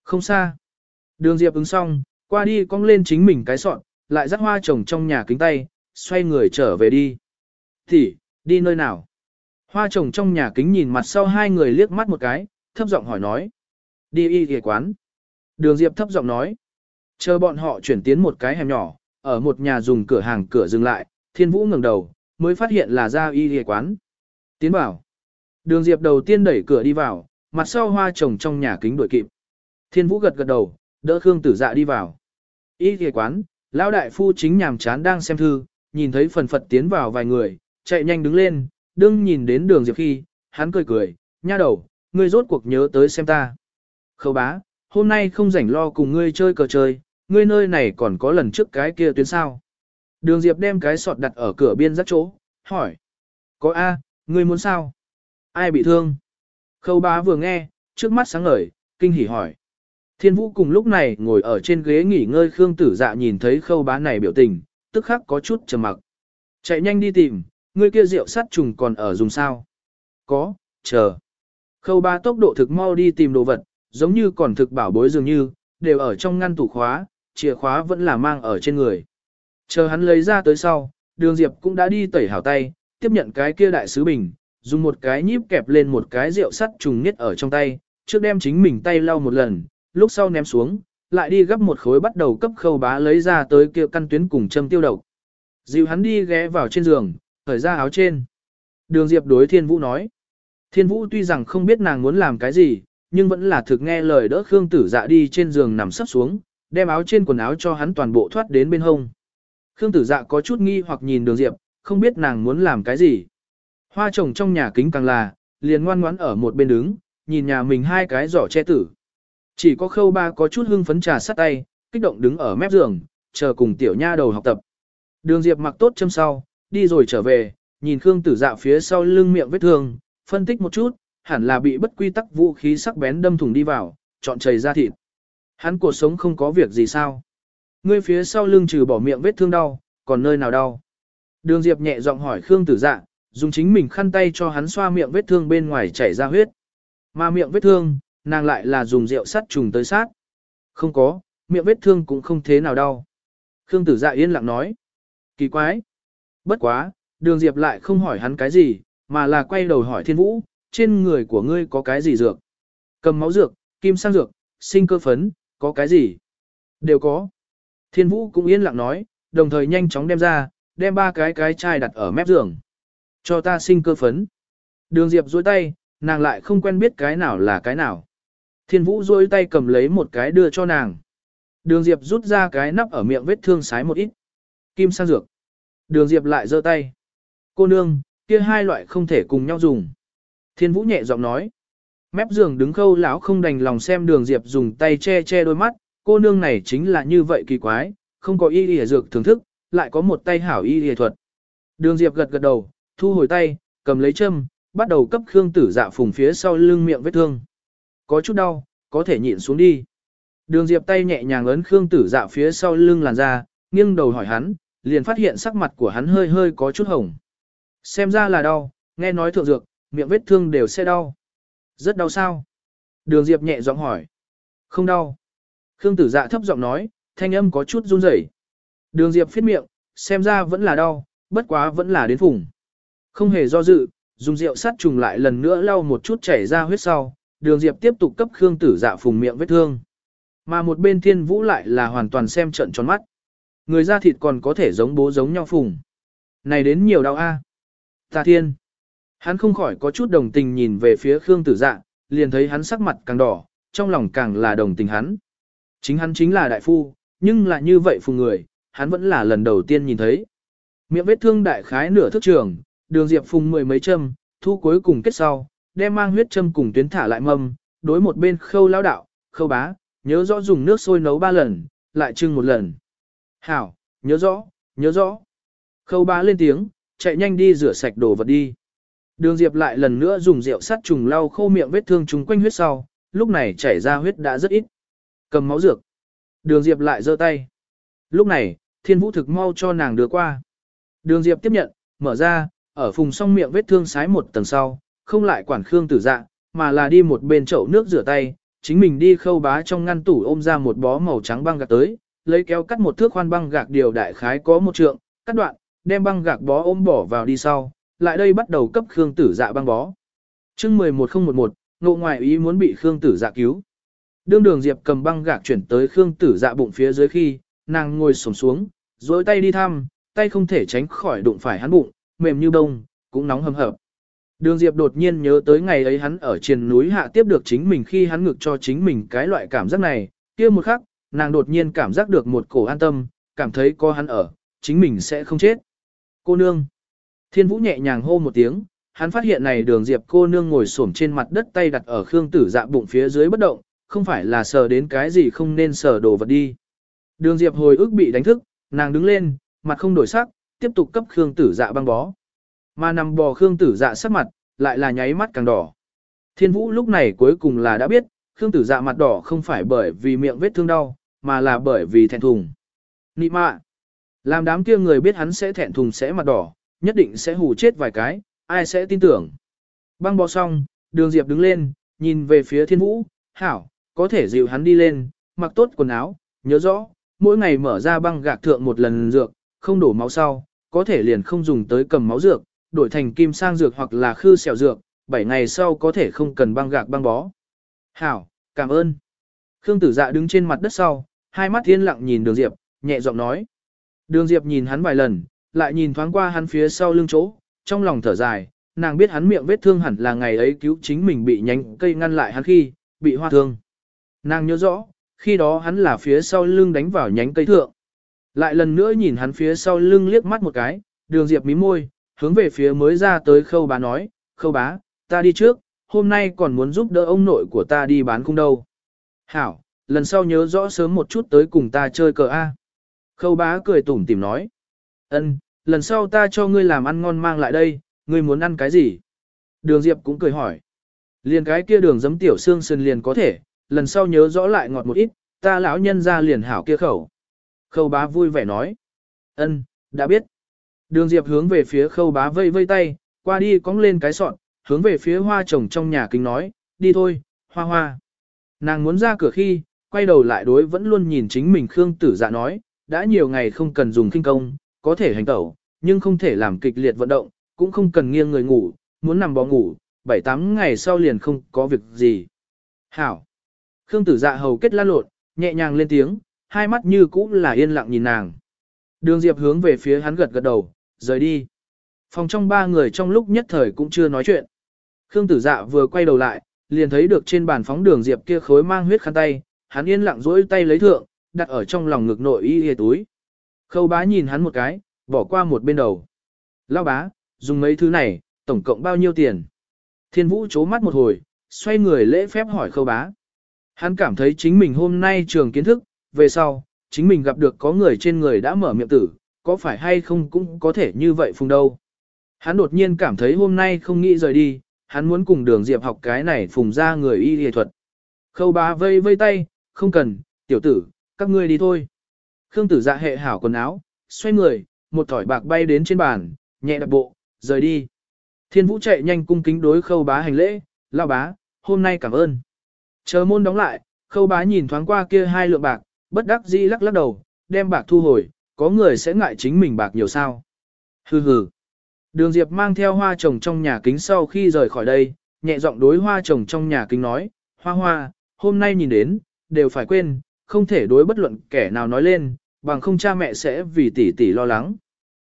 Không xa. Đường Diệp ứng xong, qua đi cong lên chính mình cái sọn, lại dắt hoa trồng trong nhà kính tay, xoay người trở về đi. Thì, đi nơi nào? Hoa trồng trong nhà kính nhìn mặt sau hai người liếc mắt một cái, thấp giọng hỏi nói. Đi y ghề quán. Đường Diệp thấp giọng nói. Chờ bọn họ chuyển tiến một cái hẻm nhỏ, ở một nhà dùng cửa hàng cửa dừng lại, thiên vũ ngẩng đầu, mới phát hiện là ra y ghề quán. Tiến vào. Đường Diệp đầu tiên đẩy cửa đi vào, mặt sau hoa trồng trong nhà kính đuổi kịp. Thiên Vũ gật gật đầu, đỡ Khương Tử Dạ đi vào. Y ghề quán, lão đại phu chính nhàm chán đang xem thư, nhìn thấy phần phật tiến vào vài người, chạy nhanh đứng lên, đương nhìn đến đường Diệp khi, hắn cười cười, nha đầu, ngươi rốt cuộc nhớ tới xem ta. Khâu bá, hôm nay không rảnh lo cùng ngươi chơi cờ chơi, ngươi nơi này còn có lần trước cái kia tuyến sao. Đường Diệp đem cái sọt đặt ở cửa biên rắc chỗ, hỏi. Có A, ngươi muốn sao? Ai bị thương? Khâu bá vừa nghe, trước mắt sáng ngời, kinh hỉ hỏi. Thiên Vũ cùng lúc này ngồi ở trên ghế nghỉ ngơi Khương Tử Dạ nhìn thấy khâu bá này biểu tình, tức khắc có chút trầm mặc. Chạy nhanh đi tìm, người kia rượu sắt trùng còn ở dùng sao? Có, chờ. Khâu bá tốc độ thực mau đi tìm đồ vật, giống như còn thực bảo bối dường như, đều ở trong ngăn tủ khóa, chìa khóa vẫn là mang ở trên người. Chờ hắn lấy ra tới sau, đường diệp cũng đã đi tẩy hảo tay, tiếp nhận cái kia đại sứ bình, dùng một cái nhíp kẹp lên một cái rượu sắt trùng nhất ở trong tay, trước đem chính mình tay lau một lần, lúc sau ném xuống, lại đi gấp một khối bắt đầu cấp khâu bá lấy ra tới kia căn tuyến cùng châm tiêu độc. Dịu hắn đi ghé vào trên giường, khởi ra áo trên. Đường Diệp đối Thiên Vũ nói. Thiên Vũ tuy rằng không biết nàng muốn làm cái gì, nhưng vẫn là thực nghe lời đỡ Khương Tử Dạ đi trên giường nằm sấp xuống, đem áo trên quần áo cho hắn toàn bộ thoát đến bên hông. Khương Tử Dạ có chút nghi hoặc nhìn Đường Diệp, không biết nàng muốn làm cái gì. Hoa trồng trong nhà kính càng là, liền ngoan ngoãn ở một bên đứng, nhìn nhà mình hai cái giỏ che tử. Chỉ có khâu ba có chút hưng phấn trà sắt tay, kích động đứng ở mép giường, chờ cùng tiểu nha đầu học tập. Đường Diệp mặc tốt châm sau, đi rồi trở về, nhìn Khương Tử Dạ phía sau lưng miệng vết thương, phân tích một chút, hẳn là bị bất quy tắc vũ khí sắc bén đâm thủng đi vào, chọn chảy ra thịt. Hắn cuộc sống không có việc gì sao? Ngươi phía sau lưng trừ bỏ miệng vết thương đau, còn nơi nào đau? Đường Diệp nhẹ giọng hỏi Khương Tử Dạ, dùng chính mình khăn tay cho hắn xoa miệng vết thương bên ngoài chảy ra huyết. Mà miệng vết thương, nàng lại là dùng rượu sắt trùng tới sát. Không có, miệng vết thương cũng không thế nào đau. Khương tử dạ yên lặng nói. Kỳ quái. Bất quá, đường diệp lại không hỏi hắn cái gì, mà là quay đầu hỏi thiên vũ, trên người của ngươi có cái gì dược? Cầm máu dược, kim sang dược, sinh cơ phấn, có cái gì? Đều có. Thiên vũ cũng yên lặng nói, đồng thời nhanh chóng đem ra, đem ba cái cái chai đặt ở mép giường. Cho ta sinh cơ phấn. Đường diệp duỗi tay, nàng lại không quen biết cái nào là cái nào. Thiên Vũ duỗi tay cầm lấy một cái đưa cho nàng. Đường Diệp rút ra cái nắp ở miệng vết thương sái một ít. Kim sang dược. Đường Diệp lại giơ tay. Cô nương, kia hai loại không thể cùng nhau dùng. Thiên Vũ nhẹ giọng nói. Mép giường đứng khâu lão không đành lòng xem đường Diệp dùng tay che che đôi mắt. Cô nương này chính là như vậy kỳ quái, không có y y dược thưởng thức, lại có một tay hảo y y thuật. Đường Diệp gật gật đầu, thu hồi tay, cầm lấy châm, bắt đầu cấp Khương Tử Dạ phùng phía sau lưng miệng vết thương. Có chút đau, có thể nhịn xuống đi. Đường Diệp tay nhẹ nhàng ấn Khương Tử Dạ phía sau lưng làn ra, nghiêng đầu hỏi hắn, liền phát hiện sắc mặt của hắn hơi hơi có chút hồng. Xem ra là đau, nghe nói thượng dược, miệng vết thương đều sẽ đau. Rất đau sao? Đường Diệp nhẹ giọng hỏi. Không đau. Khương Tử Dạ thấp giọng nói, thanh âm có chút run rẩy. Đường Diệp phiết miệng, xem ra vẫn là đau, bất quá vẫn là đến vùng. Không hề do dự, dùng rượu sát trùng lại lần nữa lau một chút chảy ra huyết sau, đường diệp tiếp tục cấp Khương tử dạ phùng miệng vết thương. Mà một bên thiên vũ lại là hoàn toàn xem trận tròn mắt. Người da thịt còn có thể giống bố giống nhau phùng. Này đến nhiều đau a. À. Ta thiên. Hắn không khỏi có chút đồng tình nhìn về phía Khương tử dạ, liền thấy hắn sắc mặt càng đỏ, trong lòng càng là đồng tình hắn. Chính hắn chính là đại phu, nhưng lại như vậy phùng người, hắn vẫn là lần đầu tiên nhìn thấy. Miệng vết thương đại khái nửa thước trường, đường diệp phùng mười mấy châm, thu cuối cùng kết sau, đem mang huyết châm cùng tuyến thả lại mâm, đối một bên khâu lao đạo, khâu bá, nhớ rõ dùng nước sôi nấu ba lần, lại trưng một lần. Hảo, nhớ rõ, nhớ rõ. Khâu bá lên tiếng, chạy nhanh đi rửa sạch đồ vật đi. Đường Diệp lại lần nữa dùng rượu sắt trùng lau khô miệng vết thương trùng quanh huyết sau, lúc này chảy ra huyết đã rất ít. Cầm máu dược. Đường Diệp lại giơ tay. Lúc này, Thiên Vũ thực mau cho nàng đưa qua. Đường Diệp tiếp nhận, mở ra, ở phùng song miệng vết thương sái một tầng sau, không lại quản Khương Tử Dạ, mà là đi một bên chậu nước rửa tay, chính mình đi khâu bá trong ngăn tủ ôm ra một bó màu trắng băng gạc tới, lấy kéo cắt một thước khoan băng gạc điều đại khái có một trượng, cắt đoạn, đem băng gạc bó ôm bỏ vào đi sau, lại đây bắt đầu cấp Khương Tử Dạ băng bó. Chương 11011, ngộ ngoại ý muốn bị Khương Tử Dạ cứu. Đương Đường Diệp cầm băng gạc chuyển tới Khương Tử Dạ bụng phía dưới khi, nàng ngồi xổm xuống, duỗi tay đi thăm, tay không thể tránh khỏi đụng phải hắn bụng, mềm như bông, cũng nóng hầm hập. Đường Diệp đột nhiên nhớ tới ngày ấy hắn ở trên núi hạ tiếp được chính mình khi hắn ngực cho chính mình cái loại cảm giác này, kia một khắc, nàng đột nhiên cảm giác được một cổ an tâm, cảm thấy có hắn ở, chính mình sẽ không chết. Cô nương. Thiên Vũ nhẹ nhàng hô một tiếng, hắn phát hiện này đường Diệp cô nương ngồi xổm trên mặt đất tay đặt ở Khương Tử Dạ bụng phía dưới bất động, không phải là sờ đến cái gì không nên sờ đồ vật đi. Đường Diệp hồi ức bị đánh thức, nàng đứng lên, mặt không đổi sắc, tiếp tục cấp Khương Tử Dạ băng bó. Mà nằm bò Khương Tử Dạ sắc mặt, lại là nháy mắt càng đỏ. Thiên Vũ lúc này cuối cùng là đã biết, Khương tử dạ mặt đỏ không phải bởi vì miệng vết thương đau, mà là bởi vì thẹn thùng. Nị mạ. Làm đám kia người biết hắn sẽ thẹn thùng sẽ mặt đỏ, nhất định sẽ hù chết vài cái, ai sẽ tin tưởng. Băng bó xong, đường Diệp đứng lên, nhìn về phía thiên vũ, hảo, có thể dịu hắn đi lên, mặc tốt quần áo, nhớ rõ, mỗi ngày mở ra băng gạc thượng một lần dược, không đổ máu sau, có thể liền không dùng tới cầm máu dược, đổi thành kim sang dược hoặc là khư xẻo dược, 7 ngày sau có thể không cần băng gạc băng bó. Hảo, cảm ơn. Khương tử dạ đứng trên mặt đất sau, hai mắt thiên lặng nhìn đường Diệp, nhẹ giọng nói. Đường Diệp nhìn hắn vài lần, lại nhìn thoáng qua hắn phía sau lưng chỗ, trong lòng thở dài, nàng biết hắn miệng vết thương hẳn là ngày ấy cứu chính mình bị nhánh cây ngăn lại hắn khi, bị hoa thương. Nàng nhớ rõ, khi đó hắn là phía sau lưng đánh vào nhánh cây thượng. Lại lần nữa nhìn hắn phía sau lưng liếc mắt một cái, đường diệp mí môi, hướng về phía mới ra tới khâu bá nói, khâu bá, ta đi trước, hôm nay còn muốn giúp đỡ ông nội của ta đi bán cung đâu. Hảo, lần sau nhớ rõ sớm một chút tới cùng ta chơi cờ A. Khâu bá cười tủm tìm nói, ân, lần sau ta cho ngươi làm ăn ngon mang lại đây, ngươi muốn ăn cái gì? Đường Diệp cũng cười hỏi. Liền cái kia đường giấm tiểu xương sườn liền có thể, lần sau nhớ rõ lại ngọt một ít, ta lão nhân ra liền hảo kia khẩu. Khâu bá vui vẻ nói. ân, đã biết. Đường Diệp hướng về phía khâu bá vây vây tay, qua đi cong lên cái sọn, hướng về phía hoa trồng trong nhà kính nói, đi thôi, hoa hoa. Nàng muốn ra cửa khi, quay đầu lại đối vẫn luôn nhìn chính mình Khương tử dạ nói, đã nhiều ngày không cần dùng kinh công, có thể hành tẩu, nhưng không thể làm kịch liệt vận động, cũng không cần nghiêng người ngủ, muốn nằm bò ngủ, 7-8 ngày sau liền không có việc gì. Hảo. Khương tử dạ hầu kết lan lột, nhẹ nhàng lên tiếng, hai mắt như cũ là yên lặng nhìn nàng. Đường Diệp hướng về phía hắn gật gật đầu, rời đi. Phòng trong ba người trong lúc nhất thời cũng chưa nói chuyện. Khương tử dạ vừa quay đầu lại, liền thấy được trên bàn phóng đường Diệp kia khối mang huyết khăn tay, hắn yên lặng duỗi tay lấy thượng, đặt ở trong lòng ngực nội y hề túi. Khâu bá nhìn hắn một cái, bỏ qua một bên đầu. Lao bá, dùng mấy thứ này, tổng cộng bao nhiêu tiền? Thiên vũ chố mắt một hồi, xoay người lễ phép hỏi khâu bá. Hắn cảm thấy chính mình hôm nay trường kiến thức, về sau, chính mình gặp được có người trên người đã mở miệng tử, có phải hay không cũng có thể như vậy phùng đâu. Hắn đột nhiên cảm thấy hôm nay không nghĩ rời đi, hắn muốn cùng đường diệp học cái này phùng ra người y y thuật. Khâu bá vây vây tay, không cần, tiểu tử, các ngươi đi thôi. Khương tử dạ hệ hảo quần áo, xoay người, một thỏi bạc bay đến trên bàn, nhẹ đạp bộ, rời đi. Thiên vũ chạy nhanh cung kính đối khâu bá hành lễ, lao bá, hôm nay cảm ơn. Chờ môn đóng lại, khâu bá nhìn thoáng qua kia hai lượng bạc, bất đắc dĩ lắc lắc đầu, đem bạc thu hồi, có người sẽ ngại chính mình bạc nhiều sao. Hừ hừ. Đường Diệp mang theo hoa trồng trong nhà kính sau khi rời khỏi đây, nhẹ giọng đối hoa trồng trong nhà kính nói, hoa hoa, hôm nay nhìn đến, đều phải quên, không thể đối bất luận kẻ nào nói lên, bằng không cha mẹ sẽ vì tỷ tỷ lo lắng.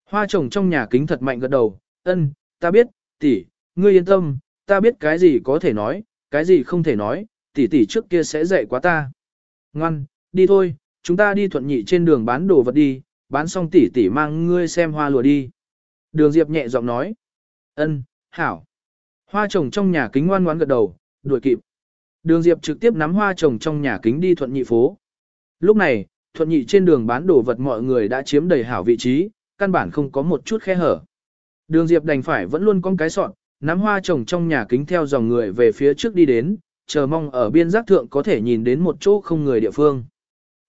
Hoa trồng trong nhà kính thật mạnh gật đầu, ân, ta biết, tỷ, ngươi yên tâm, ta biết cái gì có thể nói, cái gì không thể nói, tỷ tỷ trước kia sẽ dạy quá ta. Ngoan, đi thôi, chúng ta đi thuận nhị trên đường bán đồ vật đi, bán xong tỷ tỷ mang ngươi xem hoa lùa đi. Đường Diệp nhẹ giọng nói. Ân, hảo. Hoa trồng trong nhà kính ngoan ngoãn gật đầu, đuổi kịp. Đường Diệp trực tiếp nắm hoa trồng trong nhà kính đi thuận nhị phố. Lúc này, thuận nhị trên đường bán đồ vật mọi người đã chiếm đầy hảo vị trí, căn bản không có một chút khe hở. Đường Diệp đành phải vẫn luôn con cái sọn, nắm hoa trồng trong nhà kính theo dòng người về phía trước đi đến, chờ mong ở biên giác thượng có thể nhìn đến một chỗ không người địa phương.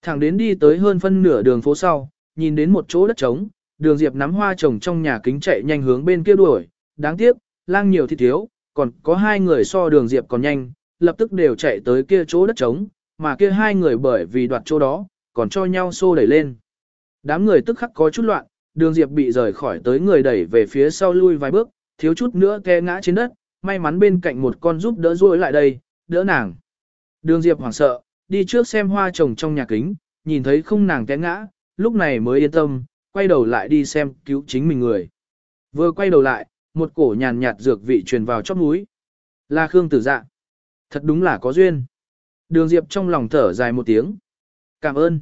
Thẳng đến đi tới hơn phân nửa đường phố sau, nhìn đến một chỗ đất trống, đường Diệp nắm hoa trồng trong nhà kính chạy nhanh hướng bên kia đuổi, đáng tiếc, lang nhiều thì thiếu, còn có hai người so đường Diệp còn nhanh, lập tức đều chạy tới kia chỗ đất trống, mà kia hai người bởi vì đoạt chỗ đó, còn cho nhau xô đẩy lên. Đám người tức khắc có chút loạn, đường Diệp bị rời khỏi tới người đẩy về phía sau lui vài bước, thiếu chút nữa té ngã trên đất, may mắn bên cạnh một con giúp đỡ ruôi lại đây, đỡ nàng. Đường Diệp hoảng sợ, đi trước xem hoa trồng trong nhà kính, nhìn thấy không nàng té ngã, lúc này mới yên tâm, quay đầu lại đi xem cứu chính mình người. Vừa quay đầu lại, một cổ nhàn nhạt dược vị truyền vào chóp mũi. Là Khương Tử Dạ. Thật đúng là có duyên. Đường Diệp trong lòng thở dài một tiếng. Cảm ơn.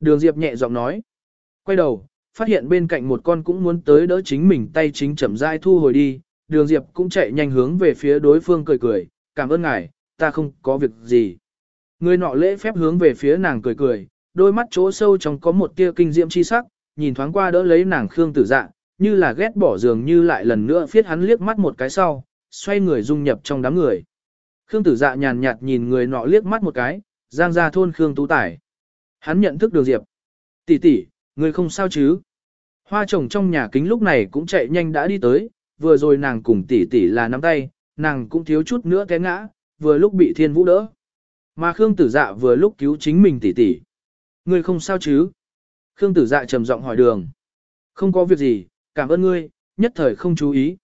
Đường Diệp nhẹ giọng nói. Quay đầu, phát hiện bên cạnh một con cũng muốn tới đỡ chính mình tay chính chậm rãi thu hồi đi. Đường Diệp cũng chạy nhanh hướng về phía đối phương cười cười. Cảm ơn ngài, ta không có việc gì. Người nọ lễ phép hướng về phía nàng cười cười, đôi mắt chỗ sâu trong có một tia kinh diễm chi sắc, nhìn thoáng qua đỡ lấy nàng Khương Tử Dạ, như là ghét bỏ dường như lại lần nữa phiết hắn liếc mắt một cái sau, xoay người dung nhập trong đám người. Khương tử dạ nhàn nhạt nhìn người nọ liếc mắt một cái, giang ra thôn Khương Tú Tải. Hắn nhận thức đường Diệp. tỷ tỷ, người không sao chứ? Hoa chồng trong nhà kính lúc này cũng chạy nhanh đã đi tới, vừa rồi nàng cùng tỷ tỷ là nắm tay, nàng cũng thiếu chút nữa té ngã, vừa lúc bị thiên vũ đỡ. Mà Khương tử dạ vừa lúc cứu chính mình tỷ tỷ. Người không sao chứ? Khương tử dạ trầm giọng hỏi đường. Không có việc gì, cảm ơn ngươi, nhất thời không chú ý.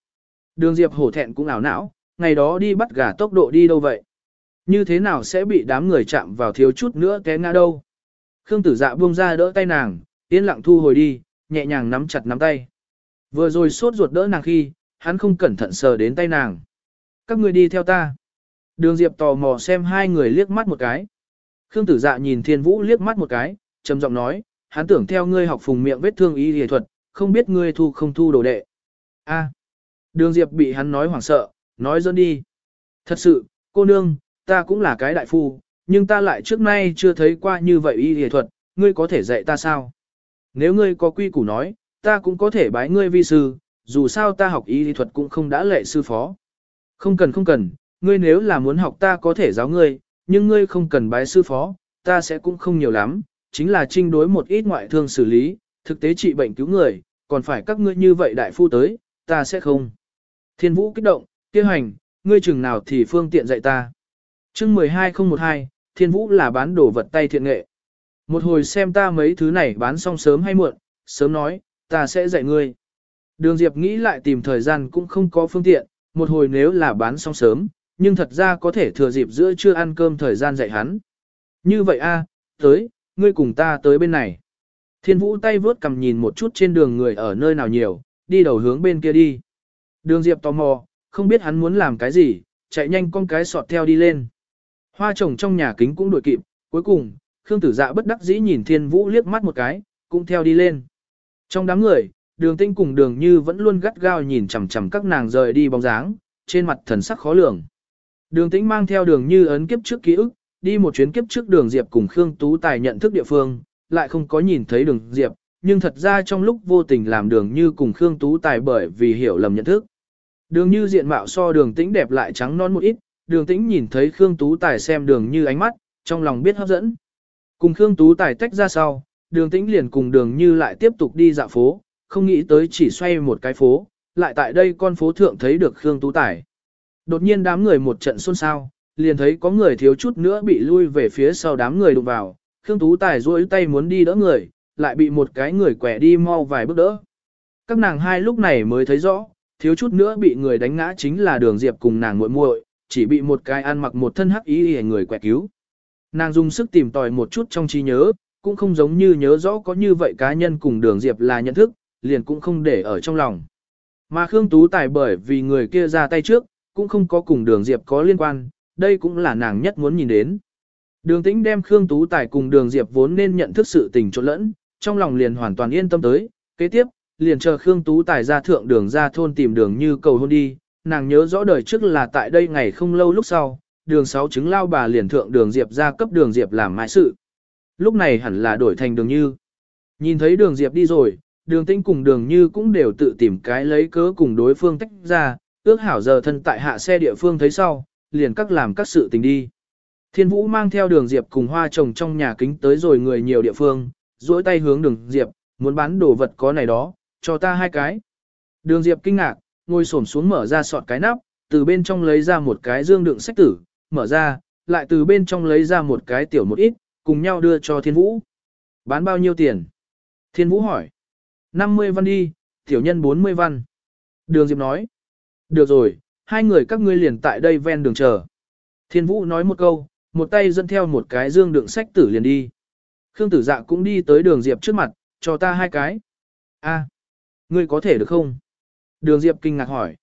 Đường Diệp hổ thẹn cũng ảo não, ngày đó đi bắt gà tốc độ đi đâu vậy? Như thế nào sẽ bị đám người chạm vào thiếu chút nữa té ngã đâu? Khương tử dạ buông ra đỡ tay nàng, yên lặng thu hồi đi, nhẹ nhàng nắm chặt nắm tay. Vừa rồi sốt ruột đỡ nàng khi, hắn không cẩn thận sờ đến tay nàng. Các người đi theo ta. Đường Diệp tò mò xem hai người liếc mắt một cái. Khương tử dạ nhìn thiên vũ liếc mắt một cái, trầm giọng nói, hắn tưởng theo ngươi học phùng miệng vết thương y y thuật, không biết ngươi thu không thu đồ đệ. A. Đường Diệp bị hắn nói hoảng sợ, nói dẫn đi. Thật sự, cô nương, ta cũng là cái đại phu, nhưng ta lại trước nay chưa thấy qua như vậy y y thuật, ngươi có thể dạy ta sao? Nếu ngươi có quy củ nói, ta cũng có thể bái ngươi vi sư, dù sao ta học y y thuật cũng không đã lệ sư phó. Không cần không cần, ngươi nếu là muốn học ta có thể giáo ngươi, nhưng ngươi không cần bái sư phó, ta sẽ cũng không nhiều lắm, chính là trinh đối một ít ngoại thương xử lý, thực tế trị bệnh cứu người, còn phải các ngươi như vậy đại phu tới, ta sẽ không. Thiên vũ kích động, tiêu hành, ngươi chừng nào thì phương tiện dạy ta. chương 12012, thiên vũ là bán đồ vật tay thiện nghệ. Một hồi xem ta mấy thứ này bán xong sớm hay muộn, sớm nói, ta sẽ dạy ngươi. Đường Diệp nghĩ lại tìm thời gian cũng không có phương tiện, một hồi nếu là bán xong sớm, nhưng thật ra có thể thừa dịp giữa chưa ăn cơm thời gian dạy hắn. Như vậy a, tới, ngươi cùng ta tới bên này. Thiên vũ tay vướt cầm nhìn một chút trên đường người ở nơi nào nhiều, đi đầu hướng bên kia đi. Đường Diệp tò mò, không biết hắn muốn làm cái gì, chạy nhanh con cái sọt theo đi lên. Hoa trồng trong nhà kính cũng đuổi kịp, cuối cùng, Khương Tử Dạ bất đắc dĩ nhìn Thiên Vũ liếc mắt một cái, cũng theo đi lên. Trong đám người, Đường Tinh cùng Đường Như vẫn luôn gắt gao nhìn chằm chằm các nàng rời đi bóng dáng, trên mặt thần sắc khó lường. Đường Tĩnh mang theo Đường Như ấn kiếp trước ký ức, đi một chuyến kiếp trước Đường Diệp cùng Khương Tú Tài nhận thức địa phương, lại không có nhìn thấy Đường Diệp, nhưng thật ra trong lúc vô tình làm Đường Như cùng Khương Tú Tài bởi vì hiểu lầm nhận thức. Đường Như diện mạo so Đường Tĩnh đẹp lại trắng non một ít, Đường Tĩnh nhìn thấy Khương Tú Tài xem Đường Như ánh mắt, trong lòng biết hấp dẫn. Cùng Khương Tú Tài tách ra sau, Đường Tĩnh liền cùng Đường Như lại tiếp tục đi dạo phố, không nghĩ tới chỉ xoay một cái phố, lại tại đây con phố thượng thấy được Khương Tú Tài. Đột nhiên đám người một trận xôn xao, liền thấy có người thiếu chút nữa bị lui về phía sau đám người đụng vào, Khương Tú Tài duỗi tay muốn đi đỡ người, lại bị một cái người quẻ đi mau vài bước đỡ. Các nàng hai lúc này mới thấy rõ, thiếu chút nữa bị người đánh ngã chính là đường diệp cùng nàng muội muội, chỉ bị một cái ăn mặc một thân hắc ý hề người quẹt cứu. Nàng dùng sức tìm tòi một chút trong trí nhớ, cũng không giống như nhớ rõ có như vậy cá nhân cùng đường diệp là nhận thức, liền cũng không để ở trong lòng. Mà Khương Tú Tài bởi vì người kia ra tay trước, cũng không có cùng đường diệp có liên quan, đây cũng là nàng nhất muốn nhìn đến. Đường tĩnh đem Khương Tú Tài cùng đường diệp vốn nên nhận thức sự tình trộn lẫn, trong lòng liền hoàn toàn yên tâm tới, kế tiếp, liền chờ Khương Tú Tài ra thượng đường ra thôn tìm đường như cầu hôn đi, nàng nhớ rõ đời trước là tại đây ngày không lâu lúc sau, đường sáu chứng lao bà liền thượng đường diệp ra cấp đường diệp làm mãi sự. Lúc này hẳn là đổi thành đường như. Nhìn thấy đường diệp đi rồi, đường tĩnh cùng đường như cũng đều tự tìm cái lấy cớ cùng đối phương tách ra, ước hảo giờ thân tại hạ xe địa phương thấy sau, liền các làm các sự tình đi. Thiên Vũ mang theo đường Diệp cùng hoa trồng trong nhà kính tới rồi người nhiều địa phương, duỗi tay hướng đường Diệp, muốn bán đồ vật có này đó, cho ta hai cái. Đường Diệp kinh ngạc, ngồi xổm xuống mở ra sọt cái nắp, từ bên trong lấy ra một cái dương đựng sách tử, mở ra, lại từ bên trong lấy ra một cái tiểu một ít, cùng nhau đưa cho Thiên Vũ. Bán bao nhiêu tiền? Thiên Vũ hỏi. 50 văn đi, tiểu nhân 40 văn. Đường Diệp nói. Được rồi, hai người các ngươi liền tại đây ven đường chờ. Thiên Vũ nói một câu, một tay dẫn theo một cái dương đựng sách tử liền đi. Khương Tử Dạ cũng đi tới đường Diệp trước mặt, cho ta hai cái. A, ngươi có thể được không? Đường Diệp kinh ngạc hỏi.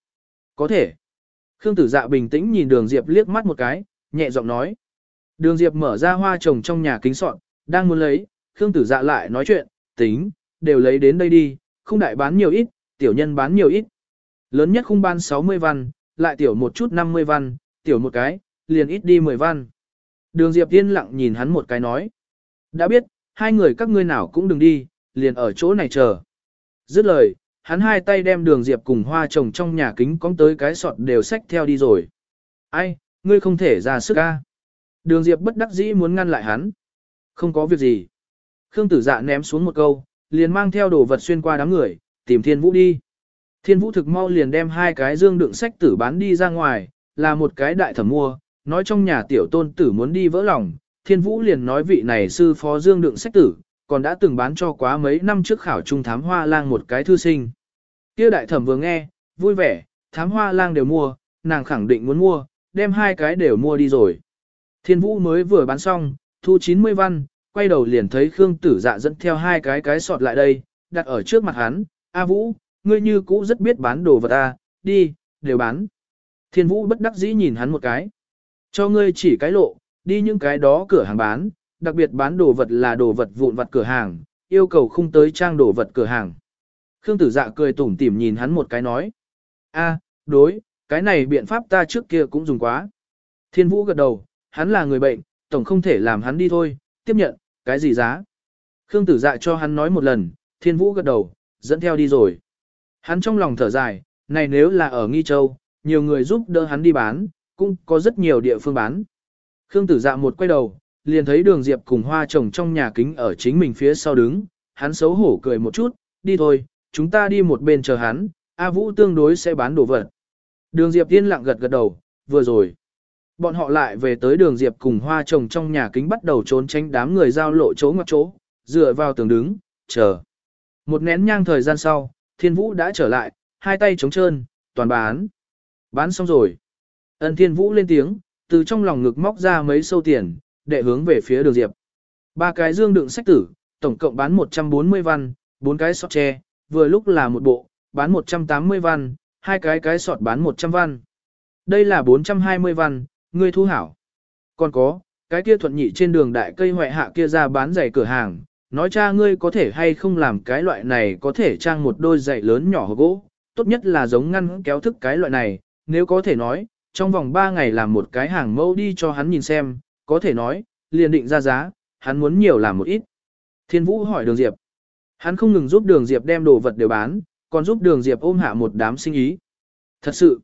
Có thể. Khương Tử Dạ bình tĩnh nhìn đường Diệp liếc mắt một cái, nhẹ giọng nói. Đường Diệp mở ra hoa trồng trong nhà kính sọn, đang muốn lấy, Khương Tử Dạ lại nói chuyện, tính, đều lấy đến đây đi, không đại bán nhiều ít, tiểu nhân bán nhiều ít. Lớn nhất không ban 60 văn, lại tiểu một chút 50 văn, tiểu một cái, liền ít đi 10 văn. Đường Diệp yên lặng nhìn hắn một cái nói. Đã biết, hai người các ngươi nào cũng đừng đi, liền ở chỗ này chờ. Dứt lời, hắn hai tay đem đường Diệp cùng hoa trồng trong nhà kính cong tới cái sọt đều xách theo đi rồi. Ai, ngươi không thể ra sức ca. Đường Diệp bất đắc dĩ muốn ngăn lại hắn. Không có việc gì. Khương tử dạ ném xuống một câu, liền mang theo đồ vật xuyên qua đám người, tìm thiên vũ đi. Thiên vũ thực mau liền đem hai cái dương đựng sách tử bán đi ra ngoài, là một cái đại thẩm mua, nói trong nhà tiểu tôn tử muốn đi vỡ lòng. Thiên vũ liền nói vị này sư phó dương đựng sách tử, còn đã từng bán cho quá mấy năm trước khảo trung thám hoa lang một cái thư sinh. Kia đại thẩm vừa nghe, vui vẻ, thám hoa lang đều mua, nàng khẳng định muốn mua, đem hai cái đều mua đi rồi. Thiên vũ mới vừa bán xong, thu 90 văn, quay đầu liền thấy Khương tử dạ dẫn theo hai cái cái sọt lại đây, đặt ở trước mặt hắn, A Vũ, ngươi như cũ rất biết bán đồ vật ta, đi, đều bán. Thiên Vũ bất đắc dĩ nhìn hắn một cái. Cho ngươi chỉ cái lộ, đi những cái đó cửa hàng bán, đặc biệt bán đồ vật là đồ vật vụn vặt cửa hàng, yêu cầu không tới trang đồ vật cửa hàng. Khương tử dạ cười tủm tỉm nhìn hắn một cái nói. a đối, cái này biện pháp ta trước kia cũng dùng quá. Thiên Vũ gật đầu, hắn là người bệnh, tổng không thể làm hắn đi thôi, tiếp nhận, cái gì giá? Khương tử dạ cho hắn nói một lần, thiên vũ gật đầu, dẫn theo đi rồi. Hắn trong lòng thở dài, này nếu là ở Nghi Châu, nhiều người giúp đỡ hắn đi bán, cũng có rất nhiều địa phương bán. Khương tử dạ một quay đầu, liền thấy đường diệp cùng hoa trồng trong nhà kính ở chính mình phía sau đứng, hắn xấu hổ cười một chút, đi thôi, chúng ta đi một bên chờ hắn, A Vũ tương đối sẽ bán đồ vật. Đường diệp yên lặng gật gật đầu, vừa rồi. Bọn họ lại về tới đường Diệp cùng hoa trồng trong nhà kính bắt đầu trốn tránh đám người giao lộ chỗ ngoặc chỗ, dựa vào tường đứng, chờ. Một nén nhang thời gian sau, thiên vũ đã trở lại, hai tay trống trơn, toàn bán. Bán xong rồi. Ân thiên vũ lên tiếng, từ trong lòng ngực móc ra mấy sâu tiền, để hướng về phía đường Diệp. Ba cái dương đựng sách tử, tổng cộng bán 140 văn, bốn cái sọt tre, vừa lúc là một bộ, bán 180 văn, hai cái cái sọt bán 100 văn. Đây là 420 văn, ngươi thu hảo. Còn có, cái kia thuận nhị trên đường đại cây hoại hạ kia ra bán giày cửa hàng, nói cha ngươi có thể hay không làm cái loại này có thể trang một đôi giày lớn nhỏ hộp gỗ, tốt nhất là giống ngăn kéo thức cái loại này, nếu có thể nói, trong vòng 3 ngày làm một cái hàng mẫu đi cho hắn nhìn xem, có thể nói, liền định ra giá, hắn muốn nhiều làm một ít. Thiên Vũ hỏi Đường Diệp. Hắn không ngừng giúp Đường Diệp đem đồ vật đều bán, còn giúp Đường Diệp ôm hạ một đám sinh ý. Thật sự,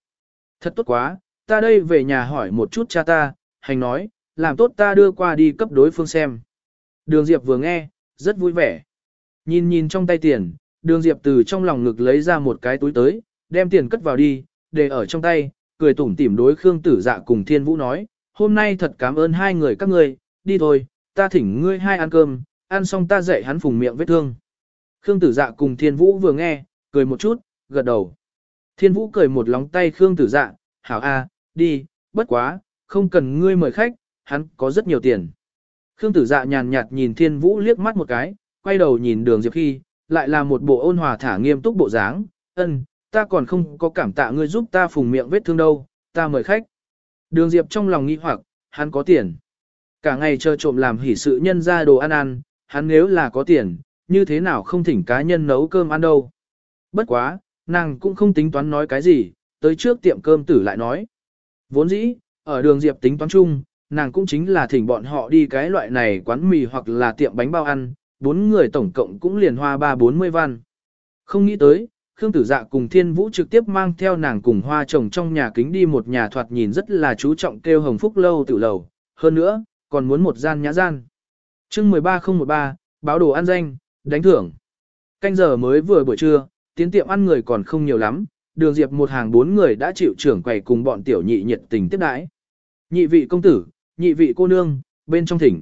thật tốt quá, ta đây về nhà hỏi một chút cha ta, hành nói, làm tốt ta đưa qua đi cấp đối phương xem. Đường Diệp vừa nghe, rất vui vẻ. Nhìn nhìn trong tay tiền, đường Diệp từ trong lòng ngực lấy ra một cái túi tới, đem tiền cất vào đi, để ở trong tay, cười tủm tỉm đối Khương Tử Dạ cùng Thiên Vũ nói, hôm nay thật cảm ơn hai người các ngươi, đi thôi, ta thỉnh ngươi hai ăn cơm, ăn xong ta dạy hắn phùng miệng vết thương. Khương Tử Dạ cùng Thiên Vũ vừa nghe, cười một chút, gật đầu. Thiên Vũ cười một lóng tay Khương Tử Dạ, hảo a, đi, bất quá, không cần ngươi mời khách, hắn có rất nhiều tiền. Khương tử dạ nhàn nhạt nhìn thiên vũ liếc mắt một cái, quay đầu nhìn đường diệp khi, lại là một bộ ôn hòa thả nghiêm túc bộ dáng, ân, ta còn không có cảm tạ ngươi giúp ta phùng miệng vết thương đâu, ta mời khách. Đường diệp trong lòng nghi hoặc, hắn có tiền. Cả ngày chờ trộm làm hỉ sự nhân ra đồ ăn ăn, hắn nếu là có tiền, như thế nào không thỉnh cá nhân nấu cơm ăn đâu. Bất quá, nàng cũng không tính toán nói cái gì, tới trước tiệm cơm tử lại nói. Vốn dĩ, ở đường Diệp tính toán chung, nàng cũng chính là thỉnh bọn họ đi cái loại này quán mì hoặc là tiệm bánh bao ăn, bốn người tổng cộng cũng liền hoa ba bốn mươi văn. Không nghĩ tới, Khương Tử Dạ cùng Thiên Vũ trực tiếp mang theo nàng cùng hoa trồng trong nhà kính đi một nhà thoạt nhìn rất là chú trọng kêu hồng phúc lâu tự lầu, hơn nữa, còn muốn một gian nhã gian. chương 13013, báo đồ ăn danh, đánh thưởng. Canh giờ mới vừa buổi trưa, tiến tiệm ăn người còn không nhiều lắm, đường diệp một hàng bốn người đã chịu trưởng quầy cùng bọn tiểu nhị nhiệt tình tiếp đãi. Nhị vị công tử, nhị vị cô nương, bên trong thỉnh.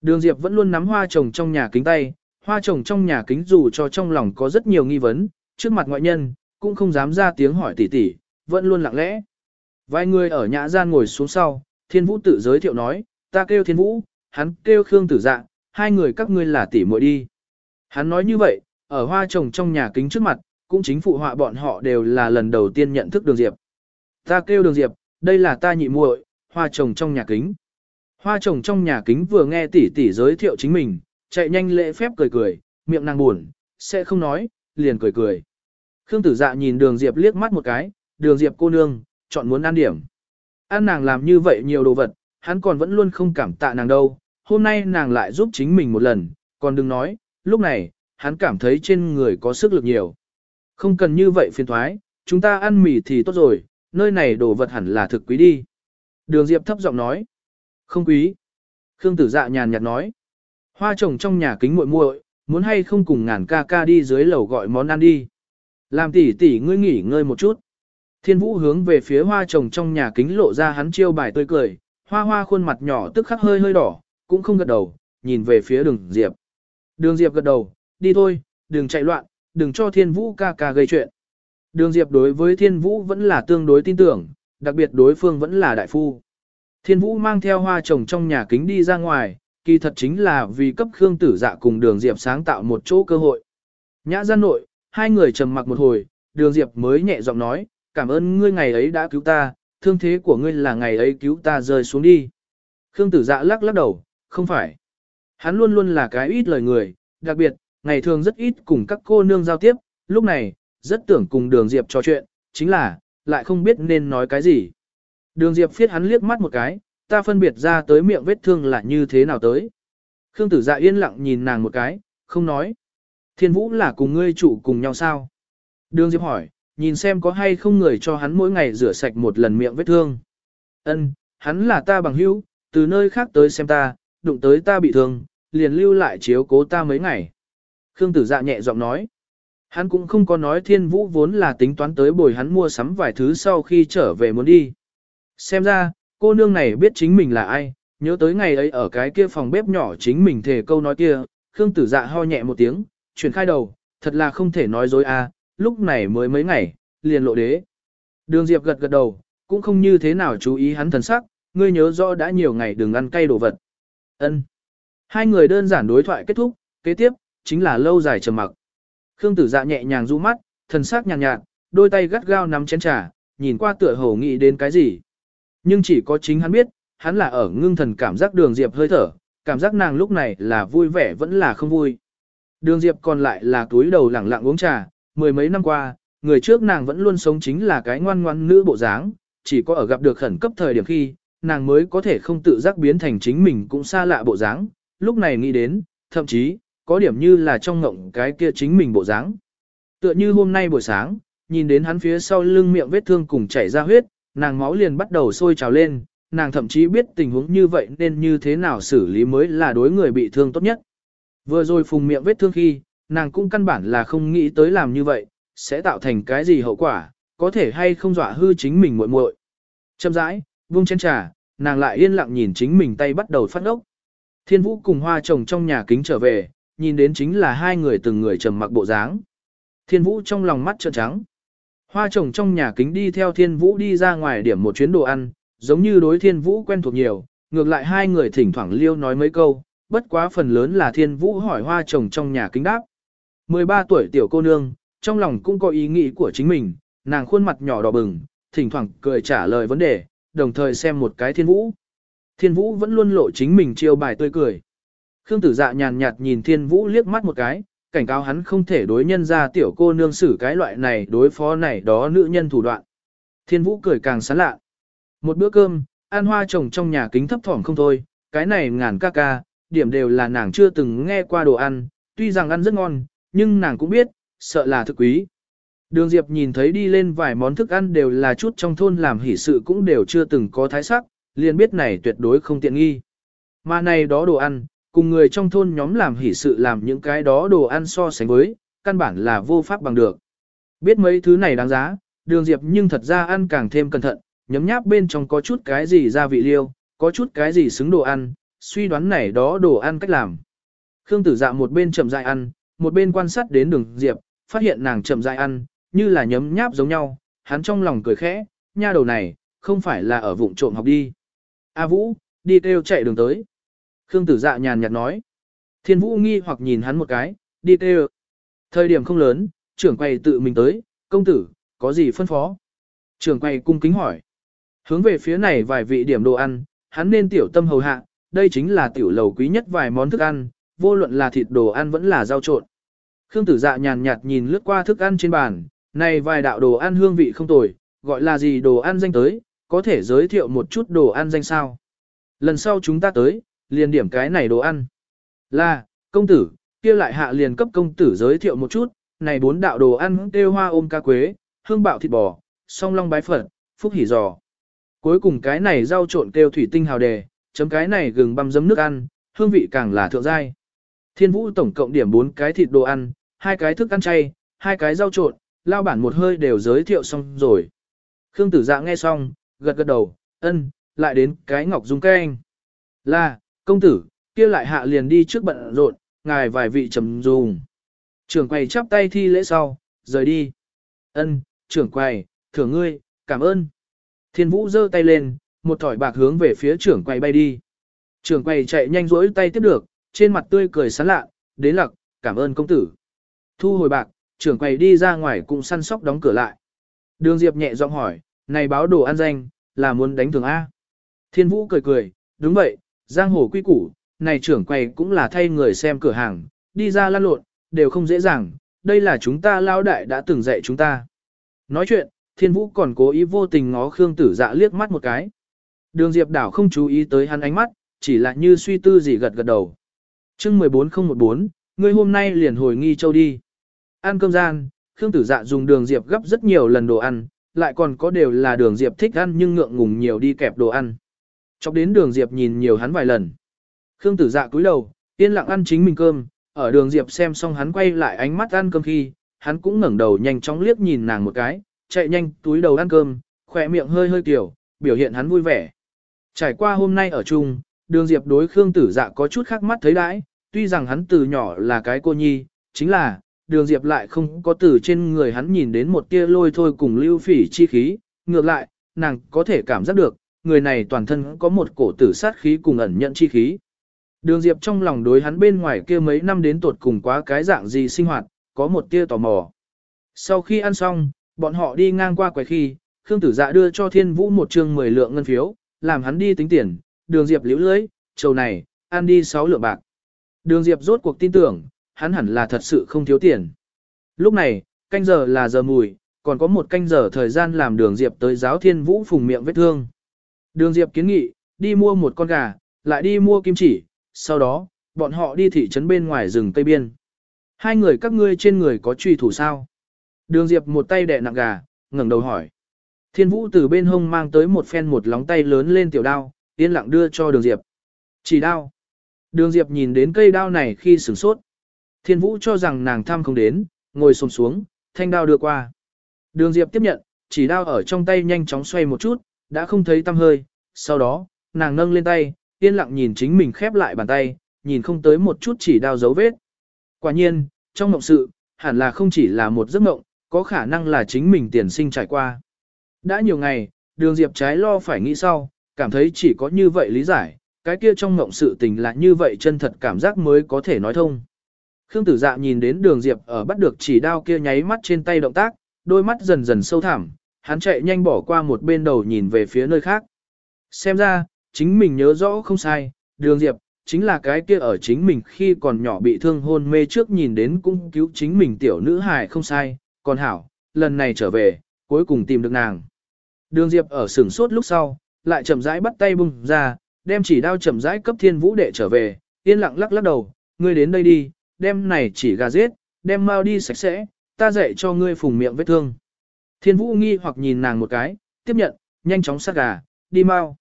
Đường diệp vẫn luôn nắm hoa trồng trong nhà kính tay, hoa trồng trong nhà kính dù cho trong lòng có rất nhiều nghi vấn, trước mặt ngoại nhân, cũng không dám ra tiếng hỏi tỉ tỉ, vẫn luôn lặng lẽ. Vài người ở nhã gian ngồi xuống sau, thiên vũ tự giới thiệu nói, ta kêu thiên vũ, hắn kêu khương tử dạ, hai người các ngươi là tỉ muội đi. Hắn nói như vậy, ở hoa trồng trong nhà kính trước mặt, cũng chính phụ họa bọn họ đều là lần đầu tiên nhận thức đường diệp. Ta kêu đường diệp, đây là ta nhị muội, hoa trồng trong nhà kính. Hoa trồng trong nhà kính vừa nghe tỷ tỷ giới thiệu chính mình, chạy nhanh lễ phép cười cười, miệng nàng buồn, sẽ không nói, liền cười cười. Khương tử dạ nhìn đường diệp liếc mắt một cái, đường diệp cô nương, chọn muốn ăn điểm. Ăn nàng làm như vậy nhiều đồ vật, hắn còn vẫn luôn không cảm tạ nàng đâu, hôm nay nàng lại giúp chính mình một lần, còn đừng nói, lúc này, hắn cảm thấy trên người có sức lực nhiều. Không cần như vậy phiền thoái, chúng ta ăn mì thì tốt rồi, nơi này đồ vật hẳn là thực quý đi. Đường Diệp thấp giọng nói. Không quý. Khương tử dạ nhàn nhạt nói. Hoa trồng trong nhà kính muội muội, muốn hay không cùng ngàn ca ca đi dưới lầu gọi món ăn đi. Làm tỷ tỷ ngươi nghỉ ngơi một chút. Thiên vũ hướng về phía hoa trồng trong nhà kính lộ ra hắn chiêu bài tươi cười, hoa hoa khuôn mặt nhỏ tức khắc hơi hơi đỏ, cũng không gật đầu, nhìn về phía đường Diệp. Đường Diệp gật đầu, đi thôi, đừng chạy loạn, đừng cho thiên vũ ca ca gây chuyện. Đường Diệp đối với thiên vũ vẫn là tương đối tin tưởng, đặc biệt đối phương vẫn là đại phu. Thiên vũ mang theo hoa trồng trong nhà kính đi ra ngoài, kỳ thật chính là vì cấp Khương Tử Dạ cùng Đường Diệp sáng tạo một chỗ cơ hội. Nhã gian nội, hai người trầm mặc một hồi, Đường Diệp mới nhẹ giọng nói, cảm ơn ngươi ngày ấy đã cứu ta, thương thế của ngươi là ngày ấy cứu ta rơi xuống đi. Khương Tử Dạ lắc lắc đầu, không phải. Hắn luôn luôn là cái ít lời người, đặc biệt, ngày thường rất ít cùng các cô nương giao tiếp, lúc này, rất tưởng cùng Đường Diệp trò chuyện, chính là, lại không biết nên nói cái gì. Đường Diệp phiết hắn liếc mắt một cái, ta phân biệt ra tới miệng vết thương là như thế nào tới. Khương tử dạ yên lặng nhìn nàng một cái, không nói. Thiên vũ là cùng ngươi chủ cùng nhau sao? Đường Diệp hỏi, nhìn xem có hay không người cho hắn mỗi ngày rửa sạch một lần miệng vết thương. Ân, hắn là ta bằng hữu, từ nơi khác tới xem ta, đụng tới ta bị thương, liền lưu lại chiếu cố ta mấy ngày. Khương tử dạ nhẹ giọng nói. Hắn cũng không có nói thiên vũ vốn là tính toán tới bồi hắn mua sắm vài thứ sau khi trở về muốn đi. Xem ra, cô nương này biết chính mình là ai, nhớ tới ngày ấy ở cái kia phòng bếp nhỏ chính mình thề câu nói kia, Khương tử dạ ho nhẹ một tiếng, chuyển khai đầu, thật là không thể nói dối a, lúc này mới mấy ngày, liền lộ đế. Đường Diệp gật gật đầu, cũng không như thế nào chú ý hắn thần sắc, ngươi nhớ rõ đã nhiều ngày đừng ăn cay đồ vật. Ân. Hai người đơn giản đối thoại kết thúc, kế tiếp, chính là lâu dài trầm mặc. Khương tử dạ nhẹ nhàng du mắt, thần sắc nhàn nhạt, nhạt, đôi tay gắt gao nắm chén trà, nhìn qua tựa hồ nghĩ đến cái gì. Nhưng chỉ có chính hắn biết, hắn là ở ngưng thần cảm giác đường Diệp hơi thở, cảm giác nàng lúc này là vui vẻ vẫn là không vui. Đường Diệp còn lại là túi đầu lẳng lặng uống trà, mười mấy năm qua, người trước nàng vẫn luôn sống chính là cái ngoan ngoan nữ bộ dáng, chỉ có ở gặp được khẩn cấp thời điểm khi, nàng mới có thể không tự giác biến thành chính mình cũng xa lạ bộ dáng, lúc này nghĩ đến, thậm chí, có điểm như là trong ngộng cái kia chính mình bộ dáng. Tựa như hôm nay buổi sáng, nhìn đến hắn phía sau lưng miệng vết thương cùng chảy ra huyết, nàng máu liền bắt đầu sôi trào lên, nàng thậm chí biết tình huống như vậy nên như thế nào xử lý mới là đối người bị thương tốt nhất. Vừa rồi phùng miệng vết thương khi, nàng cũng căn bản là không nghĩ tới làm như vậy, sẽ tạo thành cái gì hậu quả, có thể hay không dọa hư chính mình muội muội. Châm rãi, buông chén trà, nàng lại yên lặng nhìn chính mình tay bắt đầu phát ốc. Thiên vũ cùng hoa chồng trong nhà kính trở về, nhìn đến chính là hai người từng người trầm mặc bộ dáng. Thiên vũ trong lòng mắt trợn trắng. Hoa chồng trong nhà kính đi theo thiên vũ đi ra ngoài điểm một chuyến đồ ăn, giống như đối thiên vũ quen thuộc nhiều, ngược lại hai người thỉnh thoảng liêu nói mấy câu, bất quá phần lớn là thiên vũ hỏi hoa chồng trong nhà kính đáp. 13 tuổi tiểu cô nương, trong lòng cũng có ý nghĩ của chính mình, nàng khuôn mặt nhỏ đỏ bừng, thỉnh thoảng cười trả lời vấn đề, đồng thời xem một cái thiên vũ. Thiên vũ vẫn luôn lộ chính mình chiêu bài tươi cười. Khương tử dạ nhàn nhạt nhìn thiên vũ liếc mắt một cái, cảnh cáo hắn không thể đối nhân ra tiểu cô nương xử cái loại này đối phó này đó nữ nhân thủ đoạn. Thiên vũ cười càng sán lạ. Một bữa cơm, ăn hoa trồng trong nhà kính thấp thỏm không thôi, cái này ngàn ca ca, điểm đều là nàng chưa từng nghe qua đồ ăn, tuy rằng ăn rất ngon, nhưng nàng cũng biết, sợ là thực quý. Đường Diệp nhìn thấy đi lên vài món thức ăn đều là chút trong thôn làm hỷ sự cũng đều chưa từng có thái sắc, liền biết này tuyệt đối không tiện nghi. Mà này đó đồ ăn, cùng người trong thôn nhóm làm hỷ sự làm những cái đó đồ ăn so sánh với, căn bản là vô pháp bằng được. Biết mấy thứ này đáng giá, đường Diệp nhưng thật ra ăn càng thêm cẩn thận, nhấm nháp bên trong có chút cái gì gia vị liêu, có chút cái gì xứng đồ ăn, suy đoán này đó đồ ăn cách làm. Khương tử dạ một bên chậm rãi ăn, một bên quan sát đến đường Diệp, phát hiện nàng chậm rãi ăn, như là nhấm nháp giống nhau, hắn trong lòng cười khẽ, nha đầu này, không phải là ở vụng trộm học đi. A Vũ, đi kêu chạy đường tới. Khương tử dạ nhàn nhạt nói. Thiên Vũ nghi hoặc nhìn hắn một cái, đi kêu. Thời điểm không lớn, trưởng quầy tự mình tới, công tử, có gì phân phó? Trưởng quầy cung kính hỏi. Hướng về phía này vài vị điểm đồ ăn, hắn nên tiểu tâm hầu hạ, đây chính là tiểu lầu quý nhất vài món thức ăn, vô luận là thịt đồ ăn vẫn là rau trộn. Khương tử dạ nhàn nhạt nhìn lướt qua thức ăn trên bàn, này vài đạo đồ ăn hương vị không tồi, gọi là gì đồ ăn danh tới, có thể giới thiệu một chút đồ ăn danh sao. Lần sau chúng ta tới, liền điểm cái này đồ ăn. Là, công tử, kia lại hạ liền cấp công tử giới thiệu một chút, này bốn đạo đồ ăn tiêu hoa ôm ca quế, hương bạo thịt bò, song long bái phật, phúc hỉ giò. Cuối cùng cái này rau trộn kêu thủy tinh hào đề, chấm cái này gừng băm dấm nước ăn, hương vị càng là thượng giai. Thiên Vũ tổng cộng điểm 4 cái thịt đồ ăn, hai cái thức ăn chay, hai cái rau trộn, lao bản một hơi đều giới thiệu xong rồi. Khương Tử Dạ nghe xong, gật gật đầu, ân, lại đến cái ngọc dung canh. Là, công tử, kia lại hạ liền đi trước bận rộn, ngài vài vị trầm dùng. Trưởng quầy chắp tay thi lễ sau, rời đi. Ân, trưởng quầy, thưởng ngươi, cảm ơn. Thiên Vũ giơ tay lên, một thỏi bạc hướng về phía trưởng quầy bay đi. Trưởng quầy chạy nhanh rỗi tay tiếp được, trên mặt tươi cười sán lạ, đến lặc, cảm ơn công tử. Thu hồi bạc, trưởng quầy đi ra ngoài cũng săn sóc đóng cửa lại. Đường Diệp nhẹ giọng hỏi, này báo đồ ăn danh, là muốn đánh thường A. Thiên Vũ cười cười, đúng vậy, giang hồ quy củ, này trưởng quầy cũng là thay người xem cửa hàng, đi ra lan lộn, đều không dễ dàng, đây là chúng ta lao đại đã từng dạy chúng ta. Nói chuyện, Thiên Vũ còn cố ý vô tình ngó Khương Tử Dạ liếc mắt một cái. Đường Diệp đảo không chú ý tới hắn ánh mắt, chỉ là như suy tư gì gật gật đầu. chương 14014, ngươi hôm nay liền hồi nghi châu đi. Ăn cơm gian, Khương Tử Dạ dùng đường Diệp gấp rất nhiều lần đồ ăn, lại còn có đều là đường Diệp thích ăn nhưng ngượng ngùng nhiều đi kẹp đồ ăn. Chọc đến đường Diệp nhìn nhiều hắn vài lần. Khương Tử Dạ cúi đầu, yên lặng ăn chính mình cơm, ở đường Diệp xem xong hắn quay lại ánh mắt ăn cơm khi, hắn cũng ngẩng đầu nhanh chóng liếc nhìn nàng một cái, chạy nhanh túi đầu ăn cơm, khỏe miệng hơi hơi kiểu, biểu hiện hắn vui vẻ. Trải qua hôm nay ở chung, đường Diệp đối Khương Tử Dạ có chút khác mắt thấy đãi, tuy rằng hắn từ nhỏ là cái cô nhi, chính là, đường Diệp lại không có từ trên người hắn nhìn đến một tia lôi thôi cùng lưu phỉ chi khí, ngược lại, nàng có thể cảm giác được, người này toàn thân có một cổ tử sát khí cùng ẩn nhận chi khí. Đường Diệp trong lòng đối hắn bên ngoài kia mấy năm đến tuột cùng quá cái dạng gì sinh hoạt, có một tia tò mò. Sau khi ăn xong, bọn họ đi ngang qua quầy khi, Khương Tử Dạ đưa cho Thiên Vũ một trường 10 lượng ngân phiếu, làm hắn đi tính tiền, đường Diệp liễu lưới, trầu này, ăn đi 6 lượng bạc. Đường Diệp rốt cuộc tin tưởng, hắn hẳn là thật sự không thiếu tiền. Lúc này, canh giờ là giờ mùi, còn có một canh giờ thời gian làm đường Diệp tới giáo Thiên Vũ phùng miệng vết thương. Đường Diệp kiến nghị, đi mua một con gà, lại đi mua kim chỉ, sau đó, bọn họ đi thị trấn bên ngoài rừng Tây Biên. Hai người các ngươi trên người có truy thủ sao? Đường Diệp một tay đè nặng gà, ngẩng đầu hỏi. Thiên Vũ từ bên hông mang tới một phen một lóng tay lớn lên tiểu đao, yên lặng đưa cho Đường Diệp. Chỉ đao. Đường Diệp nhìn đến cây đao này khi sửng sốt. Thiên Vũ cho rằng nàng thăm không đến, ngồi xổm xuống, thanh đao đưa qua. Đường Diệp tiếp nhận, chỉ đao ở trong tay nhanh chóng xoay một chút, đã không thấy tăm hơi. Sau đó, nàng nâng lên tay, yên lặng nhìn chính mình khép lại bàn tay, nhìn không tới một chút chỉ đao dấu vết. Quả nhiên, trong mộng sự, hẳn là không chỉ là một giấc mộng, có khả năng là chính mình tiền sinh trải qua. Đã nhiều ngày, đường Diệp trái lo phải nghĩ sau, cảm thấy chỉ có như vậy lý giải, cái kia trong mộng sự tình là như vậy chân thật cảm giác mới có thể nói thông. Khương tử dạ nhìn đến đường Diệp ở bắt được chỉ đao kia nháy mắt trên tay động tác, đôi mắt dần dần sâu thẳm, hắn chạy nhanh bỏ qua một bên đầu nhìn về phía nơi khác. Xem ra, chính mình nhớ rõ không sai, đường Diệp, chính là cái kia ở chính mình khi còn nhỏ bị thương hôn mê trước nhìn đến cũng cứu chính mình tiểu nữ hài không sai, còn hảo, lần này trở về, cuối cùng tìm được nàng. Đường Diệp ở sửng sốt lúc sau, lại chậm rãi bắt tay bung ra, đem chỉ đao chậm rãi cấp thiên vũ đệ trở về, yên lặng lắc lắc đầu, ngươi đến đây đi, đem này chỉ gà giết, đem mau đi sạch sẽ, ta dạy cho ngươi phùng miệng vết thương. Thiên vũ nghi hoặc nhìn nàng một cái, tiếp nhận, nhanh chóng sát gà, đi mau.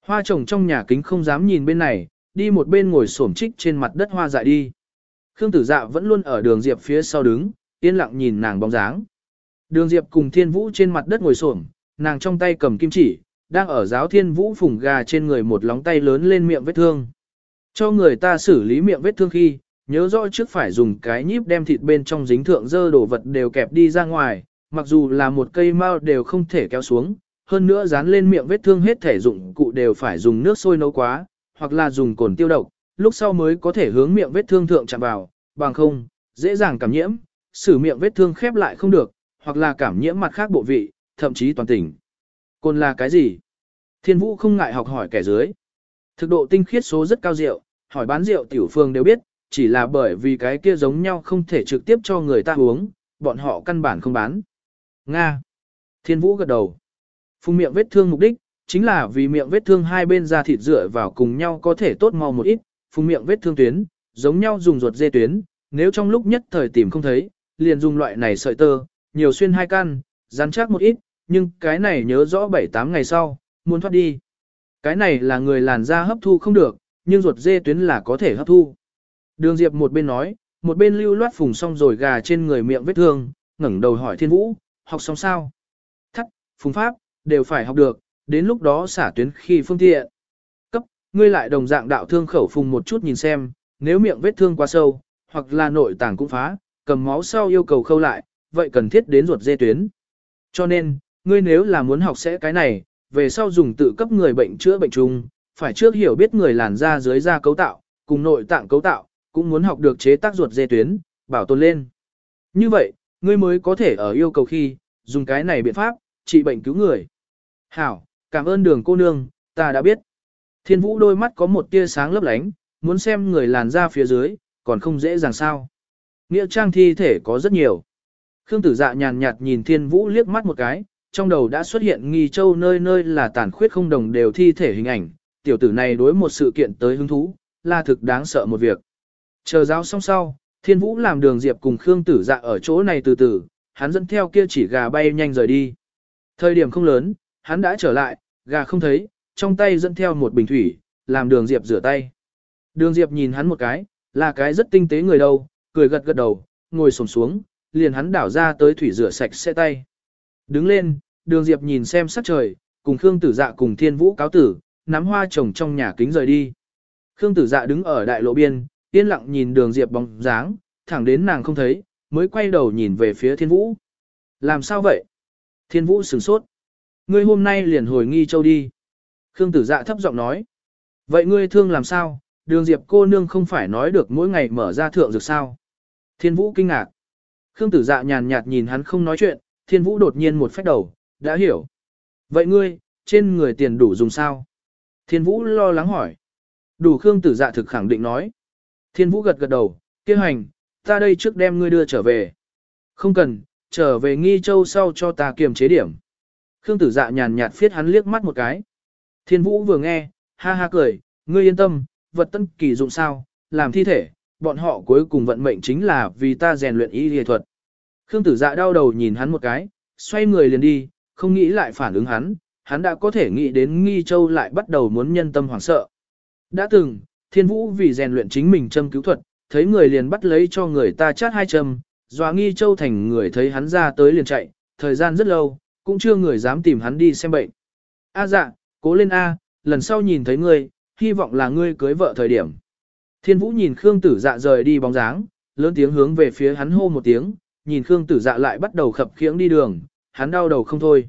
Hoa trồng trong nhà kính không dám nhìn bên này, đi một bên ngồi xổm trích trên mặt đất hoa dại đi. Khương tử dạ vẫn luôn ở đường Diệp phía sau đứng, yên lặng nhìn nàng bóng dáng. Đường Diệp cùng thiên vũ trên mặt đất ngồi xổm, nàng trong tay cầm kim chỉ, đang ở giáo thiên vũ phùng gà trên người một lóng tay lớn lên miệng vết thương. Cho người ta xử lý miệng vết thương khi, nhớ rõ trước phải dùng cái nhíp đem thịt bên trong dính thượng dơ đồ vật đều kẹp đi ra ngoài, mặc dù là một cây mao đều không thể kéo xuống, hơn nữa dán lên miệng vết thương hết thể dụng cụ đều phải dùng nước sôi nấu quá, hoặc là dùng cồn tiêu độc, lúc sau mới có thể hướng miệng vết thương thượng chạm vào, bằng không, dễ dàng cảm nhiễm, xử miệng vết thương khép lại không được, hoặc là cảm nhiễm mặt khác bộ vị, thậm chí toàn tỉnh. Cồn là cái gì? Thiên Vũ không ngại học hỏi kẻ dưới. Thực độ tinh khiết số rất cao rượu, hỏi bán rượu tiểu phương đều biết, chỉ là bởi vì cái kia giống nhau không thể trực tiếp cho người ta uống, bọn họ căn bản không bán. Nga. Thiên Vũ gật đầu. Phùng miệng vết thương mục đích, chính là vì miệng vết thương hai bên da thịt dựa vào cùng nhau có thể tốt mau một ít, phùng miệng vết thương tuyến, giống nhau dùng ruột dê tuyến, nếu trong lúc nhất thời tìm không thấy, liền dùng loại này sợi tơ, nhiều xuyên hai căn, rắn chắc một ít, nhưng cái này nhớ rõ 7-8 ngày sau, muốn thoát đi. Cái này là người làn da hấp thu không được, nhưng ruột dê tuyến là có thể hấp thu. Đường Diệp một bên nói, một bên lưu loát phùng xong rồi gà trên người miệng vết thương, ngẩng đầu hỏi Thiên Vũ, học xong sao? Thắt, phùng pháp, đều phải học được, đến lúc đó xả tuyến khi phương tiện. Cấp, ngươi lại đồng dạng đạo thương khẩu phùng một chút nhìn xem, nếu miệng vết thương quá sâu, hoặc là nội tàng cũng phá, cầm máu sau yêu cầu khâu lại, vậy cần thiết đến ruột dê tuyến. Cho nên, ngươi nếu là muốn học sẽ cái này, về sau dùng tự cấp người bệnh chữa bệnh chung, phải trước hiểu biết người làn da dưới da cấu tạo, cùng nội tạng cấu tạo, cũng muốn học được chế tác ruột dê tuyến, bảo tồn lên. Như vậy, ngươi mới có thể ở yêu cầu khi, dùng cái này biện pháp, trị bệnh cứu người. Hảo, cảm ơn đường cô nương, ta đã biết. Thiên vũ đôi mắt có một tia sáng lấp lánh, muốn xem người làn da phía dưới, còn không dễ dàng sao. Nghĩa trang thi thể có rất nhiều. Khương tử dạ nhàn nhạt nhìn thiên vũ liếc mắt một cái, trong đầu đã xuất hiện nghi châu nơi nơi là tàn khuyết không đồng đều thi thể hình ảnh, tiểu tử này đối một sự kiện tới hứng thú, là thực đáng sợ một việc. Chờ giáo xong sau, thiên vũ làm đường diệp cùng Khương tử dạ ở chỗ này từ từ, hắn dẫn theo kia chỉ gà bay nhanh rời đi. Thời điểm không lớn, hắn đã trở lại, gà không thấy, trong tay dẫn theo một bình thủy, làm đường diệp rửa tay. Đường diệp nhìn hắn một cái, là cái rất tinh tế người đâu, cười gật gật đầu, ngồi sổm xuống, liền hắn đảo ra tới thủy rửa sạch sẽ tay. Đứng lên, đường diệp nhìn xem sắc trời, cùng Khương tử dạ cùng thiên vũ cáo tử, nắm hoa trồng trong nhà kính rời đi. Khương tử dạ đứng ở đại lộ biên, yên lặng nhìn đường diệp bóng dáng, thẳng đến nàng không thấy, mới quay đầu nhìn về phía thiên vũ. Làm sao vậy? Thiên vũ sửng sốt. Ngươi hôm nay liền hồi nghi châu đi. Khương tử dạ thấp giọng nói. Vậy ngươi thương làm sao? Đường diệp cô nương không phải nói được mỗi ngày mở ra thượng dược sao? Thiên vũ kinh ngạc. Khương tử dạ nhàn nhạt nhìn hắn không nói chuyện, thiên vũ đột nhiên một phách đầu, đã hiểu. Vậy ngươi, trên người tiền đủ dùng sao? Thiên vũ lo lắng hỏi. Đủ Khương tử dạ thực khẳng định nói. Thiên vũ gật gật đầu, kêu hành, ta đây trước đem ngươi đưa trở về. Không cần, trở về nghi châu sau cho ta kiềm chế điểm. Khương tử dạ nhàn nhạt phiết hắn liếc mắt một cái. Thiên vũ vừa nghe, ha ha cười, ngươi yên tâm, vật tân kỳ dụng sao, làm thi thể, bọn họ cuối cùng vận mệnh chính là vì ta rèn luyện y y thuật. Khương tử dạ đau đầu nhìn hắn một cái, xoay người liền đi, không nghĩ lại phản ứng hắn, hắn đã có thể nghĩ đến nghi châu lại bắt đầu muốn nhân tâm hoảng sợ. Đã từng, thiên vũ vì rèn luyện chính mình châm cứu thuật, thấy người liền bắt lấy cho người ta chát hai châm, dọa nghi châu thành người thấy hắn ra tới liền chạy, thời gian rất lâu, cũng chưa người dám tìm hắn đi xem bệnh. A dạ, cố lên A, lần sau nhìn thấy ngươi, hy vọng là ngươi cưới vợ thời điểm. Thiên vũ nhìn Khương tử dạ rời đi bóng dáng, lớn tiếng hướng về phía hắn hô một tiếng, nhìn Khương tử dạ lại bắt đầu khập khiễng đi đường, hắn đau đầu không thôi.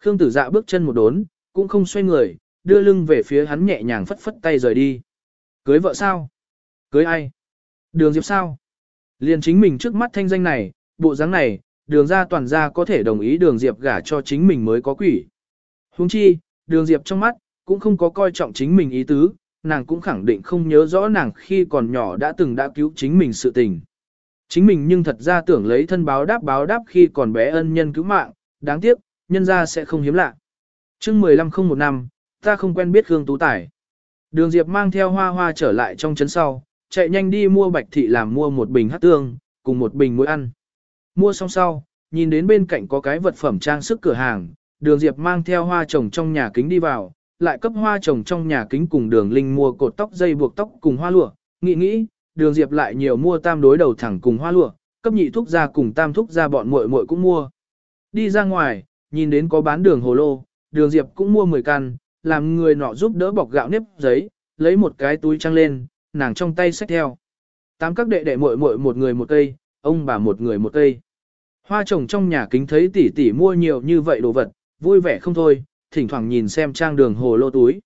Khương tử dạ bước chân một đốn, cũng không xoay người, đưa lưng về phía hắn nhẹ nhàng phất phất tay rời đi. Cưới vợ sao? Cưới ai? Đường Diệp sao? Liền chính mình trước mắt thanh danh này, bộ dáng này, đường ra toàn ra có thể đồng ý đường Diệp gả cho chính mình mới có quỷ. Huống chi, đường Diệp trong mắt, cũng không có coi trọng chính mình ý tứ, nàng cũng khẳng định không nhớ rõ nàng khi còn nhỏ đã từng đã cứu chính mình sự tình. Chính mình nhưng thật ra tưởng lấy thân báo đáp báo đáp khi còn bé ân nhân cứu mạng, đáng tiếc, nhân ra sẽ không hiếm lạ. chương 15 không một năm, ta không quen biết Khương Tú Tài. Đường Diệp mang theo hoa hoa trở lại trong trấn sau, chạy nhanh đi mua bạch thị làm mua một bình hát tương, cùng một bình muối ăn. Mua xong sau, nhìn đến bên cạnh có cái vật phẩm trang sức cửa hàng, đường Diệp mang theo hoa trồng trong nhà kính đi vào, lại cấp hoa trồng trong nhà kính cùng đường linh mua cột tóc dây buộc tóc cùng hoa lụa, nghĩ nghĩ, đường Diệp lại nhiều mua tam đối đầu thẳng cùng hoa lụa, cấp nhị thúc ra cùng tam thúc ra bọn muội muội cũng mua. Đi ra ngoài, nhìn đến có bán đường hồ lô, đường Diệp cũng mua 10 căn, làm người nọ giúp đỡ bọc gạo nếp giấy, lấy một cái túi trăng lên, nàng trong tay xách theo. Tám các đệ đệ muội muội một người một cây, ông bà một người một cây. Hoa trồng trong nhà kính thấy tỷ tỷ mua nhiều như vậy đồ vật, vui vẻ không thôi, thỉnh thoảng nhìn xem trang đường hồ lô túi.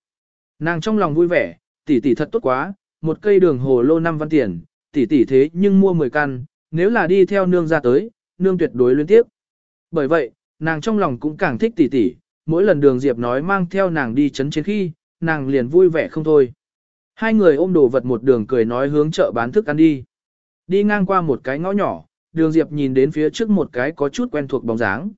Nàng trong lòng vui vẻ, tỷ tỷ thật tốt quá, một cây đường hồ lô 5 văn tiền, tỷ tỷ thế nhưng mua 10 căn, nếu là đi theo nương ra tới, nương tuyệt đối liên tiếp. Bởi vậy, nàng trong lòng cũng càng thích tỷ tỷ, mỗi lần đường Diệp nói mang theo nàng đi chấn chiến khi, nàng liền vui vẻ không thôi. Hai người ôm đồ vật một đường cười nói hướng chợ bán thức ăn đi. Đi ngang qua một cái ngõ nhỏ, đường Diệp nhìn đến phía trước một cái có chút quen thuộc bóng dáng.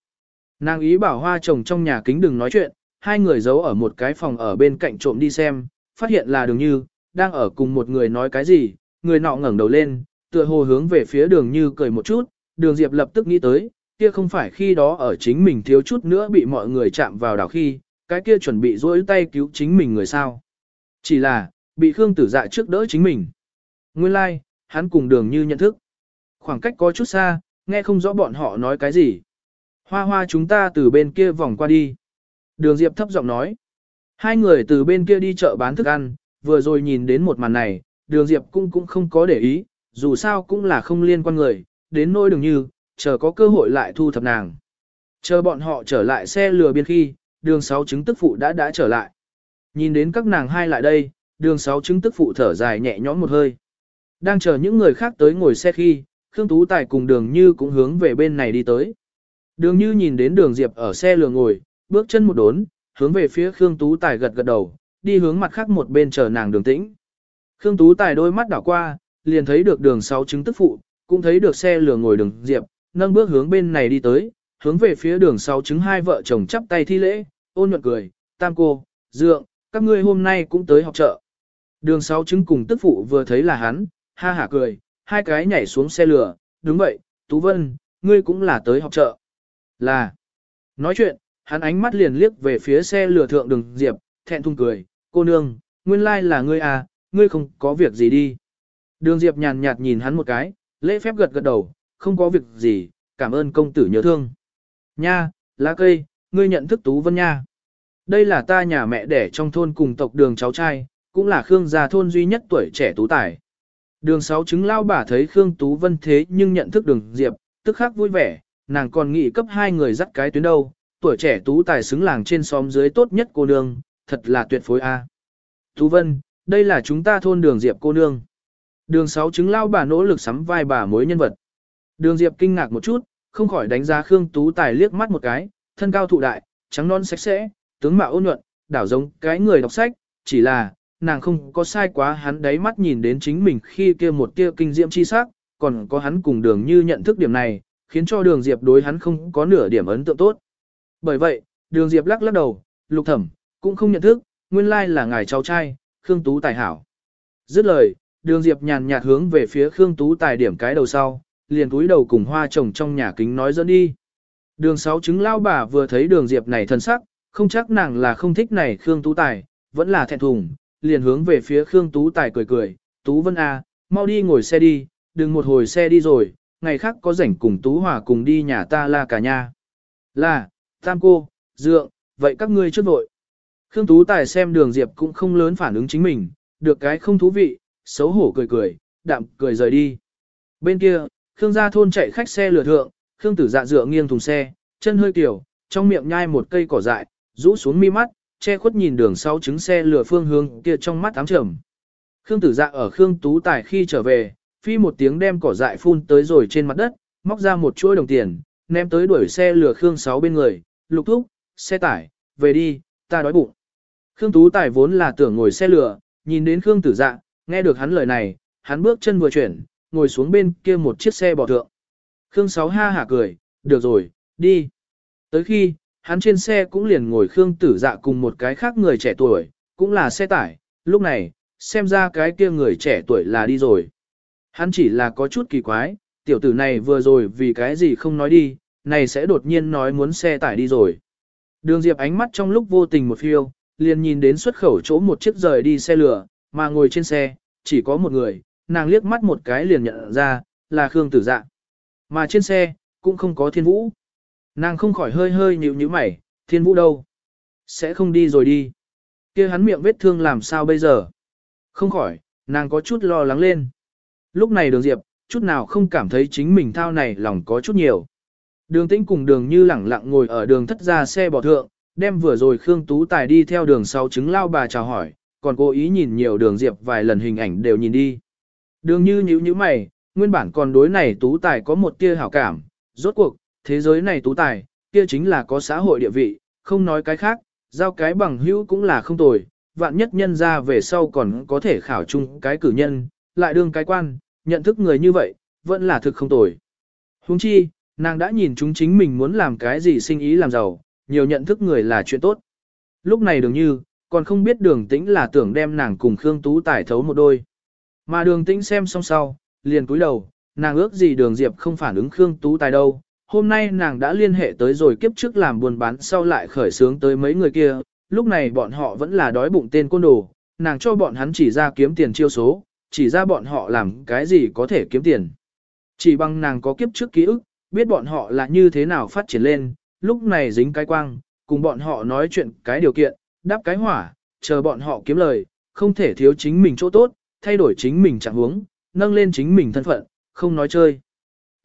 Nàng ý bảo hoa chồng trong nhà kính đừng nói chuyện, hai người giấu ở một cái phòng ở bên cạnh trộm đi xem, phát hiện là đường như, đang ở cùng một người nói cái gì, người nọ ngẩng đầu lên, tựa hồ hướng về phía đường như cười một chút, đường Diệp lập tức nghĩ tới, kia không phải khi đó ở chính mình thiếu chút nữa bị mọi người chạm vào đảo khi, cái kia chuẩn bị rỗi tay cứu chính mình người sao. Chỉ là, bị Khương tử dạ trước đỡ chính mình. Nguyên lai, like, hắn cùng đường như nhận thức. Khoảng cách có chút xa, nghe không rõ bọn họ nói cái gì. Hoa hoa chúng ta từ bên kia vòng qua đi. Đường Diệp thấp giọng nói. Hai người từ bên kia đi chợ bán thức ăn, vừa rồi nhìn đến một màn này, đường Diệp cũng cũng không có để ý, dù sao cũng là không liên quan người, đến nỗi đường như, chờ có cơ hội lại thu thập nàng. Chờ bọn họ trở lại xe lừa biên khi, đường sáu chứng tức phụ đã đã trở lại. Nhìn đến các nàng hai lại đây, đường sáu chứng tức phụ thở dài nhẹ nhõm một hơi. Đang chờ những người khác tới ngồi xe khi, Khương Tú Tài cùng đường như cũng hướng về bên này đi tới. Đường như nhìn đến đường Diệp ở xe lừa ngồi, bước chân một đốn, hướng về phía Khương Tú Tài gật gật đầu, đi hướng mặt khác một bên chờ nàng đường tĩnh. Khương Tú Tài đôi mắt đảo qua, liền thấy được đường sáu chứng tức phụ, cũng thấy được xe lừa ngồi đường Diệp, nâng bước hướng bên này đi tới, hướng về phía đường sáu chứng hai vợ chồng chắp tay thi lễ, ôn nhuận cười, tam cô, dượng, các ngươi hôm nay cũng tới học chợ. Đường sáu chứng cùng tức phụ vừa thấy là hắn, ha hả cười, hai cái nhảy xuống xe lửa, đúng vậy, Tú Vân, ngươi cũng là tới học chợ. Là. Nói chuyện, hắn ánh mắt liền liếc về phía xe lửa thượng đường Diệp, thẹn thùng cười, cô nương, nguyên lai là ngươi à, ngươi không có việc gì đi. Đường Diệp nhàn nhạt nhìn hắn một cái, lễ phép gật gật đầu, không có việc gì, cảm ơn công tử nhớ thương. Nha, lá cây, ngươi nhận thức Tú Vân nha. Đây là ta nhà mẹ đẻ trong thôn cùng tộc đường cháu trai, cũng là Khương gia thôn duy nhất tuổi trẻ tú tài. Đường sáu chứng lao bà thấy Khương Tú Vân thế nhưng nhận thức đường Diệp, tức khắc vui vẻ, nàng còn nghĩ cấp hai người dắt cái tuyến đâu, tuổi trẻ tú tài xứng làng trên xóm dưới tốt nhất cô nương, thật là tuyệt phối a. Tú Vân, đây là chúng ta thôn đường Diệp cô nương. Đường sáu chứng lao bà nỗ lực sắm vai bà mối nhân vật. Đường Diệp kinh ngạc một chút, không khỏi đánh giá Khương Tú Tài liếc mắt một cái, thân cao thụ đại, trắng non sạch sẽ, tướng mạo ôn nhuận, đảo giống cái người đọc sách, chỉ là, nàng không có sai quá hắn đáy mắt nhìn đến chính mình khi kia một tia kinh diễm chi sắc, còn có hắn cùng đường như nhận thức điểm này, khiến cho đường Diệp đối hắn không có nửa điểm ấn tượng tốt. Bởi vậy, đường Diệp lắc lắc đầu, lục thẩm, cũng không nhận thức, nguyên lai là ngài cháu trai, Khương Tú Tài hảo. Dứt lời, đường Diệp nhàn nhạt hướng về phía Khương Tú Tài điểm cái đầu sau, liền túi đầu cùng hoa chồng trong nhà kính nói dẫn đi. Đường sáu chứng lao bà vừa thấy đường Diệp này thân sắc, không chắc nàng là không thích này Khương Tú Tài, vẫn là thẹn thùng, liền hướng về phía Khương Tú Tài cười cười, Tú Vân A, mau đi ngồi xe đi, đừng một hồi xe đi rồi, ngày khác có rảnh cùng Tú Hòa cùng đi nhà ta là cả nhà. Là, tam cô, dượng, vậy các ngươi trước vội. Khương Tú Tài xem đường Diệp cũng không lớn phản ứng chính mình, được cái không thú vị, xấu hổ cười cười, đạm cười rời đi. Bên kia, Khương gia thôn chạy khách xe lửa thượng, Khương tử dạ dựa nghiêng thùng xe, chân hơi kiểu, trong miệng nhai một cây cỏ dại, rũ xuống mi mắt, che khuất nhìn đường sau trứng xe lửa phương hướng kia trong mắt ám trầm. Khương tử dạ ở Khương Tú Tài khi trở về, phi một tiếng đem cỏ dại phun tới rồi trên mặt đất, móc ra một chuỗi đồng tiền, ném tới đuổi xe lửa Khương sáu bên người, lục thúc, xe tải, về đi, ta đói bụng. Khương Tú Tài vốn là tưởng ngồi xe lửa, nhìn đến Khương tử dạ, nghe được hắn lời này, hắn bước chân vừa chuyển, ngồi xuống bên kia một chiếc xe bò thượng. Khương Sáu ha hả cười, được rồi, đi. Tới khi, hắn trên xe cũng liền ngồi Khương Tử Dạ cùng một cái khác người trẻ tuổi, cũng là xe tải, lúc này, xem ra cái kia người trẻ tuổi là đi rồi. Hắn chỉ là có chút kỳ quái, tiểu tử này vừa rồi vì cái gì không nói đi, này sẽ đột nhiên nói muốn xe tải đi rồi. Đường Diệp ánh mắt trong lúc vô tình một phiêu, liền nhìn đến xuất khẩu chỗ một chiếc rời đi xe lửa, mà ngồi trên xe, chỉ có một người, nàng liếc mắt một cái liền nhận ra, là Khương Tử Dạ. Mà trên xe, cũng không có thiên vũ. Nàng không khỏi hơi hơi nhíu nhíu mày, thiên vũ đâu? Sẽ không đi rồi đi. kia hắn miệng vết thương làm sao bây giờ? Không khỏi, nàng có chút lo lắng lên. Lúc này đường diệp, chút nào không cảm thấy chính mình thao này lòng có chút nhiều. Đường tĩnh cùng đường như lẳng lặng ngồi ở đường thất ra xe bỏ thượng, đem vừa rồi Khương Tú Tài đi theo đường sau chứng lao bà chào hỏi, còn cố ý nhìn nhiều đường diệp vài lần hình ảnh đều nhìn đi. Đường như nhíu nhíu mày, nguyên bản còn đối này tú tài có một tia hảo cảm, rốt cuộc, thế giới này tú tài, kia chính là có xã hội địa vị, không nói cái khác, giao cái bằng hữu cũng là không tồi, vạn nhất nhân ra về sau còn có thể khảo chung cái cử nhân, lại đương cái quan, nhận thức người như vậy, vẫn là thực không tồi. Huống chi, nàng đã nhìn chúng chính mình muốn làm cái gì sinh ý làm giàu, nhiều nhận thức người là chuyện tốt. Lúc này đường như, còn không biết đường tĩnh là tưởng đem nàng cùng Khương Tú Tài thấu một đôi. Mà đường tĩnh xem xong sau, liền cúi đầu, nàng ước gì đường Diệp không phản ứng Khương Tú Tài đâu. Hôm nay nàng đã liên hệ tới rồi kiếp trước làm buôn bán sau lại khởi sướng tới mấy người kia, lúc này bọn họ vẫn là đói bụng tên côn đồ, nàng cho bọn hắn chỉ ra kiếm tiền chiêu số, chỉ ra bọn họ làm cái gì có thể kiếm tiền. Chỉ bằng nàng có kiếp trước ký ức, biết bọn họ là như thế nào phát triển lên, lúc này dính cái quang, cùng bọn họ nói chuyện cái điều kiện, đáp cái hỏa, chờ bọn họ kiếm lời, không thể thiếu chính mình chỗ tốt, thay đổi chính mình trạng huống, nâng lên chính mình thân phận, không nói chơi.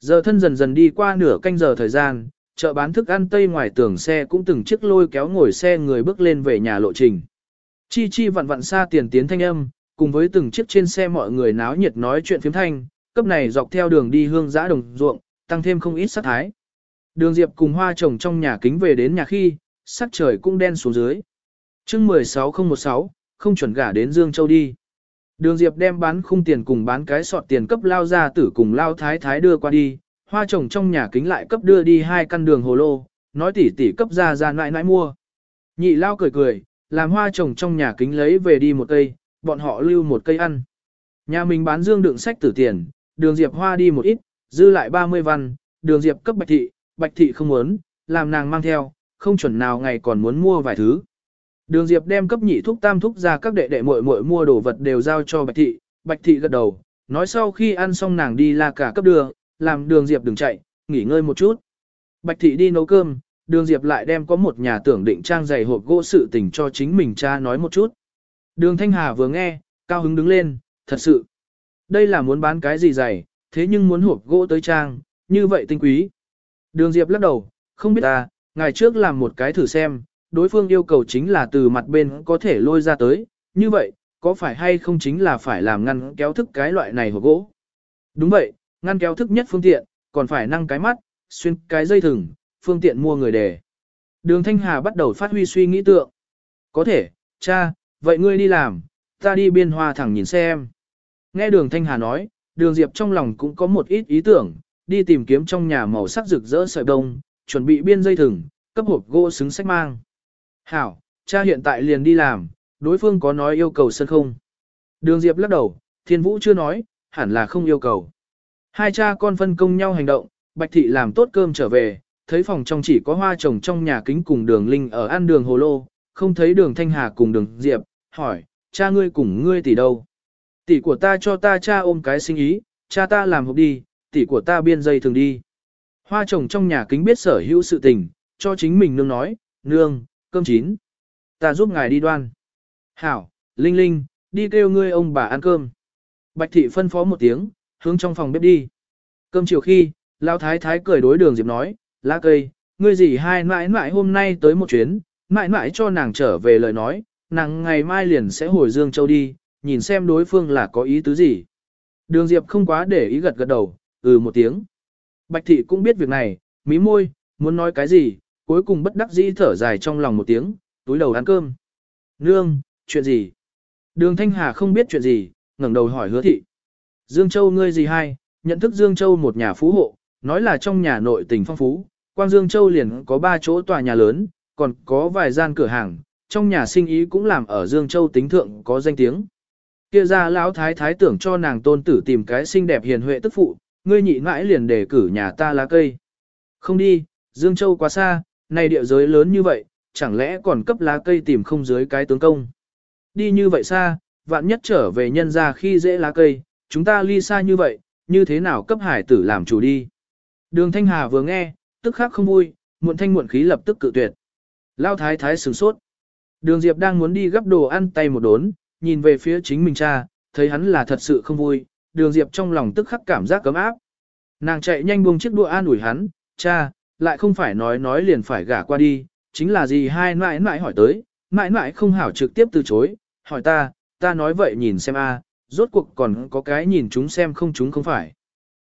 Giờ thân dần dần đi qua nửa canh giờ thời gian, chợ bán thức ăn tây ngoài tường xe cũng từng chiếc lôi kéo ngồi xe người bước lên về nhà lộ trình. Chi chi vặn vặn xa tiền tiến thanh âm, cùng với từng chiếc trên xe mọi người náo nhiệt nói chuyện phiếm thanh, cấp này dọc theo đường đi hương giã đồng ruộng, tăng thêm không ít sát thái. Đường Diệp cùng hoa trồng trong nhà kính về đến nhà khi, sắc trời cũng đen xuống dưới. chương 16016, không chuẩn gả đến Dương Châu đi. Đường Diệp đem bán khung tiền cùng bán cái sọt tiền cấp lao ra tử cùng lao thái thái đưa qua đi, hoa trồng trong nhà kính lại cấp đưa đi hai căn đường hồ lô, nói tỉ tỉ cấp ra ra nãi nãi mua. Nhị lao cười cười, làm hoa trồng trong nhà kính lấy về đi một cây, bọn họ lưu một cây ăn. Nhà mình bán dương đựng sách tử tiền, đường Diệp hoa đi một ít, dư lại 30 văn, đường Diệp cấp bạch thị, bạch thị không muốn, làm nàng mang theo, không chuẩn nào ngày còn muốn mua vài thứ. Đường Diệp đem cấp nhị thúc tam thúc ra các đệ đệ muội muội mua đồ vật đều giao cho Bạch Thị, Bạch Thị gật đầu, nói sau khi ăn xong nàng đi là cả cấp đường, làm đường Diệp đừng chạy, nghỉ ngơi một chút. Bạch Thị đi nấu cơm, đường Diệp lại đem có một nhà tưởng định trang giày hộp gỗ sự tình cho chính mình cha nói một chút. Đường Thanh Hà vừa nghe, cao hứng đứng lên, thật sự. Đây là muốn bán cái gì giày, thế nhưng muốn hộp gỗ tới trang, như vậy tinh quý. Đường Diệp lắc đầu, không biết ta, ngày trước làm một cái thử xem, đối phương yêu cầu chính là từ mặt bên có thể lôi ra tới, như vậy, có phải hay không chính là phải làm ngăn kéo thức cái loại này hộp gỗ? Đúng vậy, ngăn kéo thức nhất phương tiện, còn phải năng cái mắt, xuyên cái dây thừng, phương tiện mua người đề. Đường Thanh Hà bắt đầu phát huy suy nghĩ tượng. Có thể, cha, vậy ngươi đi làm, ta đi biên hoa thẳng nhìn xem. Nghe đường Thanh Hà nói, đường Diệp trong lòng cũng có một ít ý tưởng, đi tìm kiếm trong nhà màu sắc rực rỡ sợi đông, chuẩn bị biên dây thừng, cấp hộp gỗ xứng sách mang. Hảo, cha hiện tại liền đi làm, đối phương có nói yêu cầu sân không? Đường Diệp lắc đầu, Thiên Vũ chưa nói, hẳn là không yêu cầu. Hai cha con phân công nhau hành động, Bạch Thị làm tốt cơm trở về, thấy phòng trong chỉ có hoa trồng trong nhà kính cùng đường Linh ở ăn đường hồ lô, không thấy đường Thanh Hà cùng đường Diệp, hỏi, cha ngươi cùng ngươi tỷ đâu? Tỷ của ta cho ta cha ôm cái sinh ý, cha ta làm hộp đi, tỷ của ta biên dây thường đi. Hoa trồng trong nhà kính biết sở hữu sự tình, cho chính mình nương nói, nương, cơm chín. Ta giúp ngài đi đoan. Hảo, Linh Linh, đi kêu ngươi ông bà ăn cơm. Bạch thị phân phó một tiếng, hướng trong phòng bếp đi. Cơm chiều khi, Lão Thái Thái cười đối đường Diệp nói, lá cây, ngươi gì hai mãi mãi hôm nay tới một chuyến, mãi mãi cho nàng trở về lời nói, nàng ngày mai liền sẽ hồi Dương Châu đi, nhìn xem đối phương là có ý tứ gì. Đường Diệp không quá để ý gật gật đầu, ừ một tiếng. Bạch thị cũng biết việc này, mí môi, muốn nói cái gì, cuối cùng bất đắc dĩ thở dài trong lòng một tiếng, túi đầu ăn cơm. Nương, chuyện gì? Đường Thanh Hà không biết chuyện gì, ngẩng đầu hỏi hứa thị. Dương Châu ngươi gì hay, nhận thức Dương Châu một nhà phú hộ, nói là trong nhà nội tình phong phú, Quang Dương Châu liền có ba chỗ tòa nhà lớn, còn có vài gian cửa hàng, trong nhà sinh ý cũng làm ở Dương Châu tính thượng có danh tiếng. Kia ra lão thái thái tưởng cho nàng tôn tử tìm cái xinh đẹp hiền huệ tức phụ, ngươi nhị mãi liền đề cử nhà ta lá cây. Không đi, Dương Châu quá xa, này địa giới lớn như vậy, chẳng lẽ còn cấp lá cây tìm không dưới cái tướng công. Đi như vậy xa, vạn nhất trở về nhân ra khi dễ lá cây, chúng ta ly xa như vậy, như thế nào cấp hải tử làm chủ đi. Đường Thanh Hà vừa nghe, tức khắc không vui, muộn thanh muộn khí lập tức cự tuyệt. Lao thái thái sửng sốt. Đường Diệp đang muốn đi gấp đồ ăn tay một đốn, nhìn về phía chính mình cha, thấy hắn là thật sự không vui, đường Diệp trong lòng tức khắc cảm giác cấm áp. Nàng chạy nhanh buông chiếc đũa an ủi hắn, cha, lại không phải nói nói liền phải gả qua đi, chính là gì hai mãi mãi hỏi tới, mãi mãi không hảo trực tiếp từ chối, hỏi ta, ta nói vậy nhìn xem a, rốt cuộc còn có cái nhìn chúng xem không chúng không phải.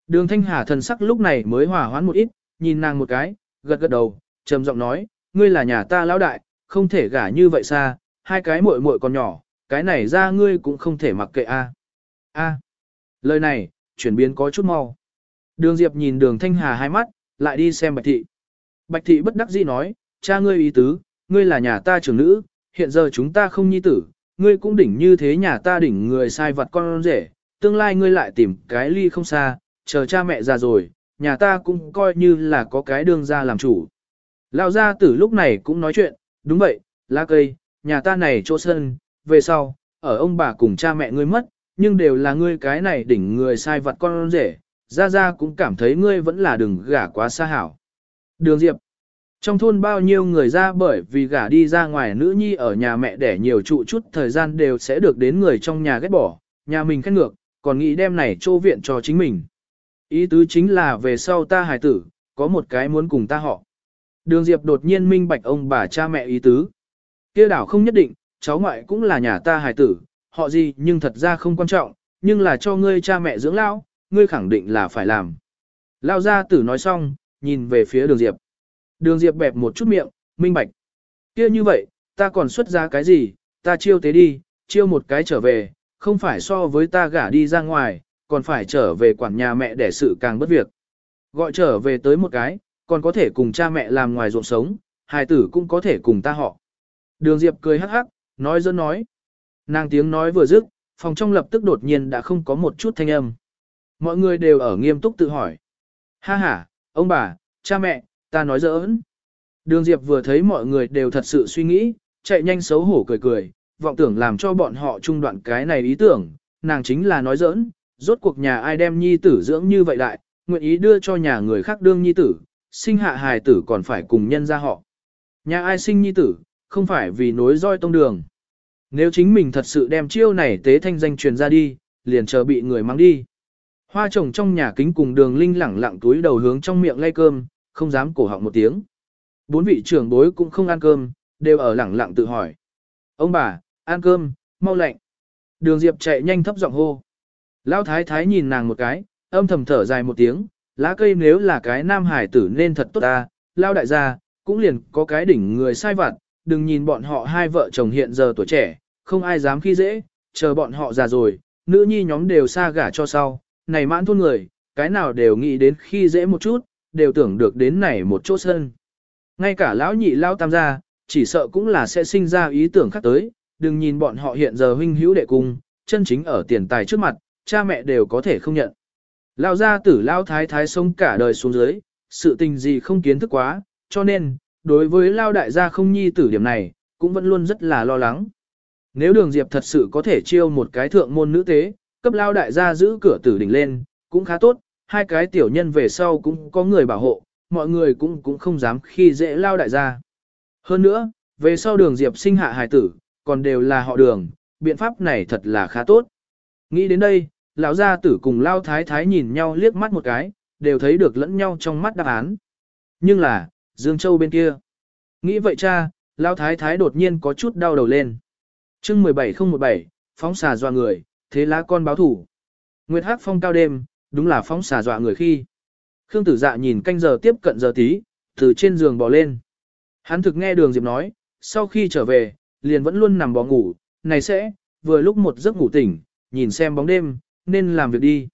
Đường Thanh Hà thần sắc lúc này mới hòa hoãn một ít, nhìn nàng một cái, gật gật đầu, trầm giọng nói, ngươi là nhà ta lão đại, không thể gả như vậy xa, hai cái muội muội còn nhỏ, cái này ra ngươi cũng không thể mặc kệ a. A. Lời này, chuyển biến có chút mau. Đường Diệp nhìn đường Thanh Hà hai mắt, lại đi xem Bạch Thị. Bạch Thị bất đắc dĩ nói, cha ngươi ý tứ, ngươi là nhà ta trưởng nữ, hiện giờ chúng ta không nhi tử, ngươi cũng đỉnh như thế nhà ta đỉnh người sai vật con rể, tương lai ngươi lại tìm cái ly không xa, chờ cha mẹ già rồi, nhà ta cũng coi như là có cái đường ra làm chủ. Lão gia tử lúc này cũng nói chuyện, đúng vậy, lá cây, nhà ta này chỗ sân, về sau, ở ông bà cùng cha mẹ ngươi mất, nhưng đều là ngươi cái này đỉnh người sai vật con rể, Gia gia cũng cảm thấy ngươi vẫn là đừng gả quá xa hảo. Đường Diệp Trong thôn bao nhiêu người ra bởi vì gả đi ra ngoài nữ nhi ở nhà mẹ để nhiều trụ chút thời gian đều sẽ được đến người trong nhà ghét bỏ, nhà mình khét ngược, còn nghĩ đem này trô viện cho chính mình. Ý tứ chính là về sau ta hài tử, có một cái muốn cùng ta họ. Đường Diệp đột nhiên minh bạch ông bà cha mẹ ý tứ. kia đảo không nhất định, cháu ngoại cũng là nhà ta hài tử, họ gì nhưng thật ra không quan trọng, nhưng là cho ngươi cha mẹ dưỡng lão, ngươi khẳng định là phải làm. Lao gia tử nói xong, nhìn về phía đường Diệp. Đường Diệp bẹp một chút miệng, minh bạch. kia như vậy, ta còn xuất ra cái gì, ta chiêu tế đi, chiêu một cái trở về, không phải so với ta gả đi ra ngoài, còn phải trở về quản nhà mẹ để sự càng bất việc. Gọi trở về tới một cái, còn có thể cùng cha mẹ làm ngoài ruộng sống, hài tử cũng có thể cùng ta họ. Đường Diệp cười hắc hắc, nói dân nói. Nàng tiếng nói vừa dứt, phòng trong lập tức đột nhiên đã không có một chút thanh âm. Mọi người đều ở nghiêm túc tự hỏi. Ha ha, ông bà, cha mẹ, ta nói giỡn. Đường Diệp vừa thấy mọi người đều thật sự suy nghĩ, chạy nhanh xấu hổ cười cười, vọng tưởng làm cho bọn họ trung đoạn cái này ý tưởng, nàng chính là nói giỡn, rốt cuộc nhà ai đem nhi tử dưỡng như vậy đại, nguyện ý đưa cho nhà người khác đương nhi tử, sinh hạ hài tử còn phải cùng nhân ra họ. Nhà ai sinh nhi tử, không phải vì nối roi tông đường. Nếu chính mình thật sự đem chiêu này tế thanh danh truyền ra đi, liền chờ bị người mang đi. Hoa trồng trong nhà kính cùng đường linh lẳng lặng túi đầu hướng trong miệng lay cơm, không dám cổ họng một tiếng. Bốn vị trưởng bối cũng không ăn cơm, đều ở lẳng lặng tự hỏi. Ông bà, ăn cơm, mau lạnh. Đường Diệp chạy nhanh thấp giọng hô. Lão thái thái nhìn nàng một cái, âm thầm thở dài một tiếng, lá cây nếu là cái nam hải tử nên thật tốt ta, lao đại gia, cũng liền có cái đỉnh người sai vặt, đừng nhìn bọn họ hai vợ chồng hiện giờ tuổi trẻ, không ai dám khi dễ, chờ bọn họ già rồi, nữ nhi nhóm đều xa gả cho sau, này mãn thôn người, cái nào đều nghĩ đến khi dễ một chút, đều tưởng được đến này một chỗ sân. Ngay cả lão nhị lao tam gia, chỉ sợ cũng là sẽ sinh ra ý tưởng khác tới, đừng nhìn bọn họ hiện giờ huynh hữu đệ cung, chân chính ở tiền tài trước mặt, cha mẹ đều có thể không nhận. Lao gia tử lao thái thái sống cả đời xuống dưới, sự tình gì không kiến thức quá, cho nên, đối với lao đại gia không nhi tử điểm này, cũng vẫn luôn rất là lo lắng. Nếu đường diệp thật sự có thể chiêu một cái thượng môn nữ tế, cấp lao đại gia giữ cửa tử đỉnh lên, cũng khá tốt, hai cái tiểu nhân về sau cũng có người bảo hộ, mọi người cũng cũng không dám khi dễ lao đại gia. Hơn nữa, về sau đường diệp sinh hạ hài tử, còn đều là họ đường, biện pháp này thật là khá tốt. Nghĩ đến đây, lão gia tử cùng lao thái thái nhìn nhau liếc mắt một cái, đều thấy được lẫn nhau trong mắt đáp án. Nhưng là, Dương Châu bên kia. Nghĩ vậy cha, lao thái thái đột nhiên có chút đau đầu lên. chương 17017, phóng xà doa người, thế lá con báo thủ. Nguyệt hát phong cao đêm, đúng là phóng xà dọa người khi. Khương tử dạ nhìn canh giờ tiếp cận giờ tí, từ trên giường bò lên. Hắn thực nghe đường Diệp nói, sau khi trở về, liền vẫn luôn nằm bò ngủ, này sẽ, vừa lúc một giấc ngủ tỉnh, nhìn xem bóng đêm, nên làm việc đi.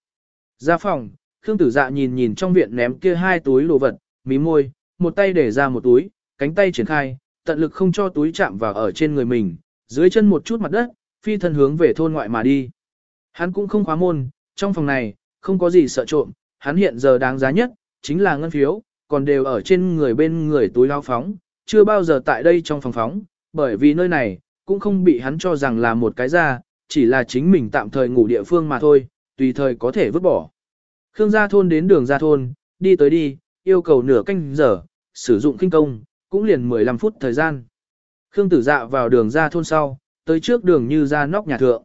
Ra phòng, Khương tử dạ nhìn nhìn trong viện ném kia hai túi đồ vật, mí môi, một tay để ra một túi, cánh tay triển khai, tận lực không cho túi chạm vào ở trên người mình, dưới chân một chút mặt đất, phi thân hướng về thôn ngoại mà đi. Hắn cũng không khóa môn, trong phòng này, không có gì sợ trộm, hắn hiện giờ đáng giá nhất, chính là ngân phiếu, còn đều ở trên người bên người túi lao phóng, chưa bao giờ tại đây trong phòng phóng, bởi vì nơi này, cũng không bị hắn cho rằng là một cái ra, chỉ là chính mình tạm thời ngủ địa phương mà thôi, tùy thời có thể vứt bỏ. Khương gia thôn đến đường gia thôn, đi tới đi, yêu cầu nửa canh giờ, sử dụng kinh công, cũng liền 15 phút thời gian. Khương tử dạ vào đường ra thôn sau, tới trước đường như ra nóc nhà thượng.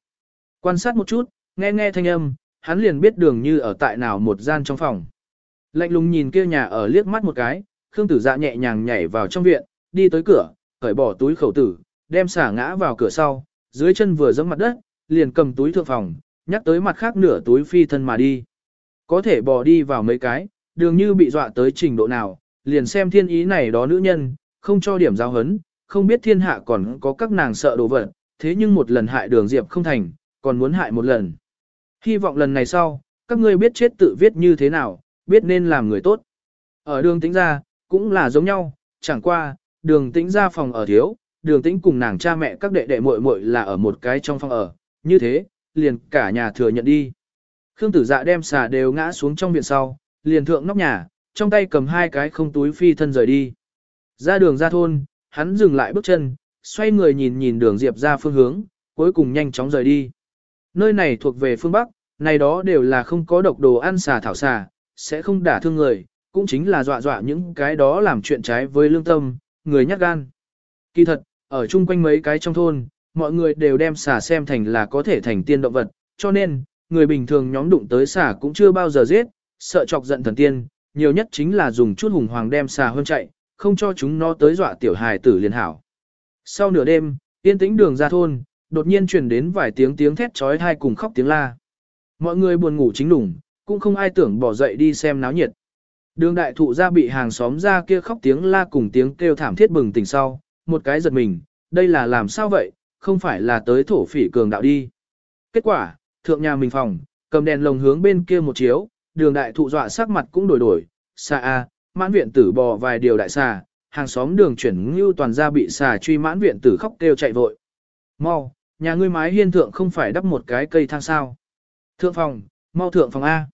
Quan sát một chút, nghe nghe thanh âm, hắn liền biết đường như ở tại nào một gian trong phòng. Lạnh lùng nhìn kia nhà ở liếc mắt một cái, Khương tử dạ nhẹ nhàng nhảy vào trong viện, đi tới cửa, cởi bỏ túi khẩu tử, đem xả ngã vào cửa sau, dưới chân vừa giẫm mặt đất, liền cầm túi thượng phòng, nhắc tới mặt khác nửa túi phi thân mà đi. Có thể bỏ đi vào mấy cái, đường như bị dọa tới trình độ nào, liền xem thiên ý này đó nữ nhân, không cho điểm giao hấn, không biết thiên hạ còn có các nàng sợ đồ vật, thế nhưng một lần hại đường diệp không thành, còn muốn hại một lần. Hy vọng lần này sau, các ngươi biết chết tự viết như thế nào, biết nên làm người tốt. Ở đường tĩnh ra, cũng là giống nhau, chẳng qua, đường tĩnh ra phòng ở thiếu, đường tĩnh cùng nàng cha mẹ các đệ đệ muội muội là ở một cái trong phòng ở, như thế, liền cả nhà thừa nhận đi. Khương tử dạ đem xà đều ngã xuống trong viện sau, liền thượng nóc nhà, trong tay cầm hai cái không túi phi thân rời đi. Ra đường ra thôn, hắn dừng lại bước chân, xoay người nhìn nhìn đường Diệp ra phương hướng, cuối cùng nhanh chóng rời đi. Nơi này thuộc về phương Bắc, này đó đều là không có độc đồ ăn xà thảo xà, sẽ không đả thương người, cũng chính là dọa dọa những cái đó làm chuyện trái với lương tâm, người nhát gan. Kỳ thật, ở chung quanh mấy cái trong thôn, mọi người đều đem xà xem thành là có thể thành tiên động vật, cho nên, người bình thường nhóm đụng tới xà cũng chưa bao giờ giết, sợ chọc giận thần tiên, nhiều nhất chính là dùng chút hùng hoàng đem xà hơn chạy, không cho chúng nó tới dọa tiểu hài tử liền hảo. Sau nửa đêm, yên tĩnh đường ra thôn, đột nhiên truyền đến vài tiếng tiếng thét trói thai cùng khóc tiếng la. Mọi người buồn ngủ chính lủng, cũng không ai tưởng bỏ dậy đi xem náo nhiệt. Đường đại thụ ra bị hàng xóm ra kia khóc tiếng la cùng tiếng kêu thảm thiết bừng tỉnh sau, một cái giật mình, đây là làm sao vậy, không phải là tới thổ phỉ cường đạo đi. Kết quả, thượng nhà mình phòng, cầm đèn lồng hướng bên kia một chiếu, đường đại thụ dọa sắc mặt cũng đổi đổi, xa a, mãn viện tử bò vài điều đại xà, hàng xóm đường chuyển ngưu toàn ra bị xà truy mãn viện tử khóc kêu chạy vội. Mau, nhà ngươi mái hiên thượng không phải đắp một cái cây thang sao. Thượng phòng, mau thượng phòng A.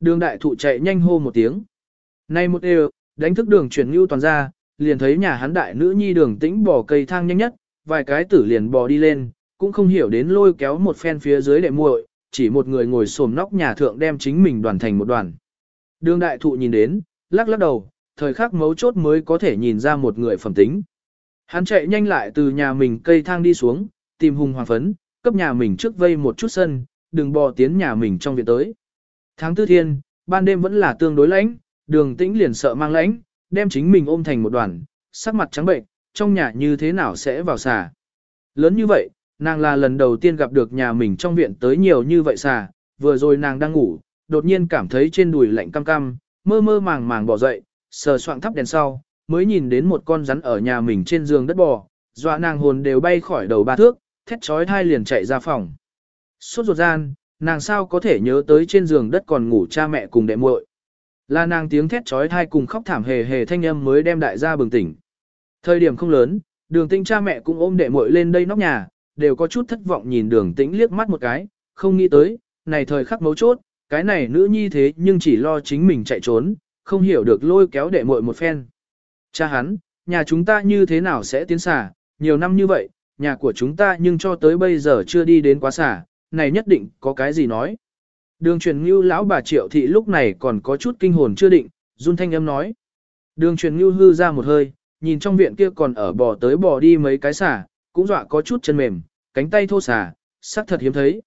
Đường đại thụ chạy nhanh hô một tiếng. Nay một đều, đánh thức đường chuyển ngưu toàn ra, liền thấy nhà hắn đại nữ nhi đường tĩnh bỏ cây thang nhanh nhất, vài cái tử liền bò đi lên, cũng không hiểu đến lôi kéo một phen phía dưới để muội, chỉ một người ngồi xổm nóc nhà thượng đem chính mình đoàn thành một đoàn. Đường đại thụ nhìn đến, lắc lắc đầu, thời khắc mấu chốt mới có thể nhìn ra một người phẩm tính. Hắn chạy nhanh lại từ nhà mình cây thang đi xuống, tìm hùng hoàng phấn, cấp nhà mình trước vây một chút sân, đừng bò tiến nhà mình trong viện tới. Tháng tư thiên, ban đêm vẫn là tương đối lãnh, đường tĩnh liền sợ mang lãnh, đem chính mình ôm thành một đoàn, sắc mặt trắng bệnh, trong nhà như thế nào sẽ vào xà. Lớn như vậy, nàng là lần đầu tiên gặp được nhà mình trong viện tới nhiều như vậy xà, vừa rồi nàng đang ngủ, đột nhiên cảm thấy trên đùi lạnh cam cam, mơ mơ màng màng bỏ dậy, sờ soạng thắp đèn sau, mới nhìn đến một con rắn ở nhà mình trên giường đất bò, dọa nàng hồn đều bay khỏi đầu ba thước, thét chói thai liền chạy ra phòng. Suốt ruột gian, nàng sao có thể nhớ tới trên giường đất còn ngủ cha mẹ cùng đệ muội. Là nàng tiếng thét chói thai cùng khóc thảm hề hề thanh âm mới đem đại gia bừng tỉnh. Thời điểm không lớn, đường tinh cha mẹ cũng ôm đệ muội lên đây nóc nhà, đều có chút thất vọng nhìn đường tĩnh liếc mắt một cái, không nghĩ tới, này thời khắc mấu chốt, cái này nữ nhi thế nhưng chỉ lo chính mình chạy trốn, không hiểu được lôi kéo đệ muội một phen. Cha hắn, nhà chúng ta như thế nào sẽ tiến xả, nhiều năm như vậy, nhà của chúng ta nhưng cho tới bây giờ chưa đi đến quá xả, này nhất định có cái gì nói. Đường truyền ngưu lão bà triệu thị lúc này còn có chút kinh hồn chưa định, run thanh âm nói. Đường truyền ngưu hư ra một hơi, nhìn trong viện kia còn ở bò tới bò đi mấy cái xả, cũng dọa có chút chân mềm, cánh tay thô xả, sắc thật hiếm thấy.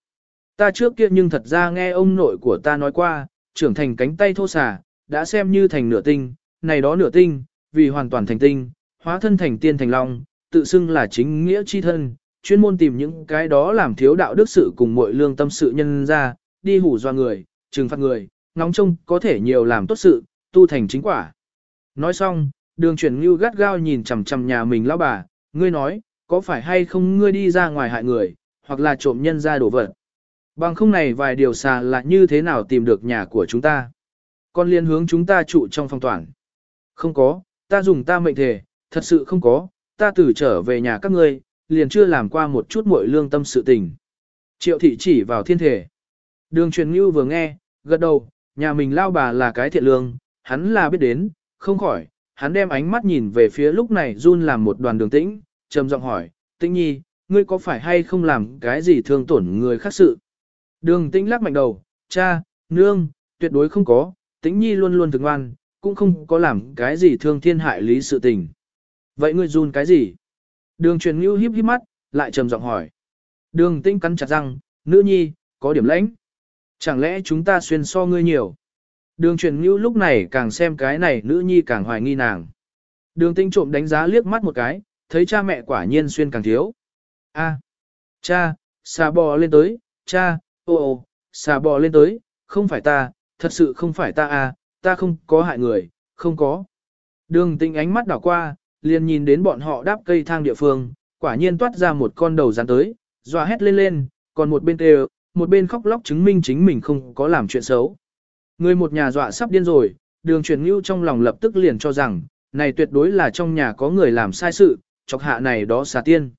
Ta trước kia nhưng thật ra nghe ông nội của ta nói qua, trưởng thành cánh tay thô xả, đã xem như thành nửa tinh, này đó nửa tinh, vì hoàn toàn thành tinh, hóa thân thành tiên thành long, tự xưng là chính nghĩa chi thân, chuyên môn tìm những cái đó làm thiếu đạo đức sự cùng mọi lương tâm sự nhân ra, đi hủ doa người, trừng phạt người, ngóng trông có thể nhiều làm tốt sự, tu thành chính quả. Nói xong, đường chuyển như gắt gao nhìn chằm chằm nhà mình lão bà, ngươi nói, có phải hay không ngươi đi ra ngoài hại người, hoặc là trộm nhân ra đổ vật. Bằng không này vài điều xà là như thế nào tìm được nhà của chúng ta. Con liên hướng chúng ta trụ trong phong toàn. Không có, ta dùng ta mệnh thể, thật sự không có, ta từ trở về nhà các ngươi, liền chưa làm qua một chút muội lương tâm sự tình. Triệu thị chỉ vào thiên thể. Đường truyền ngưu vừa nghe, gật đầu, nhà mình lao bà là cái thiện lương, hắn là biết đến, không khỏi, hắn đem ánh mắt nhìn về phía lúc này run làm một đoàn đường tĩnh, trầm giọng hỏi, tĩnh nhi, ngươi có phải hay không làm cái gì thương tổn người khác sự? Đường tĩnh lắc mạnh đầu, cha, nương, tuyệt đối không có, tĩnh nhi luôn luôn thường ngoan, cũng không có làm cái gì thương thiên hại lý sự tình. Vậy ngươi run cái gì? Đường truyền ngưu híp híp mắt, lại trầm giọng hỏi. Đường tinh cắn chặt răng, nữ nhi, có điểm lãnh. Chẳng lẽ chúng ta xuyên so ngươi nhiều? Đường truyền ngưu lúc này càng xem cái này nữ nhi càng hoài nghi nàng. Đường tinh trộm đánh giá liếc mắt một cái, thấy cha mẹ quả nhiên xuyên càng thiếu. A, cha, xà bò lên tới, cha, ô ô, xà bò lên tới, không phải ta, thật sự không phải ta à, ta không có hại người, không có. Đường tinh ánh mắt đảo qua, liền nhìn đến bọn họ đáp cây thang địa phương, quả nhiên toát ra một con đầu rắn tới, dọa hét lên lên, còn một bên kêu, một bên khóc lóc chứng minh chính mình không có làm chuyện xấu. Người một nhà dọa sắp điên rồi, đường truyền ngưu trong lòng lập tức liền cho rằng, này tuyệt đối là trong nhà có người làm sai sự, chọc hạ này đó xà tiên.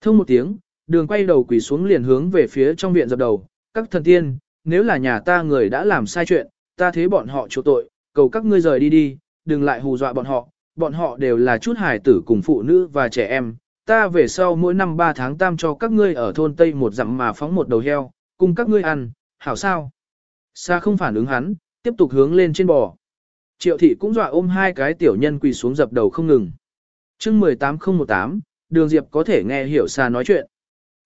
Thông một tiếng, đường quay đầu quỳ xuống liền hướng về phía trong viện dập đầu, các thần tiên, nếu là nhà ta người đã làm sai chuyện, ta thế bọn họ chỗ tội, cầu các ngươi rời đi đi, đừng lại hù dọa bọn họ, bọn họ đều là chút hài tử cùng phụ nữ và trẻ em, ta về sau mỗi năm 3 tháng tam cho các ngươi ở thôn Tây một dặm mà phóng một đầu heo, cùng các ngươi ăn, hảo sao? Sa không phản ứng hắn, tiếp tục hướng lên trên bò. Triệu thị cũng dọa ôm hai cái tiểu nhân quỳ xuống dập đầu không ngừng. chương 18018, đường Diệp có thể nghe hiểu Sa nói chuyện.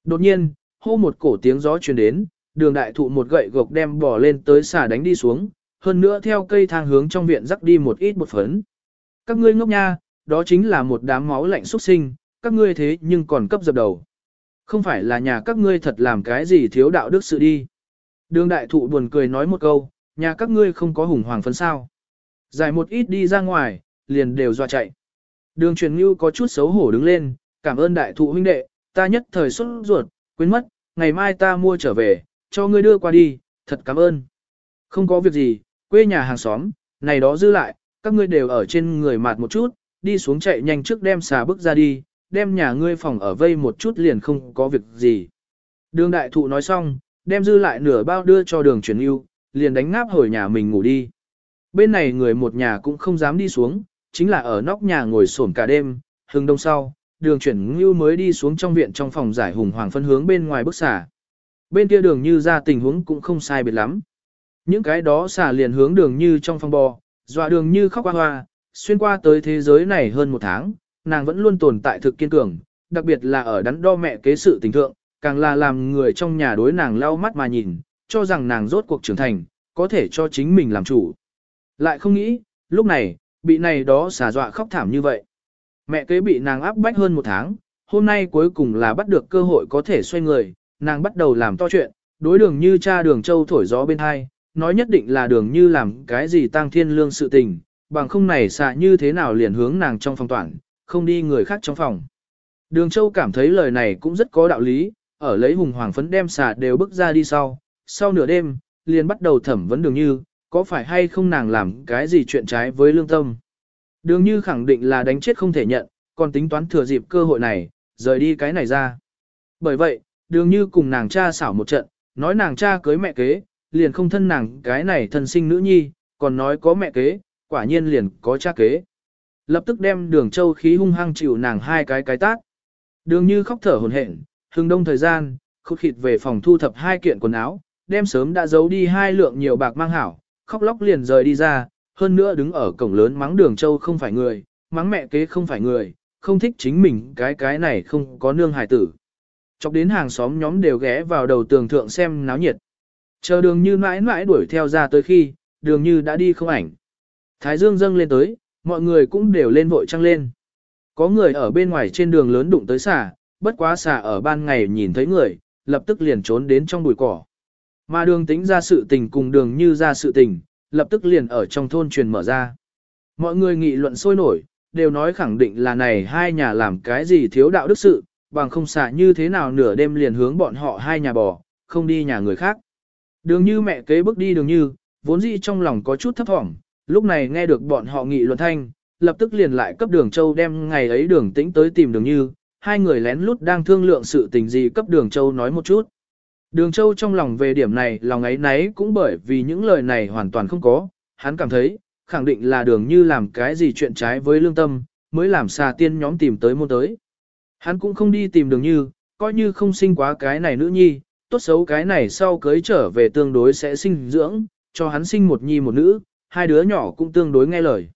Đột nhiên, hô một cổ tiếng gió truyền đến, đường đại thụ một gậy gộc đem bò lên tới xà đánh đi xuống, hơn nữa theo cây thang hướng trong viện rắc đi một ít bột phấn. Các ngươi ngốc nha, đó chính là một đám máu lạnh xuất sinh, các ngươi thế nhưng còn cấp dập đầu. Không phải là nhà các ngươi thật làm cái gì thiếu đạo đức sự đi. Đường đại thụ buồn cười nói một câu, nhà các ngươi không có hùng hoàng phấn sao. Giải một ít đi ra ngoài, liền đều dọa chạy. Đường truyền ngưu có chút xấu hổ đứng lên, cảm ơn đại thụ huynh đệ, ta nhất thời xuất ruột, quên mất, ngày mai ta mua trở về, cho ngươi đưa qua đi, thật cảm ơn. Không có việc gì, quê nhà hàng xóm, này đó dư lại, các ngươi đều ở trên người mạt một chút, đi xuống chạy nhanh trước đem xà bước ra đi, đem nhà ngươi phòng ở vây một chút liền không có việc gì. Đường đại thụ nói xong, đem dư lại nửa bao đưa cho đường chuyển yêu, liền đánh ngáp hồi nhà mình ngủ đi. Bên này người một nhà cũng không dám đi xuống, chính là ở nóc nhà ngồi xổm cả đêm, hừng đông sau, đường chuyển ngưu mới đi xuống trong viện trong phòng giải hùng hoàng phân hướng bên ngoài bức xà. Bên kia đường như ra tình huống cũng không sai biệt lắm. Những cái đó xà liền hướng đường như trong phòng bò, dọa đường như khóc hoa hoa, xuyên qua tới thế giới này hơn một tháng, nàng vẫn luôn tồn tại thực kiên cường, đặc biệt là ở đắn đo mẹ kế sự tình thượng, càng là làm người trong nhà đối nàng lau mắt mà nhìn, cho rằng nàng rốt cuộc trưởng thành, có thể cho chính mình làm chủ. Lại không nghĩ, lúc này, bị này đó xả dọa khóc thảm như vậy. Mẹ kế bị nàng áp bách hơn một tháng, hôm nay cuối cùng là bắt được cơ hội có thể xoay người, nàng bắt đầu làm to chuyện, đối đường như cha đường châu thổi gió bên hai, nói nhất định là đường như làm cái gì tăng thiên lương sự tình, bằng không này xạ như thế nào liền hướng nàng trong phòng toàn, không đi người khác trong phòng. Đường châu cảm thấy lời này cũng rất có đạo lý, ở lấy hùng hoàng phấn đem xạ đều bước ra đi sau, sau nửa đêm, liền bắt đầu thẩm vấn đường như, có phải hay không nàng làm cái gì chuyện trái với lương tâm. Đường như khẳng định là đánh chết không thể nhận, còn tính toán thừa dịp cơ hội này, rời đi cái này ra. Bởi vậy, đường như cùng nàng cha xảo một trận, nói nàng cha cưới mẹ kế, liền không thân nàng cái này thân sinh nữ nhi, còn nói có mẹ kế, quả nhiên liền có cha kế. Lập tức đem đường châu khí hung hăng chịu nàng hai cái cái tát. Đường như khóc thở hồn hển, hưng đông thời gian, khúc khịt về phòng thu thập hai kiện quần áo, đem sớm đã giấu đi hai lượng nhiều bạc mang hảo, khóc lóc liền rời đi ra, hơn nữa đứng ở cổng lớn mắng đường châu không phải người, mắng mẹ kế không phải người, không thích chính mình cái cái này không có nương hài tử. Chọc đến hàng xóm nhóm đều ghé vào đầu tường thượng xem náo nhiệt. Chờ đường như mãi mãi đuổi theo ra tới khi, đường như đã đi không ảnh. Thái dương dâng lên tới, mọi người cũng đều lên vội trăng lên. Có người ở bên ngoài trên đường lớn đụng tới xà, bất quá xà ở ban ngày nhìn thấy người, lập tức liền trốn đến trong bụi cỏ. Mà đường tính ra sự tình cùng đường như ra sự tình, lập tức liền ở trong thôn truyền mở ra. Mọi người nghị luận sôi nổi, đều nói khẳng định là này hai nhà làm cái gì thiếu đạo đức sự, bằng không xả như thế nào nửa đêm liền hướng bọn họ hai nhà bỏ không đi nhà người khác. Đường như mẹ kế bước đi đường như, vốn dĩ trong lòng có chút thấp thỏm, lúc này nghe được bọn họ nghị luận thanh, lập tức liền lại cấp đường châu đem ngày ấy đường tĩnh tới tìm đường như, hai người lén lút đang thương lượng sự tình gì cấp đường châu nói một chút. Đường châu trong lòng về điểm này lòng ấy nấy cũng bởi vì những lời này hoàn toàn không có, hắn cảm thấy, khẳng định là đường như làm cái gì chuyện trái với lương tâm, mới làm xà tiên nhóm tìm tới môn tới. Hắn cũng không đi tìm đường như, coi như không sinh quá cái này nữ nhi, tốt xấu cái này sau cưới trở về tương đối sẽ sinh dưỡng, cho hắn sinh một nhi một nữ, hai đứa nhỏ cũng tương đối nghe lời.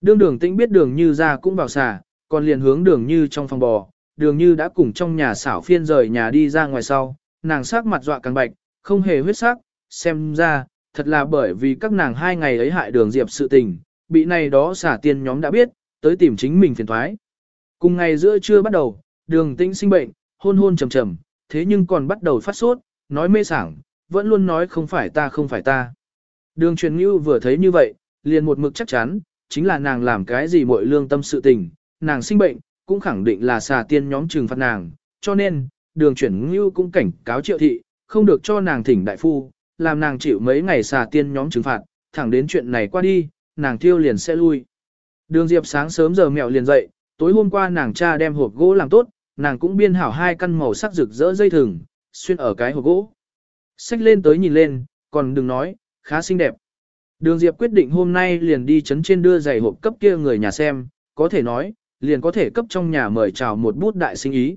Đương đường tĩnh biết đường như ra cũng vào xà, còn liền hướng đường như trong phòng bò, đường như đã cùng trong nhà xảo phiên rời nhà đi ra ngoài sau, nàng sắc mặt dọa càng bạch, không hề huyết sắc, xem ra, thật là bởi vì các nàng hai ngày ấy hại đường diệp sự tình, bị này đó xả tiên nhóm đã biết, tới tìm chính mình phiền thoái. Cùng ngày giữa trưa bắt đầu, đường tĩnh sinh bệnh, hôn hôn trầm trầm, thế nhưng còn bắt đầu phát sốt, nói mê sảng, vẫn luôn nói không phải ta không phải ta. Đường truyền ngưu vừa thấy như vậy, liền một mực chắc chắn, chính là nàng làm cái gì muội lương tâm sự tình, nàng sinh bệnh, cũng khẳng định là xà tiên nhóm trừng phạt nàng, cho nên, đường chuyển ngưu cũng cảnh cáo triệu thị, không được cho nàng thỉnh đại phu, làm nàng chịu mấy ngày xà tiên nhóm trừng phạt, thẳng đến chuyện này qua đi, nàng thiêu liền sẽ lui. Đường Diệp sáng sớm giờ mẹo liền dậy, tối hôm qua nàng cha đem hộp gỗ làm tốt, nàng cũng biên hảo hai căn màu sắc rực rỡ dây thừng, xuyên ở cái hộp gỗ. Xách lên tới nhìn lên, còn đừng nói, khá xinh đẹp. Đường Diệp quyết định hôm nay liền đi chấn trên đưa giày hộp cấp kia người nhà xem, có thể nói, liền có thể cấp trong nhà mời chào một bút đại sinh ý.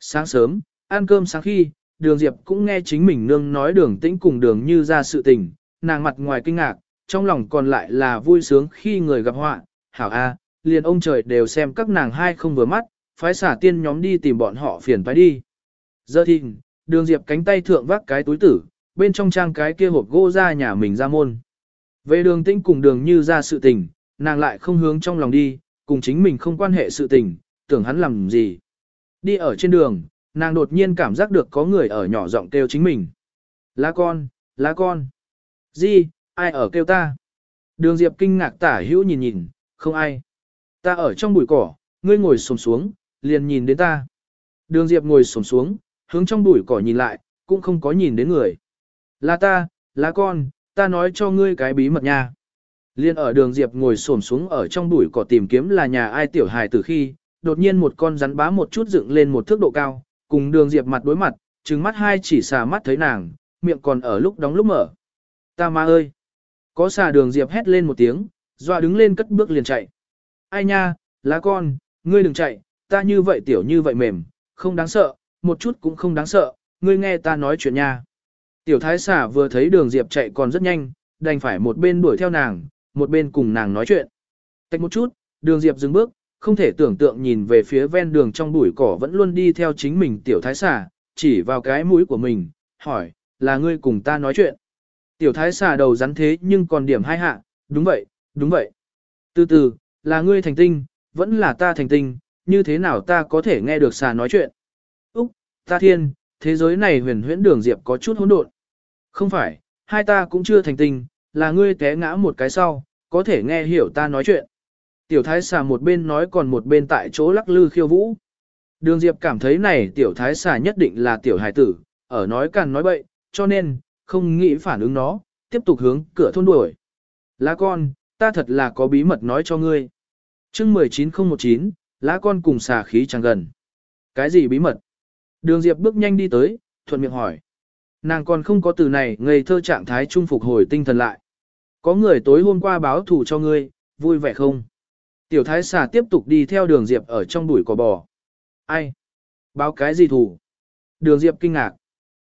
Sáng sớm, ăn cơm sáng khi, đường Diệp cũng nghe chính mình nương nói đường tĩnh cùng đường như ra sự tình, nàng mặt ngoài kinh ngạc, trong lòng còn lại là vui sướng khi người gặp họa, hảo a, liền ông trời đều xem các nàng hai không vừa mắt, phái xả tiên nhóm đi tìm bọn họ phiền phải đi. Giờ thì, đường Diệp cánh tay thượng vác cái túi tử, bên trong trang cái kia hộp gỗ ra nhà mình ra môn. Về đường tĩnh cùng đường như ra sự tình, nàng lại không hướng trong lòng đi, cùng chính mình không quan hệ sự tình, tưởng hắn làm gì. Đi ở trên đường, nàng đột nhiên cảm giác được có người ở nhỏ giọng kêu chính mình. Lá con, lá con. Gì, ai ở kêu ta? Đường Diệp kinh ngạc tả hữu nhìn nhìn, không ai. Ta ở trong bụi cỏ, ngươi ngồi xổm xuống, liền nhìn đến ta. Đường Diệp ngồi xổm xuống, hướng trong bụi cỏ nhìn lại, cũng không có nhìn đến người. Là ta, là con, ta nói cho ngươi cái bí mật nha. Liên ở đường Diệp ngồi xổm xuống ở trong bụi cỏ tìm kiếm là nhà ai tiểu hài từ khi, đột nhiên một con rắn bá một chút dựng lên một thước độ cao, cùng đường Diệp mặt đối mặt, trừng mắt hai chỉ xà mắt thấy nàng, miệng còn ở lúc đóng lúc mở. Ta ma ơi! Có xà đường Diệp hét lên một tiếng, doa đứng lên cất bước liền chạy. Ai nha, lá con, ngươi đừng chạy, ta như vậy tiểu như vậy mềm, không đáng sợ, một chút cũng không đáng sợ, ngươi nghe ta nói chuyện nha. Tiểu thái xà vừa thấy đường Diệp chạy còn rất nhanh, đành phải một bên đuổi theo nàng, một bên cùng nàng nói chuyện. Tách một chút, đường Diệp dừng bước, không thể tưởng tượng nhìn về phía ven đường trong bụi cỏ vẫn luôn đi theo chính mình tiểu thái xà, chỉ vào cái mũi của mình, hỏi, là ngươi cùng ta nói chuyện. Tiểu thái xà đầu rắn thế nhưng còn điểm hai hạ, đúng vậy, đúng vậy. Từ từ, là ngươi thành tinh, vẫn là ta thành tinh, như thế nào ta có thể nghe được xà nói chuyện. Úc, ta thiên, thế giới này huyền huyễn đường diệp có chút hỗn độn. Không phải, hai ta cũng chưa thành tình, là ngươi té ngã một cái sau, có thể nghe hiểu ta nói chuyện. Tiểu thái xà một bên nói còn một bên tại chỗ lắc lư khiêu vũ. Đường Diệp cảm thấy này tiểu thái xà nhất định là tiểu hài tử, ở nói càng nói bậy, cho nên, không nghĩ phản ứng nó, tiếp tục hướng cửa thôn đuổi. Lá con, ta thật là có bí mật nói cho ngươi. chương 19019, lá con cùng xà khí chẳng gần. Cái gì bí mật? Đường Diệp bước nhanh đi tới, thuận miệng hỏi. Nàng còn không có từ này ngây thơ trạng thái trung phục hồi tinh thần lại. Có người tối hôm qua báo thù cho ngươi, vui vẻ không? Tiểu thái xà tiếp tục đi theo đường Diệp ở trong bụi cỏ bò. Ai? Báo cái gì thù? Đường Diệp kinh ngạc.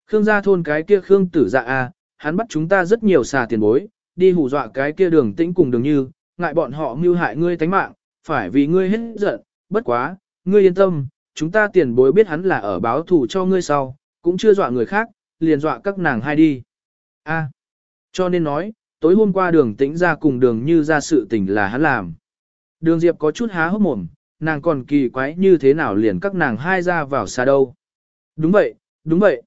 Khương gia thôn cái kia Khương tử dạ a, hắn bắt chúng ta rất nhiều xà tiền bối, đi hù dọa cái kia đường tĩnh cùng đường như, ngại bọn họ mưu hại ngươi tánh mạng, phải vì ngươi hết giận, bất quá, ngươi yên tâm, chúng ta tiền bối biết hắn là ở báo thù cho ngươi sau, cũng chưa dọa người khác, liền dọa các nàng hai đi. A. cho nên nói, tối hôm qua đường tĩnh ra cùng đường như ra sự tình là hắn làm. Đường Diệp có chút há hốc mồm, nàng còn kỳ quái như thế nào liền các nàng hai ra vào xa đâu. Đúng vậy, đúng vậy.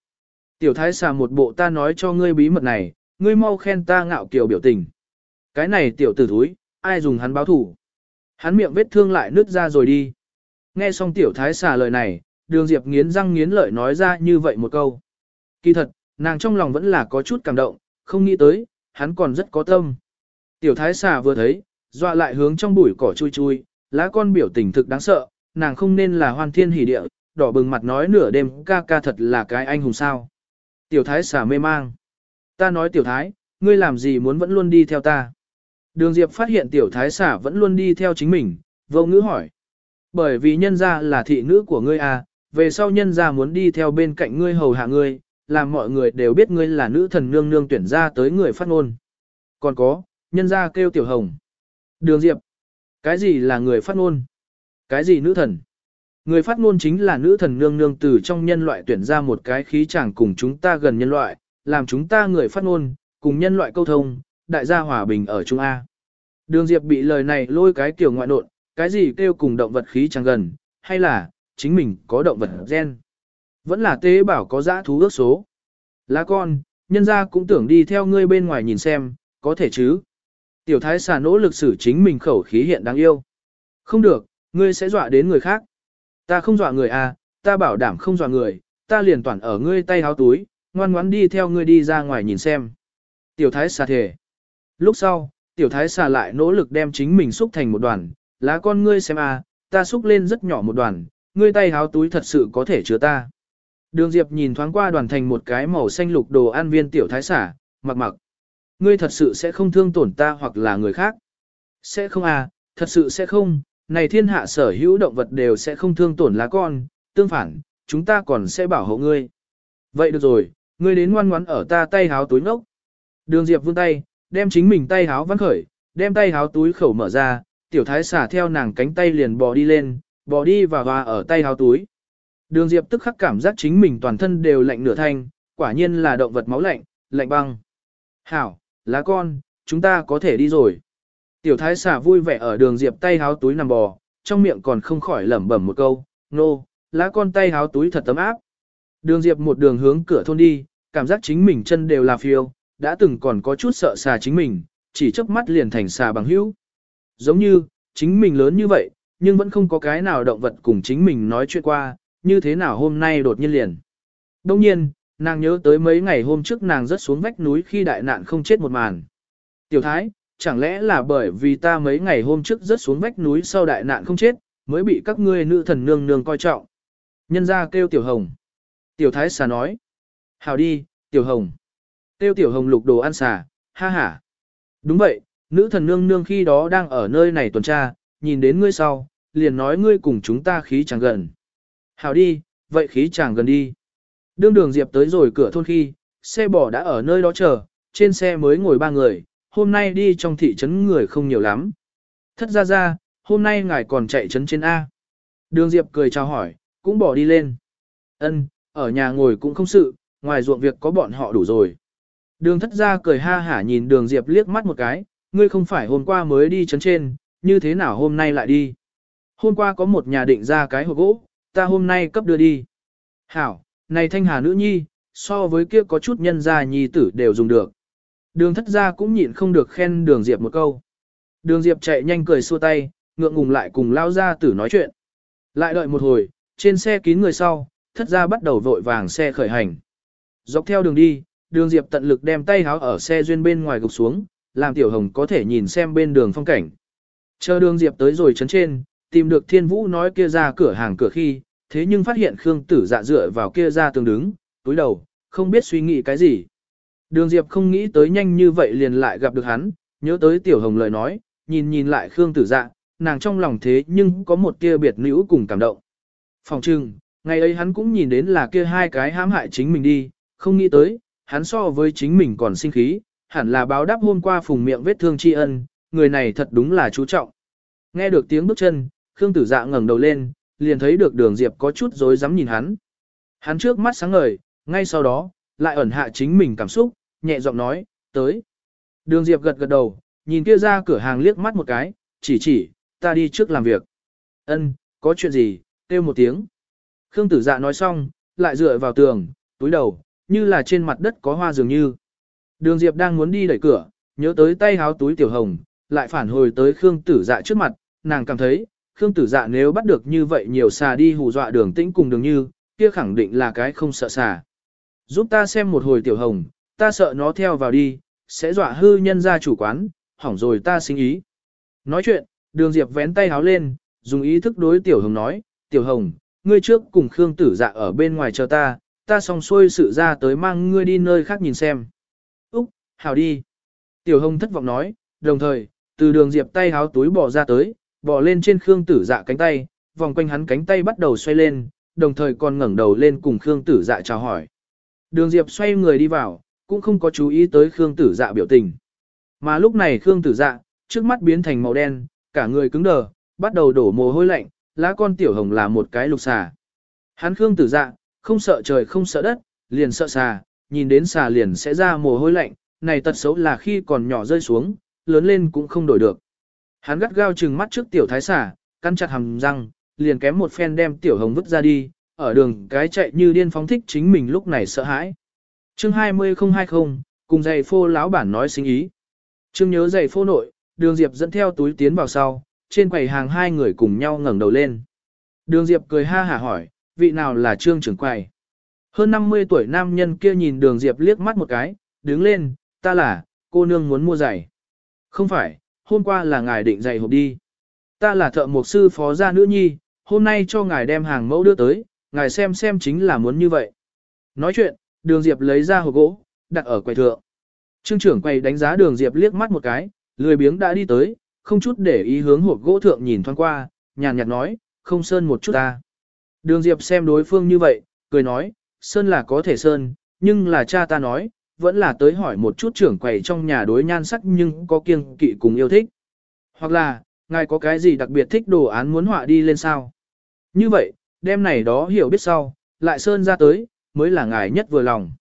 Tiểu thái xà một bộ ta nói cho ngươi bí mật này, ngươi mau khen ta ngạo kiều biểu tình. Cái này tiểu tử thúi, ai dùng hắn báo thủ. Hắn miệng vết thương lại nứt ra rồi đi. Nghe xong tiểu thái xà lời này, đường diệp nghiến răng nghiến lợi nói ra như vậy một câu. Kỳ thật, nàng trong lòng vẫn là có chút cảm động, không nghĩ tới, hắn còn rất có tâm. Tiểu thái xà vừa thấy, dọa lại hướng trong bụi cỏ chui chui, lá con biểu tình thực đáng sợ, nàng không nên là hoan thiên hỉ địa, đỏ bừng mặt nói nửa đêm ca ca thật là cái anh hùng sao. Tiểu thái xà mê mang. Ta nói tiểu thái, ngươi làm gì muốn vẫn luôn đi theo ta. Đường Diệp phát hiện tiểu thái xà vẫn luôn đi theo chính mình, vô ngữ hỏi. Bởi vì nhân gia là thị nữ của ngươi à, về sau nhân gia muốn đi theo bên cạnh ngươi hầu hạ ngươi, làm mọi người đều biết ngươi là nữ thần nương nương tuyển ra tới người phát ngôn. Còn có, nhân gia kêu tiểu hồng. Đường Diệp, cái gì là người phát ngôn? Cái gì nữ thần? Người phát ngôn chính là nữ thần nương nương từ trong nhân loại tuyển ra một cái khí chàng cùng chúng ta gần nhân loại, làm chúng ta người phát ngôn, cùng nhân loại câu thông, đại gia hòa bình ở Trung A. Đường Diệp bị lời này lôi cái kiểu ngoại nộn, cái gì kêu cùng động vật khí chẳng gần, hay là, chính mình có động vật gen. Vẫn là tế bảo có dã thú ước số. Lá con, nhân gia cũng tưởng đi theo ngươi bên ngoài nhìn xem, có thể chứ. Tiểu thái xà nỗ lực xử chính mình khẩu khí hiện đáng yêu. Không được, ngươi sẽ dọa đến người khác. Ta không dọa người à, ta bảo đảm không dọa người, ta liền toàn ở ngươi tay háo túi, ngoan ngoãn đi theo ngươi đi ra ngoài nhìn xem. Tiểu thái xà thể. Lúc sau, tiểu thái xà lại nỗ lực đem chính mình xúc thành một đoàn, lá con ngươi xem à, ta xúc lên rất nhỏ một đoàn, ngươi tay háo túi thật sự có thể chứa ta. Đường Diệp nhìn thoáng qua đoàn thành một cái màu xanh lục đồ ăn viên tiểu thái xà, mặc mặc. Ngươi thật sự sẽ không thương tổn ta hoặc là người khác. Sẽ không à, thật sự sẽ không, này thiên hạ sở hữu động vật đều sẽ không thương tổn lá con, tương phản, chúng ta còn sẽ bảo hộ ngươi. Vậy được rồi, ngươi đến ngoan ngoãn ở ta tay háo túi ngốc. Đường Diệp vươn tay, đem chính mình tay háo vắn khởi, đem tay háo túi khẩu mở ra, tiểu thái xả theo nàng cánh tay liền bò đi lên, bò đi và hòa ở tay háo túi. Đường Diệp tức khắc cảm giác chính mình toàn thân đều lạnh nửa thanh, quả nhiên là động vật máu lạnh, lạnh băng. Hảo, lá con, chúng ta có thể đi rồi. Tiểu thái xả vui vẻ ở đường Diệp tay háo túi nằm bò, trong miệng còn không khỏi lẩm bẩm một câu, nô, no, lá con tay háo túi thật tấm áp. Đường Diệp một đường hướng cửa thôn đi, cảm giác chính mình chân đều là phiêu, đã từng còn có chút sợ xà chính mình, chỉ chớp mắt liền thành xà bằng hữu. Giống như, chính mình lớn như vậy, nhưng vẫn không có cái nào động vật cùng chính mình nói chuyện qua, như thế nào hôm nay đột nhiên liền. Đông nhiên, nàng nhớ tới mấy ngày hôm trước nàng rớt xuống vách núi khi đại nạn không chết một màn. Tiểu thái, chẳng lẽ là bởi vì ta mấy ngày hôm trước rớt xuống vách núi sau đại nạn không chết, mới bị các ngươi nữ thần nương nương coi trọng. Nhân ra kêu tiểu hồng. Tiểu thái xà nói. Hào đi, tiểu hồng. Tiêu tiểu hồng lục đồ ăn xà, ha ha. Đúng vậy, nữ thần nương nương khi đó đang ở nơi này tuần tra, nhìn đến ngươi sau, liền nói ngươi cùng chúng ta khí chẳng gần. Hào đi, vậy khí chẳng gần đi. Đương đường Diệp tới rồi cửa thôn khi, xe bò đã ở nơi đó chờ, trên xe mới ngồi ba người, hôm nay đi trong thị trấn người không nhiều lắm. Thất ra ra, hôm nay ngài còn chạy trấn trên A. Đường Diệp cười chào hỏi, cũng bỏ đi lên. Ân, ở nhà ngồi cũng không sự, ngoài ruộng việc có bọn họ đủ rồi. Đường thất ra cười ha hả nhìn đường Diệp liếc mắt một cái, ngươi không phải hôm qua mới đi chấn trên, như thế nào hôm nay lại đi. Hôm qua có một nhà định ra cái hộp gỗ, ta hôm nay cấp đưa đi. Hảo, này thanh hà nữ nhi, so với kia có chút nhân gia nhi tử đều dùng được. Đường thất gia cũng nhịn không được khen đường Diệp một câu. Đường Diệp chạy nhanh cười xua tay, ngượng ngùng lại cùng lao gia tử nói chuyện. Lại đợi một hồi, trên xe kín người sau, thất gia bắt đầu vội vàng xe khởi hành. Dọc theo đường đi, đường Diệp tận lực đem tay háo ở xe duyên bên ngoài gục xuống, làm tiểu hồng có thể nhìn xem bên đường phong cảnh. Chờ đường Diệp tới rồi chấn trên, tìm được thiên vũ nói kia ra cửa hàng cửa khi, thế nhưng phát hiện Khương tử dạ dựa vào kia ra tường đứng, túi đầu, không biết suy nghĩ cái gì. Đường Diệp không nghĩ tới nhanh như vậy liền lại gặp được hắn, nhớ tới Tiểu Hồng lời nói, nhìn nhìn lại Khương tử dạ, nàng trong lòng thế nhưng có một tia biệt nữ cùng cảm động. Phòng trưng, ngày ấy hắn cũng nhìn đến là kia hai cái hãm hại chính mình đi, không nghĩ tới, hắn so với chính mình còn sinh khí, hẳn là báo đáp hôm qua phùng miệng vết thương tri ân, người này thật đúng là chú trọng. Nghe được tiếng bước chân, Khương tử dạ ngẩng đầu lên, liền thấy được đường Diệp có chút rối rắm nhìn hắn. Hắn trước mắt sáng ngời, ngay sau đó, lại ẩn hạ chính mình cảm xúc, nhẹ giọng nói, tới. Đường Diệp gật gật đầu, nhìn kia ra cửa hàng liếc mắt một cái, chỉ chỉ, ta đi trước làm việc. Ân, có chuyện gì, kêu một tiếng. Khương tử dạ nói xong, lại dựa vào tường, túi đầu, như là trên mặt đất có hoa dường như. Đường Diệp đang muốn đi đẩy cửa, nhớ tới tay háo túi tiểu hồng, lại phản hồi tới Khương tử dạ trước mặt, nàng cảm thấy, Khương tử dạ nếu bắt được như vậy nhiều xà đi hù dọa đường tĩnh cùng đường như, kia khẳng định là cái không sợ xà. Giúp ta xem một hồi tiểu hồng, ta sợ nó theo vào đi, sẽ dọa hư nhân ra chủ quán, hỏng rồi ta sinh ý. Nói chuyện, đường diệp vén tay háo lên, dùng ý thức đối tiểu hồng nói, tiểu hồng, ngươi trước cùng Khương tử dạ ở bên ngoài chờ ta, ta xong xuôi sự ra tới mang ngươi đi nơi khác nhìn xem. Úc, hảo đi. Tiểu hồng thất vọng nói, đồng thời, từ đường diệp tay háo túi bỏ ra tới, bỏ lên trên Khương Tử Dạ cánh tay, vòng quanh hắn cánh tay bắt đầu xoay lên, đồng thời còn ngẩng đầu lên cùng Khương Tử Dạ chào hỏi. Đường Diệp xoay người đi vào, cũng không có chú ý tới Khương Tử Dạ biểu tình. Mà lúc này Khương Tử Dạ, trước mắt biến thành màu đen, cả người cứng đờ, bắt đầu đổ mồ hôi lạnh, lá con tiểu hồng là một cái lục xà. Hắn Khương Tử Dạ, không sợ trời không sợ đất, liền sợ xà, nhìn đến xà liền sẽ ra mồ hôi lạnh, này tật xấu là khi còn nhỏ rơi xuống, lớn lên cũng không đổi được. Hắn gắt gao trừng mắt trước tiểu thái xà, căn chặt hàm răng, liền kém một phen đem tiểu hồng vứt ra đi, ở đường cái chạy như điên phóng thích chính mình lúc này sợ hãi. Chương 20020, cùng giày phô lão bản nói sinh ý. Chương nhớ giày phô nội, đường Diệp dẫn theo túi tiến vào sau, trên quầy hàng hai người cùng nhau ngẩng đầu lên. Đường Diệp cười ha hả hỏi, vị nào là trương trưởng quầy? Hơn 50 tuổi nam nhân kia nhìn đường Diệp liếc mắt một cái, đứng lên, ta là, cô nương muốn mua giày. Không phải, hôm qua là ngài định giày hộp đi. Ta là thợ mộc sư phó gia nữ nhi, hôm nay cho ngài đem hàng mẫu đưa tới, ngài xem xem chính là muốn như vậy. Nói chuyện, đường Diệp lấy ra hộp gỗ, đặt ở quầy thượng. Trương trưởng quầy đánh giá đường Diệp liếc mắt một cái, lười biếng đã đi tới, không chút để ý hướng hộp gỗ thượng nhìn thoáng qua, nhàn nhạt nói, không sơn một chút ta. Đường Diệp xem đối phương như vậy, cười nói, sơn là có thể sơn, nhưng là cha ta nói, vẫn là tới hỏi một chút trưởng quầy trong nhà đối nhan sắc nhưng có kiêng kỵ cùng yêu thích. Hoặc là, ngài có cái gì đặc biệt thích đồ án muốn họa đi lên sao? Như vậy, đêm này đó hiểu biết sau, lại sơn ra tới, mới là ngài nhất vừa lòng.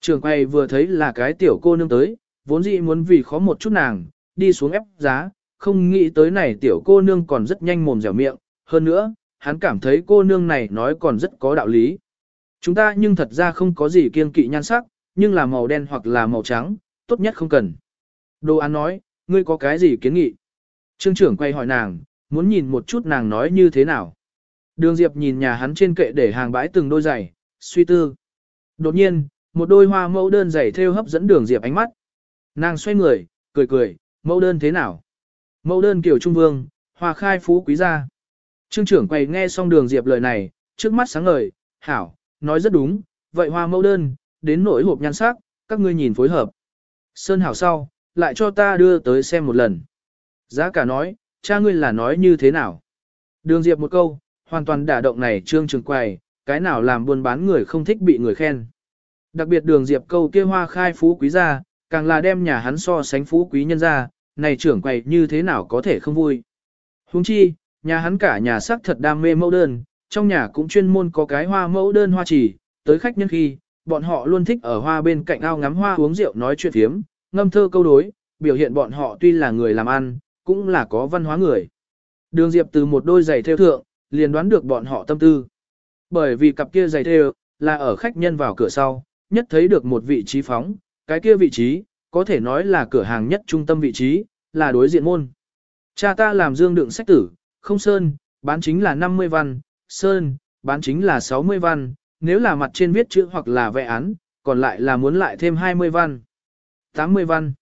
Trưởng quầy vừa thấy là cái tiểu cô nương tới, vốn dĩ muốn vì khó một chút nàng, đi xuống ép giá, không nghĩ tới này tiểu cô nương còn rất nhanh mồm dẻo miệng, hơn nữa, hắn cảm thấy cô nương này nói còn rất có đạo lý. Chúng ta nhưng thật ra không có gì kiêng kỵ nhan sắc, nhưng là màu đen hoặc là màu trắng, tốt nhất không cần. Đồ án nói, ngươi có cái gì kiến nghị? Trương trưởng quay hỏi nàng, muốn nhìn một chút nàng nói như thế nào. Đường Diệp nhìn nhà hắn trên kệ để hàng bãi từng đôi giày, suy tư. Đột nhiên, một đôi hoa mẫu đơn giày theo hấp dẫn đường Diệp ánh mắt. Nàng xoay người, cười cười, mẫu đơn thế nào? Mẫu đơn kiểu trung vương, hoa khai phú quý gia. Trương trưởng quầy nghe xong đường Diệp lời này, trước mắt sáng ngời, hảo, nói rất đúng, vậy hoa mẫu đơn, đến nỗi hộp nhan sắc, các ngươi nhìn phối hợp. Sơn hảo sau, lại cho ta đưa tới xem một lần. Giá cả nói, cha ngươi là nói như thế nào? Đường Diệp một câu, hoàn toàn đả động này trương trường quầy, cái nào làm buôn bán người không thích bị người khen. Đặc biệt đường Diệp câu kia hoa khai phú quý ra, càng là đem nhà hắn so sánh phú quý nhân ra, này trưởng quầy như thế nào có thể không vui. Huống chi, nhà hắn cả nhà sắc thật đam mê mẫu đơn, trong nhà cũng chuyên môn có cái hoa mẫu đơn hoa chỉ, tới khách nhân khi, bọn họ luôn thích ở hoa bên cạnh ao ngắm hoa uống rượu nói chuyện thiếm, ngâm thơ câu đối, biểu hiện bọn họ tuy là người làm ăn, cũng là có văn hóa người. Đường Diệp từ một đôi giày theo thượng, liền đoán được bọn họ tâm tư. Bởi vì cặp kia giày theo, là ở khách nhân vào cửa sau, nhất thấy được một vị trí phóng, cái kia vị trí, có thể nói là cửa hàng nhất trung tâm vị trí, là đối diện môn. Cha ta làm dương đựng sách tử, không sơn, bán chính là 50 văn, sơn, bán chính là 60 văn, nếu là mặt trên viết chữ hoặc là vẽ án, còn lại là muốn lại thêm 20 văn. 80 văn.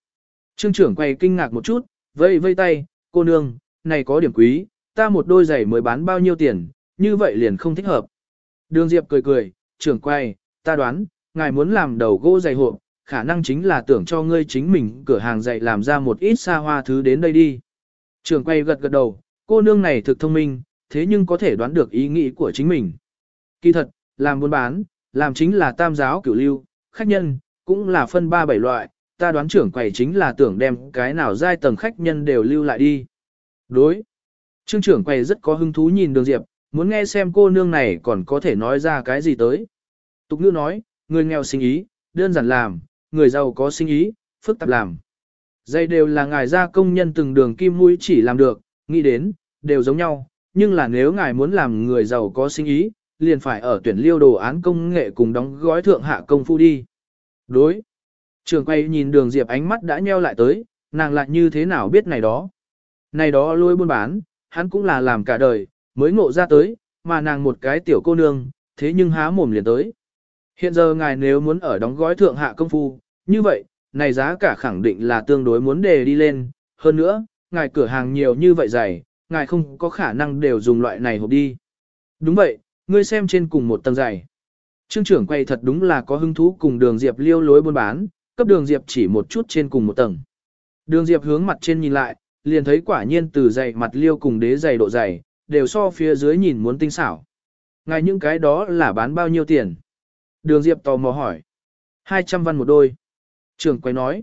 Trương trưởng quay kinh ngạc một chút, vây vây tay, cô nương, này có điểm quý, ta một đôi giày mới bán bao nhiêu tiền, như vậy liền không thích hợp. Đường Diệp cười cười, trưởng quay, ta đoán, ngài muốn làm đầu gỗ giày hộp, khả năng chính là tưởng cho ngươi chính mình cửa hàng giày làm ra một ít xa hoa thứ đến đây đi. Trưởng quay gật gật đầu, cô nương này thực thông minh, thế nhưng có thể đoán được ý nghĩ của chính mình. Kỳ thật, làm buôn bán, làm chính là tam giáo cửu lưu, khách nhân, cũng là phân ba bảy loại, ta đoán trưởng quầy chính là tưởng đem cái nào giai tầng khách nhân đều lưu lại đi. Đối. Trương trưởng quầy rất có hứng thú nhìn đường diệp, muốn nghe xem cô nương này còn có thể nói ra cái gì tới. Tục ngữ nói, người nghèo sinh ý, đơn giản làm, người giàu có sinh ý, phức tạp làm. Dây đều là ngài gia công nhân từng đường kim mũi chỉ làm được, nghĩ đến, đều giống nhau, nhưng là nếu ngài muốn làm người giàu có sinh ý, liền phải ở tuyển liêu đồ án công nghệ cùng đóng gói thượng hạ công phu đi. Đối. Trường quay nhìn đường Diệp ánh mắt đã nheo lại tới, nàng lại như thế nào biết này đó. Này đó lôi buôn bán, hắn cũng là làm cả đời, mới ngộ ra tới, mà nàng một cái tiểu cô nương, thế nhưng há mồm liền tới. Hiện giờ ngài nếu muốn ở đóng gói thượng hạ công phu, như vậy, này giá cả khẳng định là tương đối muốn đề đi lên, hơn nữa, ngài cửa hàng nhiều như vậy dày, ngài không có khả năng đều dùng loại này hộp đi. Đúng vậy, ngươi xem trên cùng một tầng dày. Trương trưởng quay thật đúng là có hứng thú cùng đường Diệp liêu lối buôn bán, cấp đường Diệp chỉ một chút trên cùng một tầng. Đường Diệp hướng mặt trên nhìn lại, liền thấy quả nhiên từ dày mặt liêu cùng đế dày độ dày, đều so phía dưới nhìn muốn tinh xảo. Ngài những cái đó là bán bao nhiêu tiền? Đường Diệp tò mò hỏi. 200 văn một đôi. Trưởng quay nói.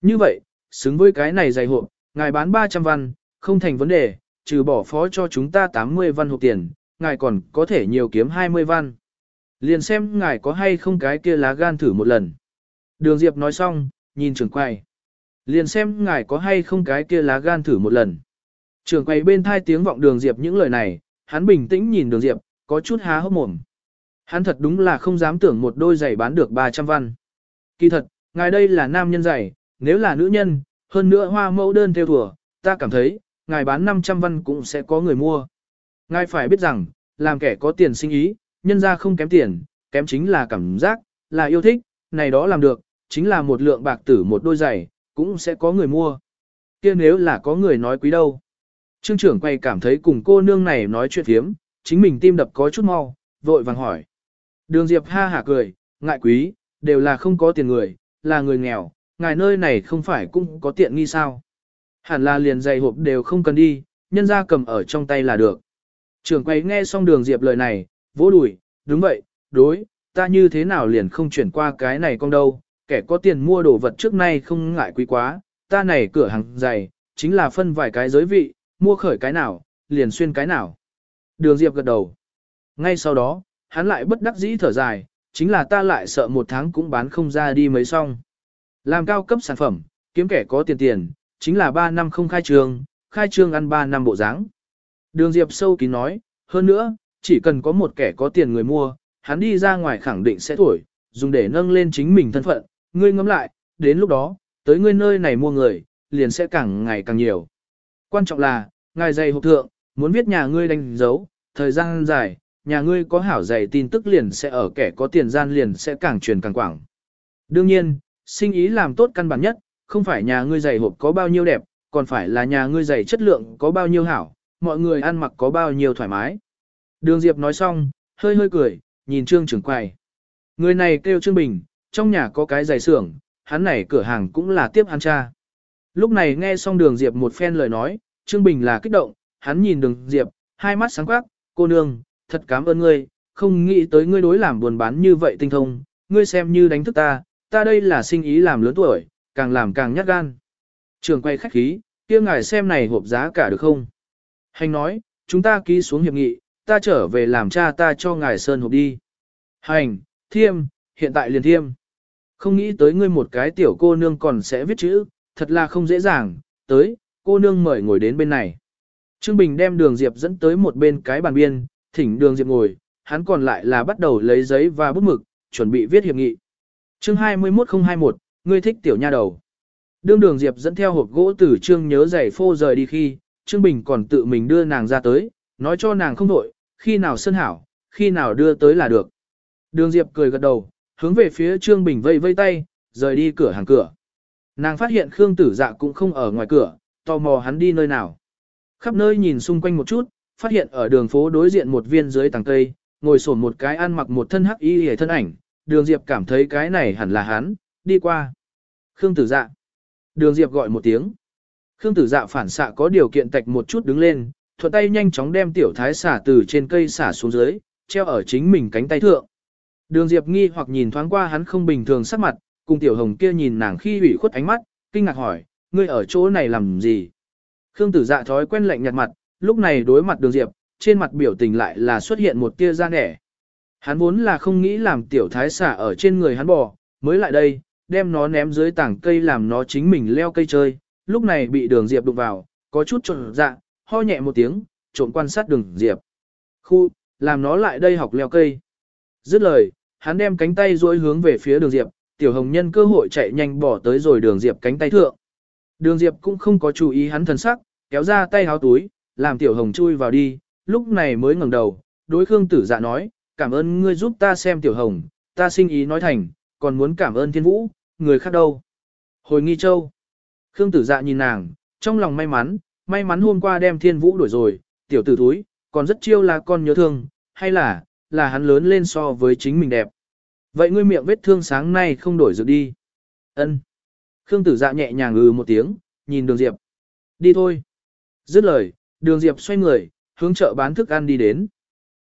Như vậy, xứng với cái này dày hộp, ngài bán 300 văn, không thành vấn đề, trừ bỏ phó cho chúng ta 80 văn hộp tiền, ngài còn có thể nhiều kiếm 20 văn. Liền xem ngài có hay không cái kia lá gan thử một lần. Đường Diệp nói xong, nhìn trưởng quay. Liền xem ngài có hay không cái kia lá gan thử một lần. Trưởng quay bên thai tiếng vọng đường Diệp những lời này, hắn bình tĩnh nhìn đường Diệp, có chút há hốc mồm. Hắn thật đúng là không dám tưởng một đôi giày bán được 300 văn. Kỳ thật, ngài đây là nam nhân giày, nếu là nữ nhân, hơn nữa hoa mẫu đơn theo thùa, ta cảm thấy, ngài bán 500 văn cũng sẽ có người mua. Ngài phải biết rằng, làm kẻ có tiền sinh ý, nhân ra không kém tiền, kém chính là cảm giác, là yêu thích, này đó làm được, chính là một lượng bạc tử một đôi giày, cũng sẽ có người mua. kia nếu là có người nói quý đâu. Trương trưởng quay cảm thấy cùng cô nương này nói chuyện thiếm, chính mình tim đập có chút mau, vội vàng hỏi. Đường Diệp ha hả cười, ngại quý, đều là không có tiền người, là người nghèo, ngài nơi này không phải cũng có tiện nghi sao. Hẳn là liền giày hộp đều không cần đi, nhân ra cầm ở trong tay là được. Trưởng quay nghe xong đường Diệp lời này, vỗ đùi, đúng vậy, đối, ta như thế nào liền không chuyển qua cái này con đâu, kẻ có tiền mua đồ vật trước nay không ngại quý quá, ta này cửa hàng dày, chính là phân vài cái giới vị, mua khởi cái nào, liền xuyên cái nào. Đường Diệp gật đầu. Ngay sau đó, hắn lại bất đắc dĩ thở dài, chính là ta lại sợ một tháng cũng bán không ra đi mấy xong. Làm cao cấp sản phẩm, kiếm kẻ có tiền tiền, chính là 3 năm không khai trương, khai trương ăn 3 năm bộ dáng. Đường Diệp sâu kín nói, hơn nữa, chỉ cần có một kẻ có tiền người mua, hắn đi ra ngoài khẳng định sẽ thổi, dùng để nâng lên chính mình thân phận, ngươi ngẫm lại, đến lúc đó, tới ngươi nơi này mua người, liền sẽ càng ngày càng nhiều. Quan trọng là, ngài dày hộp thượng, muốn viết nhà ngươi đánh dấu, thời gian dài, nhà ngươi có hảo dày tin tức liền sẽ ở kẻ có tiền gian liền sẽ càng truyền càng quảng. Đương nhiên, sinh ý làm tốt căn bản nhất, không phải nhà ngươi giày hộp có bao nhiêu đẹp, còn phải là nhà ngươi giày chất lượng có bao nhiêu hảo, mọi người ăn mặc có bao nhiêu thoải mái. Đường Diệp nói xong, hơi hơi cười, nhìn Trương trưởng quầy. Người này kêu Trương Bình, trong nhà có cái giày xưởng, hắn này cửa hàng cũng là tiếp hắn cha. Lúc này nghe xong Đường Diệp một phen lời nói, Trương Bình là kích động, hắn nhìn Đường Diệp, hai mắt sáng quắc, cô nương, thật cảm ơn ngươi, không nghĩ tới ngươi đối làm buồn bán như vậy tinh thông, ngươi xem như đánh thức ta, ta đây là sinh ý làm lớn tuổi, càng làm càng nhát gan. Trường quay khách khí, kia ngài xem này hộp giá cả được không? Hành nói, chúng ta ký xuống hiệp nghị, ta trở về làm cha ta cho ngài sơn hộp đi. Hành, thiêm, hiện tại liền thiêm. Không nghĩ tới ngươi một cái tiểu cô nương còn sẽ viết chữ, thật là không dễ dàng, tới, cô nương mời ngồi đến bên này. Trương Bình đem đường Diệp dẫn tới một bên cái bàn biên, thỉnh đường Diệp ngồi, hắn còn lại là bắt đầu lấy giấy và bút mực, chuẩn bị viết hiệp nghị. Chương 21021, ngươi thích tiểu nha đầu. Đương đường Diệp dẫn theo hộp gỗ từ Trương nhớ giày phô rời đi khi, Trương Bình còn tự mình đưa nàng ra tới, nói cho nàng không nội, khi nào sân hảo, khi nào đưa tới là được. Đường Diệp cười gật đầu, hướng về phía Trương Bình vây vây tay, rời đi cửa hàng cửa. Nàng phát hiện Khương Tử Dạ cũng không ở ngoài cửa, tò mò hắn đi nơi nào. Khắp nơi nhìn xung quanh một chút, phát hiện ở đường phố đối diện một viên dưới tàng cây, ngồi sổn một cái ăn mặc một thân hắc y hề thân ảnh, đường Diệp cảm thấy cái này hẳn là hắn, đi qua. Khương tử dạ. Đường Diệp gọi một tiếng. Khương tử dạ phản xạ có điều kiện tạch một chút đứng lên, thuận tay nhanh chóng đem tiểu thái xả từ trên cây xả xuống dưới, treo ở chính mình cánh tay thượng. Đường Diệp nghi hoặc nhìn thoáng qua hắn không bình thường sắc mặt, cùng tiểu hồng kia nhìn nàng khi ủy khuất ánh mắt, kinh ngạc hỏi, ngươi ở chỗ này làm gì? Khương tử dạ thói quen lạnh nhạt mặt, lúc này đối mặt đường Diệp, trên mặt biểu tình lại là xuất hiện một tia gian nẻ. Hắn vốn là không nghĩ làm tiểu thái xả ở trên người hắn bò, mới lại đây, đem nó ném dưới tảng cây làm nó chính mình leo cây chơi, lúc này bị đường Diệp đụng vào, có chút trộn dạ, ho nhẹ một tiếng, trộn quan sát đường Diệp. Khu, làm nó lại đây học leo cây. Dứt lời, hắn đem cánh tay duỗi hướng về phía đường Diệp, tiểu hồng nhân cơ hội chạy nhanh bỏ tới rồi đường Diệp cánh tay thượng. Đường Diệp cũng không có chú ý hắn thần sắc, kéo ra tay háo túi, làm tiểu hồng chui vào đi, lúc này mới ngẩng đầu, đối Khương tử dạ nói, cảm ơn ngươi giúp ta xem tiểu hồng, ta sinh ý nói thành, còn muốn cảm ơn thiên vũ, người khác đâu. Hồi nghi châu, Khương tử dạ nhìn nàng, trong lòng may mắn, may mắn hôm qua đem thiên vũ đuổi rồi, tiểu tử thúi, còn rất chiêu là con nhớ thương, hay là, là hắn lớn lên so với chính mình đẹp. Vậy ngươi miệng vết thương sáng nay không đổi dược đi. Ân. Khương tử dạ nhẹ nhàng ừ một tiếng, nhìn đường diệp. Đi thôi. Dứt lời, đường diệp xoay người, hướng chợ bán thức ăn đi đến.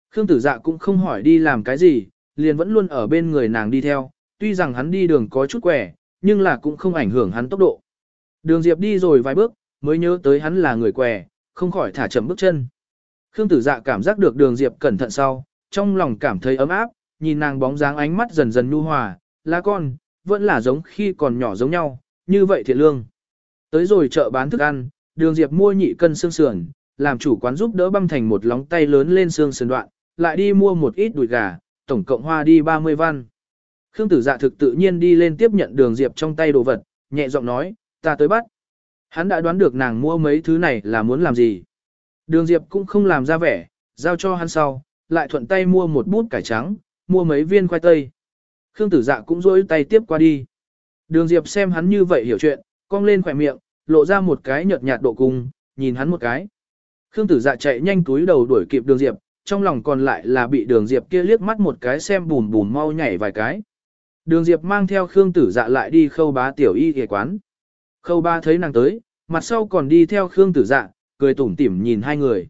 Khương tử dạ cũng không hỏi đi làm cái gì, liền vẫn luôn ở bên người nàng đi theo, tuy rằng hắn đi đường có chút quẻ, nhưng là cũng không ảnh hưởng hắn tốc độ. Đường diệp đi rồi vài bước, mới nhớ tới hắn là người quẻ, không khỏi thả chậm bước chân. Khương tử dạ cảm giác được đường diệp cẩn thận sau, trong lòng cảm thấy ấm áp, nhìn nàng bóng dáng ánh mắt dần dần nhu hòa, là con, vẫn là giống khi còn nhỏ giống nhau, như vậy thiệt lương. Tới rồi chợ bán thức ăn, đường diệp mua nhị cân xương sườn, làm chủ quán giúp đỡ băm thành một lóng tay lớn lên xương sườn đoạn, lại đi mua một ít đùi gà, tổng cộng hoa đi 30 văn. Khương tử dạ thực tự nhiên đi lên tiếp nhận đường diệp trong tay đồ vật, nhẹ giọng nói, ta tới bắt. Hắn đã đoán được nàng mua mấy thứ này là muốn làm gì. Đường diệp cũng không làm ra vẻ, giao cho hắn sau, lại thuận tay mua một bút cải trắng, mua mấy viên khoai tây. Khương tử dạ cũng rỗi tay tiếp qua đi. Đường diệp xem hắn như vậy hiểu chuyện, cong lên khỏe miệng, lộ ra một cái nhợt nhạt độ cung, nhìn hắn một cái. Khương tử dạ chạy nhanh túi đầu đuổi kịp đường diệp, trong lòng còn lại là bị đường diệp kia liếc mắt một cái xem bùn bùn mau nhảy vài cái. Đường diệp mang theo Khương tử dạ lại đi khâu bá tiểu y y quán. Khâu Bá thấy nàng tới, mặt sau còn đi theo Khương tử dạ, cười tủm tỉm nhìn hai người.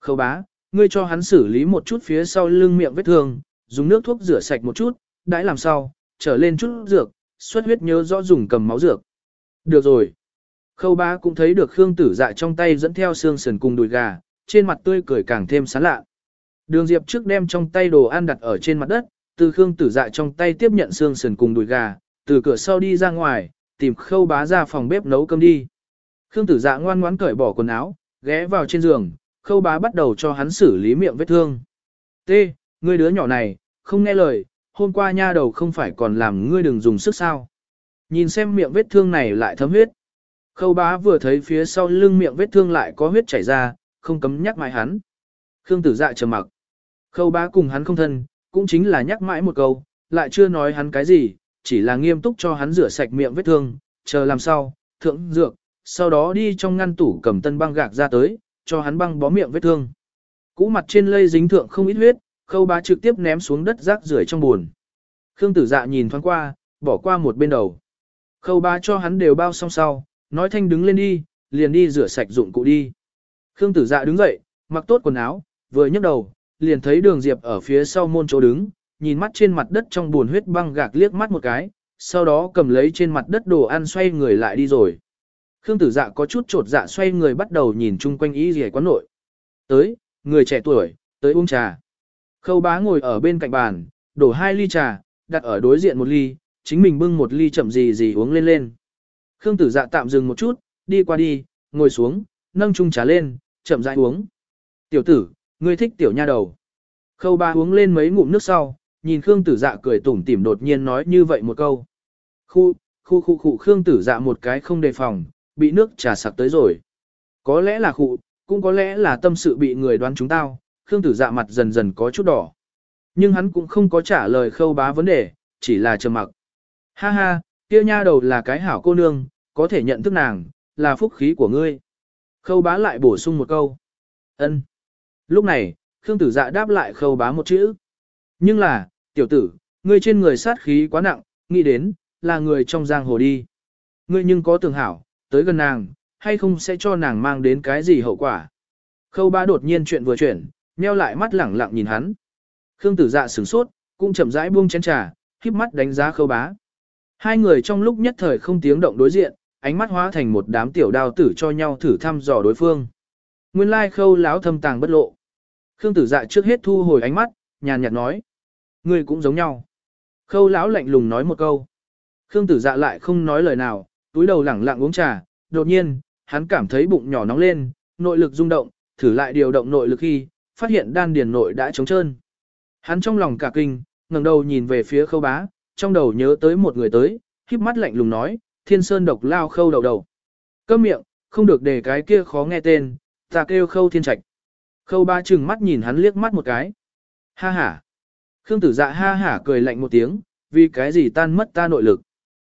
Khâu bá, ngươi cho hắn xử lý một chút phía sau lưng miệng vết thương, dùng nước thuốc rửa sạch một chút, đãi làm sao, trở lên chút dược, xuất huyết nhớ rõ dùng cầm máu dược. Được rồi. Khâu bá cũng thấy được Khương tử dạ trong tay dẫn theo xương sườn cùng đùi gà, trên mặt tươi cười càng thêm sán lạ. Đường Diệp trước đem trong tay đồ ăn đặt ở trên mặt đất, từ Khương tử dạ trong tay tiếp nhận xương sườn cùng đùi gà, từ cửa sau đi ra ngoài, tìm khâu bá ra phòng bếp nấu cơm đi. Khương tử dạ ngoan ngoãn cởi bỏ quần áo, ghé vào trên giường, khâu bá bắt đầu cho hắn xử lý miệng vết thương. T, ngươi đứa nhỏ này, không nghe lời, hôm qua nha đầu không phải còn làm ngươi đừng dùng sức sao. Nhìn xem miệng vết thương này lại thấm huyết. Khâu bá vừa thấy phía sau lưng miệng vết thương lại có huyết chảy ra, không cấm nhắc mãi hắn. Khương tử dạ trầm mặc. Khâu bá cùng hắn không thân, cũng chính là nhắc mãi một câu, lại chưa nói hắn cái gì, chỉ là nghiêm túc cho hắn rửa sạch miệng vết thương, chờ làm sao, thượng dược, sau đó đi trong ngăn tủ cầm tân băng gạc ra tới, cho hắn băng bó miệng vết thương. Cũ mặt trên lây dính thượng không ít huyết, khâu bá trực tiếp ném xuống đất rác rưởi trong buồn. Khương tử dạ nhìn thoáng qua, bỏ qua một bên đầu. Khâu bá cho hắn đều bao xong sau, nói thanh đứng lên đi, liền đi rửa sạch dụng cụ đi. Khương tử dạ đứng dậy, mặc tốt quần áo, vừa nhấc đầu, liền thấy đường diệp ở phía sau môn chỗ đứng, nhìn mắt trên mặt đất trong buồn huyết băng gạc liếc mắt một cái, sau đó cầm lấy trên mặt đất đồ ăn xoay người lại đi rồi. Khương tử dạ có chút trột dạ xoay người bắt đầu nhìn chung quanh ý gì quán nội. Tới, người trẻ tuổi, tới uống trà. Khâu bá ngồi ở bên cạnh bàn, đổ hai ly trà, đặt ở đối diện một ly, chính mình bưng một ly chậm gì gì uống lên lên. Khương tử dạ tạm dừng một chút, đi qua đi, ngồi xuống, nâng chung trà lên, chậm rãi uống. Tiểu tử, ngươi thích tiểu nha đầu. Khâu bá uống lên mấy ngụm nước sau, nhìn Khương tử dạ cười tủm tỉm đột nhiên nói như vậy một câu. Khu, khu khu khu Khương tử dạ một cái không đề phòng, bị nước trà sặc tới rồi. Có lẽ là khụ, cũng có lẽ là tâm sự bị người đoán chúng tao, Khương tử dạ mặt dần dần có chút đỏ. Nhưng hắn cũng không có trả lời khâu bá vấn đề, chỉ là trầm mặc. Ha ha, kia nha đầu là cái hảo cô nương, có thể nhận thức nàng, là phúc khí của ngươi. Khâu bá lại bổ sung một câu. ân. Lúc này, Khương tử dạ đáp lại khâu bá một chữ. Nhưng là, tiểu tử, ngươi trên người sát khí quá nặng, nghĩ đến, là người trong giang hồ đi. Ngươi nhưng có tưởng hảo, tới gần nàng, hay không sẽ cho nàng mang đến cái gì hậu quả. Khâu bá đột nhiên chuyện vừa chuyển, nheo lại mắt lẳng lặng nhìn hắn. Khương tử dạ sửng sốt, cũng chậm rãi buông chén trà, híp mắt đánh giá khâu bá. Hai người trong lúc nhất thời không tiếng động đối diện, ánh mắt hóa thành một đám tiểu đao tử cho nhau thử thăm dò đối phương. Nguyên lai khâu láo thâm tàng bất lộ. Khương tử dạ trước hết thu hồi ánh mắt, nhàn nhạt nói. Người cũng giống nhau. Khâu lão lạnh lùng nói một câu. Khương tử dạ lại không nói lời nào, túi đầu lẳng lặng uống trà, đột nhiên, hắn cảm thấy bụng nhỏ nóng lên, nội lực rung động, thử lại điều động nội lực khi, phát hiện đan điền nội đã trống trơn. Hắn trong lòng cả kinh, ngẩng đầu nhìn về phía khâu bá, trong đầu nhớ tới một người tới, híp mắt lạnh lùng nói, thiên sơn độc lao khâu đầu đầu. Câm miệng, không được để cái kia khó nghe tên, ta kêu khâu thiên trạch. Khâu bá chừng mắt nhìn hắn liếc mắt một cái. Ha ha. Khương tử dạ ha hả cười lạnh một tiếng, vì cái gì tan mất ta nội lực.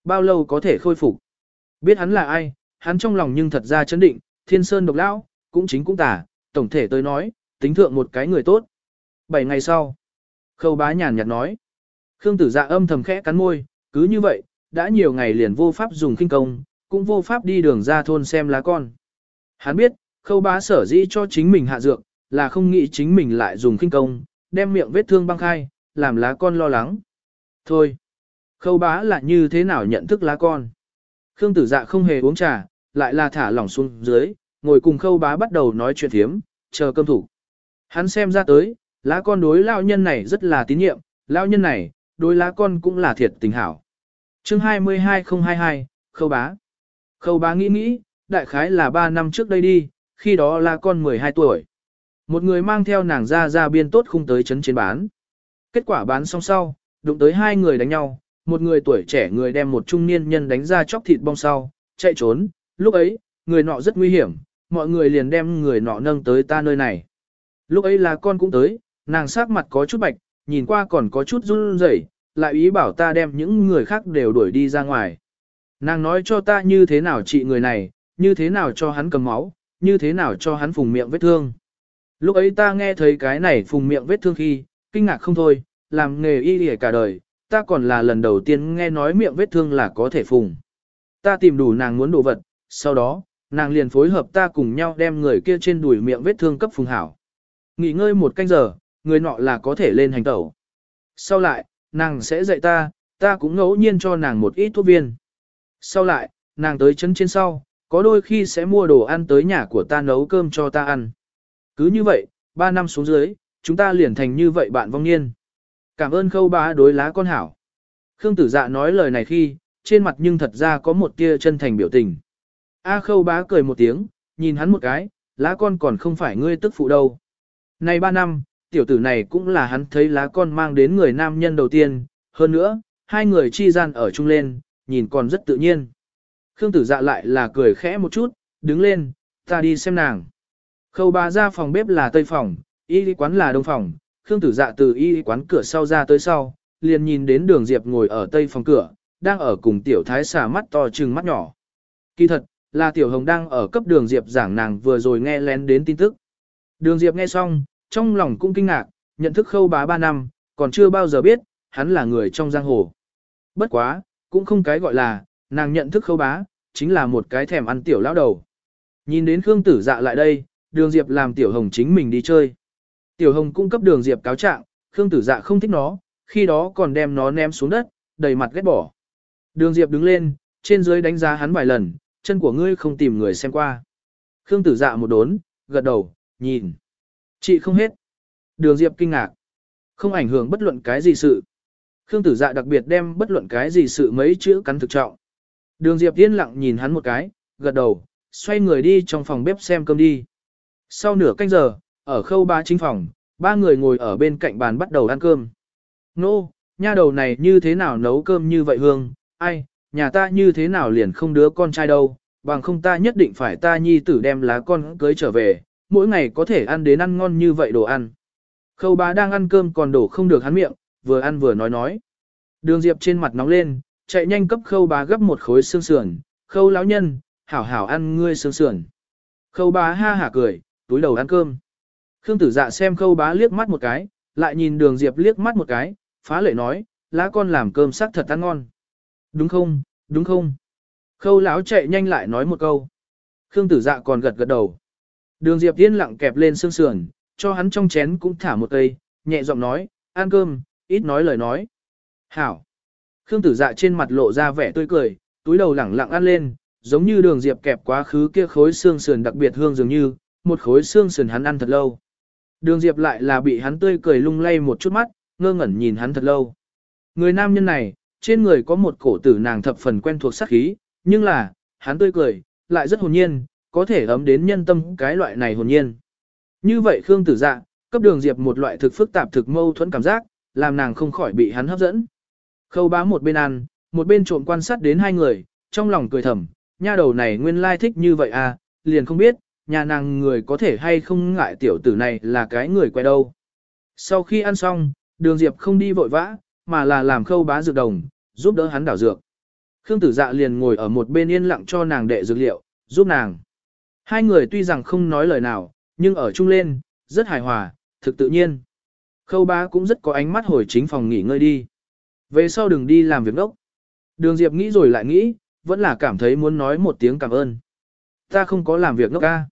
Bao lâu có thể khôi phục. Biết hắn là ai, hắn trong lòng nhưng thật ra chấn định, thiên sơn độc lão, cũng chính cũng tả, tổng thể tới nói, tính thượng một cái người tốt. Bảy ngày sau, khâu bá nhàn nhạt nói. Khương tử dạ âm thầm khẽ cắn môi, cứ như vậy, đã nhiều ngày liền vô pháp dùng kinh công, cũng vô pháp đi đường ra thôn xem lá con. Hắn biết, khâu bá sở dĩ cho chính mình hạ dược, là không nghĩ chính mình lại dùng kinh công, đem miệng vết thương băng khai, làm lá con lo lắng. Thôi, khâu bá là như thế nào nhận thức lá con? Khương tử dạ không hề uống trà, lại là thả lỏng xuống dưới, ngồi cùng khâu bá bắt đầu nói chuyện thiếm, chờ cơm thủ. Hắn xem ra tới, lá con đối lao nhân này rất là tín nhiệm, lao nhân này, đối lá con cũng là thiệt tình hảo. chương 22022, khâu bá. Khâu bá nghĩ nghĩ, đại khái là 3 năm trước đây đi, khi đó lá con 12 tuổi. Một người mang theo nàng ra ra biên tốt không tới chấn chiến bán. Kết quả bán xong sau, đụng tới hai người đánh nhau, một người tuổi trẻ người đem một trung niên nhân đánh ra chóc thịt bong sau, chạy trốn, lúc ấy, người nọ rất nguy hiểm, mọi người liền đem người nọ nâng tới ta nơi này. Lúc ấy là con cũng tới, nàng sắc mặt có chút bạch, nhìn qua còn có chút run rẩy, lại ý bảo ta đem những người khác đều đuổi đi ra ngoài. Nàng nói cho ta như thế nào trị người này, như thế nào cho hắn cầm máu, như thế nào cho hắn phùng miệng vết thương. Lúc ấy ta nghe thấy cái này phùng miệng vết thương khi, kinh ngạc không thôi, làm nghề y để cả đời, ta còn là lần đầu tiên nghe nói miệng vết thương là có thể phùng. Ta tìm đủ nàng muốn đồ vật, sau đó, nàng liền phối hợp ta cùng nhau đem người kia trên đùi miệng vết thương cấp phùng hảo. Nghỉ ngơi một canh giờ, người nọ là có thể lên hành tẩu. Sau lại, nàng sẽ dạy ta, ta cũng ngẫu nhiên cho nàng một ít thuốc viên. Sau lại, nàng tới chân trên sau, có đôi khi sẽ mua đồ ăn tới nhà của ta nấu cơm cho ta ăn. Cứ như vậy, ba năm xuống dưới, chúng ta liền thành như vậy bạn vong niên. Cảm ơn khâu bá đối lá con hảo. Khương tử dạ nói lời này khi, trên mặt nhưng thật ra có một tia chân thành biểu tình. A khâu bá cười một tiếng, nhìn hắn một cái, lá con còn không phải ngươi tức phụ đâu. Này ba năm, tiểu tử này cũng là hắn thấy lá con mang đến người nam nhân đầu tiên, hơn nữa, hai người chi gian ở chung lên, nhìn còn rất tự nhiên. Khương tử dạ lại là cười khẽ một chút, đứng lên, ta đi xem nàng. Khâu bà ra phòng bếp là tây phòng, y quán là đông phòng, Khương tử dạ từ y quán cửa sau ra tới sau, liền nhìn đến đường Diệp ngồi ở tây phòng cửa, đang ở cùng tiểu thái xà mắt to trừng mắt nhỏ. Kỳ thật, là tiểu hồng đang ở cấp đường Diệp giảng nàng vừa rồi nghe lén đến tin tức. Đường Diệp nghe xong, trong lòng cũng kinh ngạc, nhận thức khâu bá ba năm, còn chưa bao giờ biết, hắn là người trong giang hồ. Bất quá, cũng không cái gọi là, nàng nhận thức khâu bá, chính là một cái thèm ăn tiểu lão đầu. Nhìn đến Khương tử dạ lại đây, đường Diệp làm tiểu hồng chính mình đi chơi. Tiểu hồng cung cấp đường Diệp cáo trạng, Khương tử dạ không thích nó, khi đó còn đem nó ném xuống đất, đầy mặt ghét bỏ. Đường Diệp đứng lên, trên dưới đánh giá hắn vài lần, chân của ngươi không tìm người xem qua. Khương tử dạ một đốn, gật đầu, nhìn. Chị không hết. Đường Diệp kinh ngạc. Không ảnh hưởng bất luận cái gì sự. Khương tử dạ đặc biệt đem bất luận cái gì sự mấy chữ cắn thực trọng. Đường Diệp yên lặng nhìn hắn một cái, gật đầu, xoay người đi trong phòng bếp xem cơm đi. Sau nửa canh giờ, ở khâu ba chính phòng, ba người ngồi ở bên cạnh bàn bắt đầu ăn cơm. Nô, nha đầu này như thế nào nấu cơm như vậy hương, ai, nhà ta như thế nào liền không đứa con trai đâu, bằng không ta nhất định phải ta nhi tử đem lá con cưới trở về, mỗi ngày có thể ăn đến ăn ngon như vậy đồ ăn. Khâu bá đang ăn cơm còn đổ không được hắn miệng, vừa ăn vừa nói nói. Đường Diệp trên mặt nóng lên, chạy nhanh cấp khâu bá gấp một khối xương sườn, khâu lão nhân, hảo hảo ăn ngươi xương sườn. Khâu bá ha hả cười, túi đầu ăn cơm. Khương tử dạ xem khâu bá liếc mắt một cái, lại nhìn đường Diệp liếc mắt một cái, phá lệ nói, lá con làm cơm sắc thật ăn ngon. Đúng không, đúng không? Khâu lão chạy nhanh lại nói một câu. Khương tử dạ còn gật gật đầu. Đường Diệp yên lặng kẹp lên xương sườn, cho hắn trong chén cũng thả một cây, nhẹ giọng nói, ăn cơm, ít nói lời nói. Hảo. Khương tử dạ trên mặt lộ ra vẻ tươi cười, túi đầu lẳng lặng ăn lên, giống như đường Diệp kẹp quá khứ kia khối xương sườn đặc biệt hương dường như, một khối xương sườn hắn ăn thật lâu. Đường Diệp lại là bị hắn tươi cười lung lay một chút mắt, ngơ ngẩn nhìn hắn thật lâu. Người nam nhân này, trên người có một cổ tử nàng thập phần quen thuộc sắc khí, nhưng là, hắn tươi cười, lại rất hồn nhiên, có thể ấm đến nhân tâm cái loại này hồn nhiên. Như vậy Khương Tử Dạ, cấp đường Diệp một loại thực phức tạp thực mâu thuẫn cảm giác, làm nàng không khỏi bị hắn hấp dẫn. Khâu bá một bên ăn, một bên trộm quan sát đến hai người, trong lòng cười thầm, nha đầu này nguyên lai thích như vậy à, liền không biết, nhà nàng người có thể hay không ngại tiểu tử này là cái người quay đâu. Sau khi ăn xong, đường Diệp không đi vội vã, mà là làm khâu bá dược đồng, giúp đỡ hắn đảo dược. Khương tử dạ liền ngồi ở một bên yên lặng cho nàng đệ dược liệu, giúp nàng. Hai người tuy rằng không nói lời nào, nhưng ở chung lên, rất hài hòa, thực tự nhiên. Khâu bá cũng rất có ánh mắt hồi chính phòng nghỉ ngơi đi. Về sau đừng đi làm việc đốc. Đường Diệp nghĩ rồi lại nghĩ, vẫn là cảm thấy muốn nói một tiếng cảm ơn. Ta không có làm việc ngốc ca.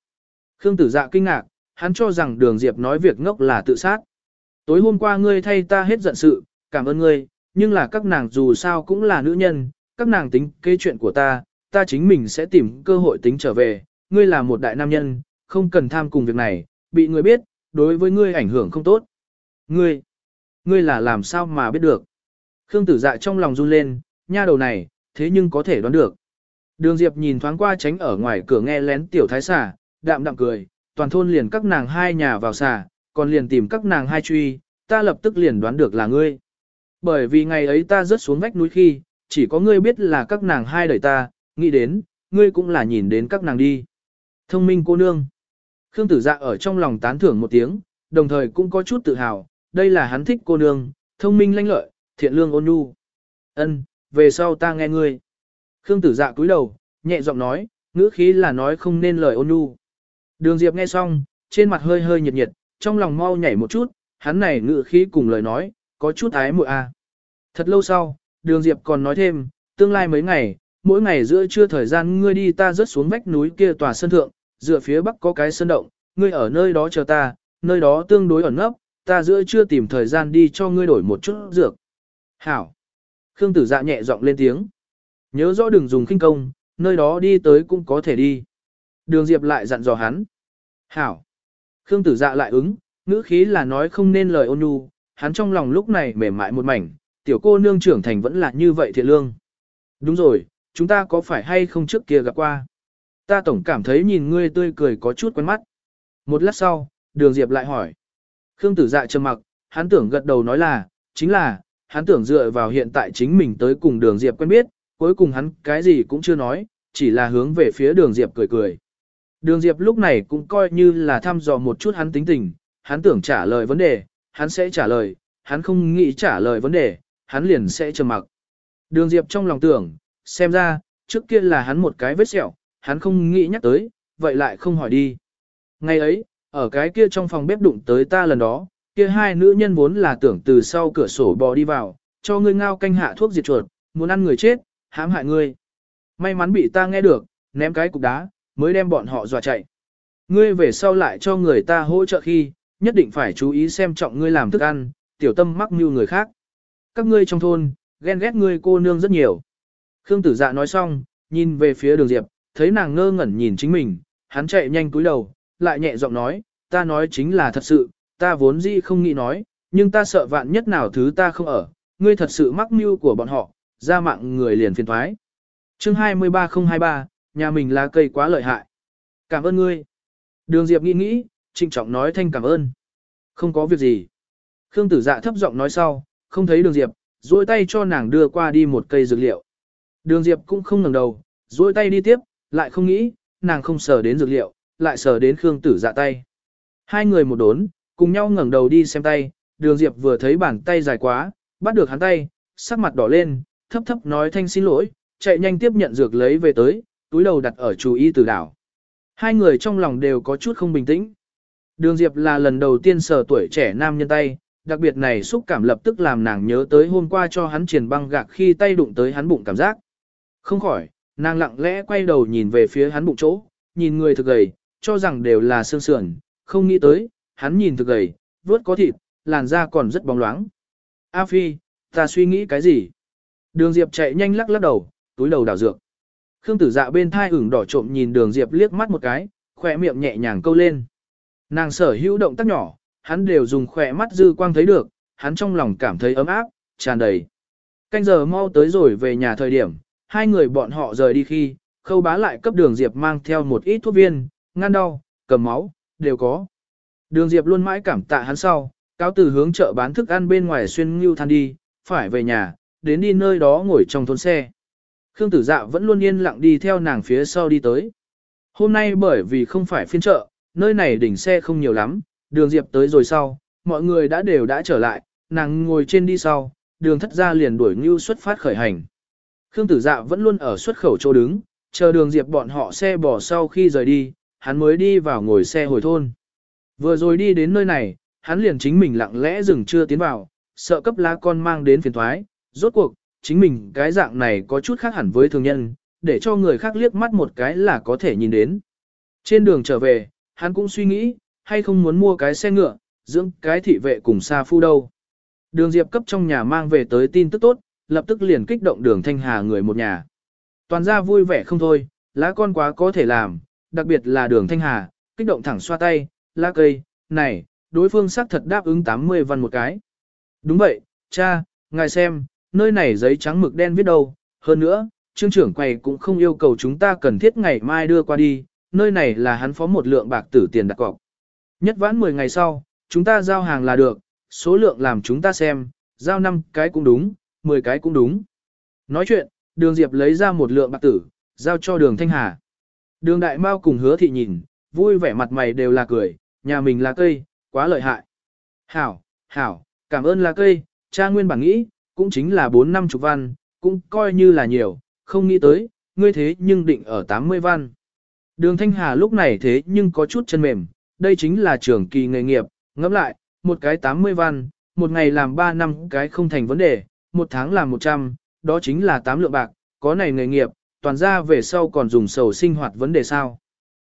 Khương tử dạ kinh ngạc, hắn cho rằng đường Diệp nói việc ngốc là tự sát. Tối hôm qua ngươi thay ta hết giận sự, cảm ơn ngươi, nhưng là các nàng dù sao cũng là nữ nhân, các nàng tính kế chuyện của ta, ta chính mình sẽ tìm cơ hội tính trở về, ngươi là một đại nam nhân, không cần tham cùng việc này, bị người biết, đối với ngươi ảnh hưởng không tốt. Ngươi, ngươi là làm sao mà biết được. Khương tử dạ trong lòng run lên, nha đầu này, thế nhưng có thể đoán được. Đường Diệp nhìn thoáng qua tránh ở ngoài cửa nghe lén tiểu thái xà, đạm đạm cười, toàn thôn liền các nàng hai nhà vào xà, còn liền tìm các nàng hai truy, ta lập tức liền đoán được là ngươi. Bởi vì ngày ấy ta rớt xuống vách núi khi, chỉ có ngươi biết là các nàng hai đời ta, nghĩ đến, ngươi cũng là nhìn đến các nàng đi. Thông minh cô nương. Khương tử dạ ở trong lòng tán thưởng một tiếng, đồng thời cũng có chút tự hào, đây là hắn thích cô nương, thông minh lanh lợi, thiện lương ôn nhu. Ân, về sau ta nghe ngươi. Khương tử dạ cúi đầu, nhẹ giọng nói, ngữ khí là nói không nên lời ôn nhu. Đường Diệp nghe xong, trên mặt hơi hơi nhiệt nhiệt, trong lòng mau nhảy một chút, hắn này ngự khí cùng lời nói, có chút ái muội a. À. Thật lâu sau, Đường Diệp còn nói thêm, tương lai mấy ngày, mỗi ngày giữa trưa thời gian ngươi đi ta rớt xuống vách núi kia tòa sân thượng, dựa phía bắc có cái sân động, ngươi ở nơi đó chờ ta, nơi đó tương đối ẩn nấp, ta giữa trưa tìm thời gian đi cho ngươi đổi một chút dược. Hảo. Khương tử dạ nhẹ giọng lên tiếng. Nhớ rõ đừng dùng kinh công, nơi đó đi tới cũng có thể đi. Đường Diệp lại dặn dò hắn. Hảo. Khương tử dạ lại ứng, ngữ khí là nói không nên lời ôn nhu, hắn trong lòng lúc này mềm mại một mảnh, tiểu cô nương trưởng thành vẫn là như vậy thiện lương. Đúng rồi, chúng ta có phải hay không trước kia gặp qua? Ta tổng cảm thấy nhìn ngươi tươi cười có chút quen mắt. Một lát sau, đường Diệp lại hỏi. Khương tử dạ trầm mặc, hắn tưởng gật đầu nói là, chính là, hắn tưởng dựa vào hiện tại chính mình tới cùng đường Diệp quen biết, cuối cùng hắn cái gì cũng chưa nói, chỉ là hướng về phía đường Diệp cười cười. Đường Diệp lúc này cũng coi như là thăm dò một chút hắn tính tình, hắn tưởng trả lời vấn đề, hắn sẽ trả lời, hắn không nghĩ trả lời vấn đề, hắn liền sẽ trầm mặc. Đường Diệp trong lòng tưởng, xem ra, trước kia là hắn một cái vết sẹo, hắn không nghĩ nhắc tới, vậy lại không hỏi đi. Ngày ấy, ở cái kia trong phòng bếp đụng tới ta lần đó, kia hai nữ nhân vốn là tưởng từ sau cửa sổ bò đi vào, cho ngươi ngao canh hạ thuốc diệt chuột, muốn ăn người chết, hãm hại ngươi. May mắn bị ta nghe được, ném cái cục đá, mới đem bọn họ dọa chạy. Ngươi về sau lại cho người ta hỗ trợ khi, nhất định phải chú ý xem trọng ngươi làm thức ăn, tiểu tâm mắc mưu người khác. Các ngươi trong thôn, ghen ghét ngươi cô nương rất nhiều. Khương tử dạ nói xong, nhìn về phía đường diệp, thấy nàng ngơ ngẩn nhìn chính mình, hắn chạy nhanh cúi đầu, lại nhẹ giọng nói, ta nói chính là thật sự, ta vốn dĩ không nghĩ nói, nhưng ta sợ vạn nhất nào thứ ta không ở, ngươi thật sự mắc mưu của bọn họ, ra mạng người liền phiền thoái. chương 23023, nhà mình là cây quá lợi hại. Cảm ơn ngươi. Đường Diệp nghĩ nghĩ, trịnh trọng nói thanh cảm ơn. Không có việc gì. Khương tử dạ thấp giọng nói sau, không thấy đường Diệp, duỗi tay cho nàng đưa qua đi một cây dược liệu. Đường Diệp cũng không ngẩng đầu, duỗi tay đi tiếp, lại không nghĩ, nàng không sờ đến dược liệu, lại sờ đến Khương tử dạ tay. Hai người một đốn, cùng nhau ngẩng đầu đi xem tay, đường Diệp vừa thấy bàn tay dài quá, bắt được hắn tay, sắc mặt đỏ lên, thấp thấp nói thanh xin lỗi, chạy nhanh tiếp nhận dược lấy về tới, túi đầu đặt ở chú ý từ đảo. Hai người trong lòng đều có chút không bình tĩnh. Đường Diệp là lần đầu tiên sờ tuổi trẻ nam nhân tay, đặc biệt này xúc cảm lập tức làm nàng nhớ tới hôm qua cho hắn triển băng gạc khi tay đụng tới hắn bụng cảm giác. Không khỏi, nàng lặng lẽ quay đầu nhìn về phía hắn bụng chỗ, nhìn người thực gầy, cho rằng đều là xương sườn, không nghĩ tới, hắn nhìn thực gầy, vớt có thịt, làn da còn rất bóng loáng. A Phi, ta suy nghĩ cái gì? Đường Diệp chạy nhanh lắc lắc đầu, túi đầu đảo dược. Khương tử dạ bên thai ửng đỏ trộm nhìn đường Diệp liếc mắt một cái, khỏe miệng nhẹ nhàng câu lên. Nàng sở hữu động tác nhỏ, hắn đều dùng khỏe mắt dư quang thấy được, hắn trong lòng cảm thấy ấm áp, tràn đầy. Canh giờ mau tới rồi về nhà thời điểm, hai người bọn họ rời đi khi, khâu bá lại cấp đường Diệp mang theo một ít thuốc viên, ngăn đau, cầm máu, đều có. Đường Diệp luôn mãi cảm tạ hắn sau, cáo từ hướng chợ bán thức ăn bên ngoài xuyên ngưu than đi, phải về nhà, đến đi nơi đó ngồi trong thôn xe. Khương tử dạ vẫn luôn yên lặng đi theo nàng phía sau đi tới. Hôm nay bởi vì không phải phiên chợ, nơi này đỉnh xe không nhiều lắm, đường Diệp tới rồi sau, mọi người đã đều đã trở lại, nàng ngồi trên đi sau, đường thất ra liền đuổi ngưu xuất phát khởi hành. Khương tử dạ vẫn luôn ở xuất khẩu chỗ đứng, chờ đường Diệp bọn họ xe bỏ sau khi rời đi, hắn mới đi vào ngồi xe hồi thôn. Vừa rồi đi đến nơi này, hắn liền chính mình lặng lẽ dừng chưa tiến vào, sợ cấp lá con mang đến phiền thoái, rốt cuộc, chính mình cái dạng này có chút khác hẳn với thường nhân, để cho người khác liếc mắt một cái là có thể nhìn đến. Trên đường trở về, hắn cũng suy nghĩ, hay không muốn mua cái xe ngựa, dưỡng cái thị vệ cùng xa phu đâu. Đường Diệp cấp trong nhà mang về tới tin tức tốt, lập tức liền kích động đường Thanh Hà người một nhà. Toàn ra vui vẻ không thôi, lá con quá có thể làm, đặc biệt là đường Thanh Hà, kích động thẳng xoa tay, lá cây, này, đối phương xác thật đáp ứng 80 văn một cái. Đúng vậy, cha, ngài xem, nơi này giấy trắng mực đen viết đâu, hơn nữa, trương trưởng quầy cũng không yêu cầu chúng ta cần thiết ngày mai đưa qua đi, nơi này là hắn phó một lượng bạc tử tiền đặt cọc. Nhất vãn 10 ngày sau, chúng ta giao hàng là được, số lượng làm chúng ta xem, giao 5 cái cũng đúng, 10 cái cũng đúng. Nói chuyện, đường Diệp lấy ra một lượng bạc tử, giao cho đường Thanh Hà. Đường Đại Mao cùng hứa thị nhìn, vui vẻ mặt mày đều là cười, nhà mình là cây, quá lợi hại. Hảo, hảo, cảm ơn là cây, cha nguyên bản nghĩ, cũng chính là 4 năm chục văn, cũng coi như là nhiều, không nghĩ tới, ngươi thế nhưng định ở 80 văn. Đường Thanh Hà lúc này thế nhưng có chút chân mềm, đây chính là trưởng kỳ nghề nghiệp, ngẫm lại, một cái 80 văn, một ngày làm 3 năm cái không thành vấn đề, một tháng làm 100, đó chính là 8 lượng bạc, có này nghề nghiệp, toàn ra về sau còn dùng sầu sinh hoạt vấn đề sao.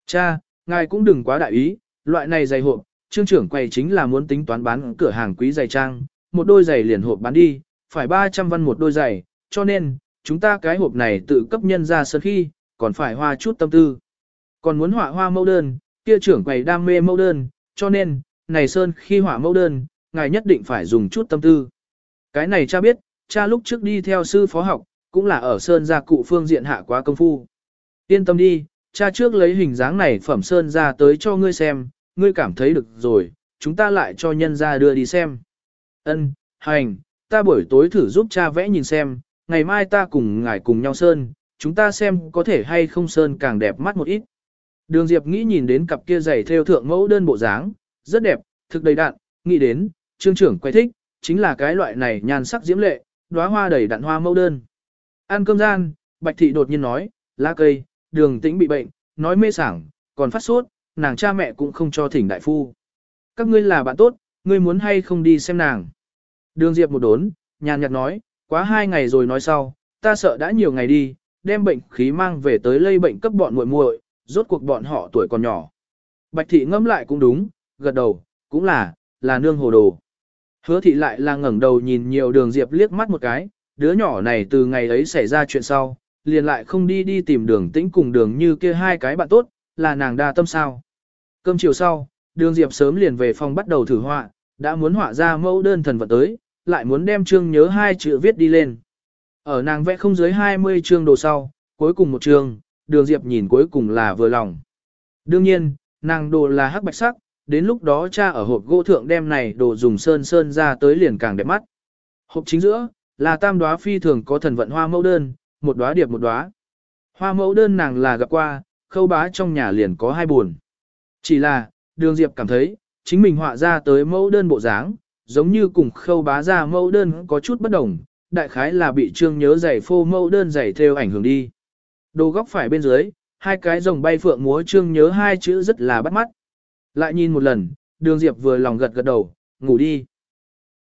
Cha, ngài cũng đừng quá đại ý, loại này dày hộp, trương trưởng quầy chính là muốn tính toán bán cửa hàng quý giày trang, một đôi giày liền hộp bán đi, phải 300 văn một đôi giày, cho nên, chúng ta cái hộp này tự cấp nhân ra sơn khi, còn phải hoa chút tâm tư. Còn muốn họa hoa mẫu đơn, kia trưởng quầy đam mê mẫu đơn, cho nên, này sơn khi họa mẫu đơn, ngài nhất định phải dùng chút tâm tư. Cái này cha biết, cha lúc trước đi theo sư phó học, cũng là ở sơn gia cụ phương diện hạ quá công phu. Yên tâm đi, cha trước lấy hình dáng này phẩm sơn ra tới cho ngươi xem, ngươi cảm thấy được rồi, chúng ta lại cho nhân ra đưa đi xem. Ân, hành, ta buổi tối thử giúp cha vẽ nhìn xem, ngày mai ta cùng ngài cùng nhau sơn, chúng ta xem có thể hay không sơn càng đẹp mắt một ít. Đường Diệp nghĩ nhìn đến cặp kia giày theo thượng mẫu đơn bộ dáng, rất đẹp, thực đầy đặn, nghĩ đến, trương trưởng quay thích, chính là cái loại này nhan sắc diễm lệ, đóa hoa đầy đặn hoa mẫu đơn. Ăn cơm gian, Bạch Thị đột nhiên nói, lá cây, đường tĩnh bị bệnh, nói mê sảng, còn phát sốt, nàng cha mẹ cũng không cho thỉnh đại phu. Các ngươi là bạn tốt, ngươi muốn hay không đi xem nàng. Đường Diệp một đốn, nhàn nhạt nói, quá hai ngày rồi nói sau, ta sợ đã nhiều ngày đi, đem bệnh khí mang về tới lây bệnh cấp bọn muội muội, rốt cuộc bọn họ tuổi còn nhỏ. Bạch thị ngâm lại cũng đúng, gật đầu, cũng là, là nương hồ đồ. Hứa thị lại là ngẩng đầu nhìn nhiều đường Diệp liếc mắt một cái, đứa nhỏ này từ ngày ấy xảy ra chuyện sau, liền lại không đi đi tìm đường tĩnh cùng đường như kia hai cái bạn tốt, là nàng đa tâm sao. Cơm chiều sau, đường Diệp sớm liền về phòng bắt đầu thử họa, đã muốn họa ra mẫu đơn thần vật tới, lại muốn đem chương nhớ hai chữ viết đi lên. Ở nàng vẽ không dưới 20 chương đồ sau, cuối cùng một chương, đường Diệp nhìn cuối cùng là vừa lòng. Đương nhiên, nàng đồ là hắc bạch sắc, đến lúc đó cha ở hộp gỗ thượng đem này đồ dùng sơn sơn ra tới liền càng đẹp mắt. Hộp chính giữa, là tam đóa phi thường có thần vận hoa mẫu đơn, một đóa điệp một đóa. Hoa mẫu đơn nàng là gặp qua, khâu bá trong nhà liền có hai buồn. Chỉ là, đường Diệp cảm thấy, chính mình họa ra tới mẫu đơn bộ dáng, giống như cùng khâu bá ra mẫu đơn có chút bất đồng, đại khái là bị trương nhớ giày phô mẫu đơn giày theo ảnh hưởng đi. Đồ góc phải bên dưới, hai cái rồng bay phượng múa trương nhớ hai chữ rất là bắt mắt. Lại nhìn một lần, đường Diệp vừa lòng gật gật đầu, ngủ đi.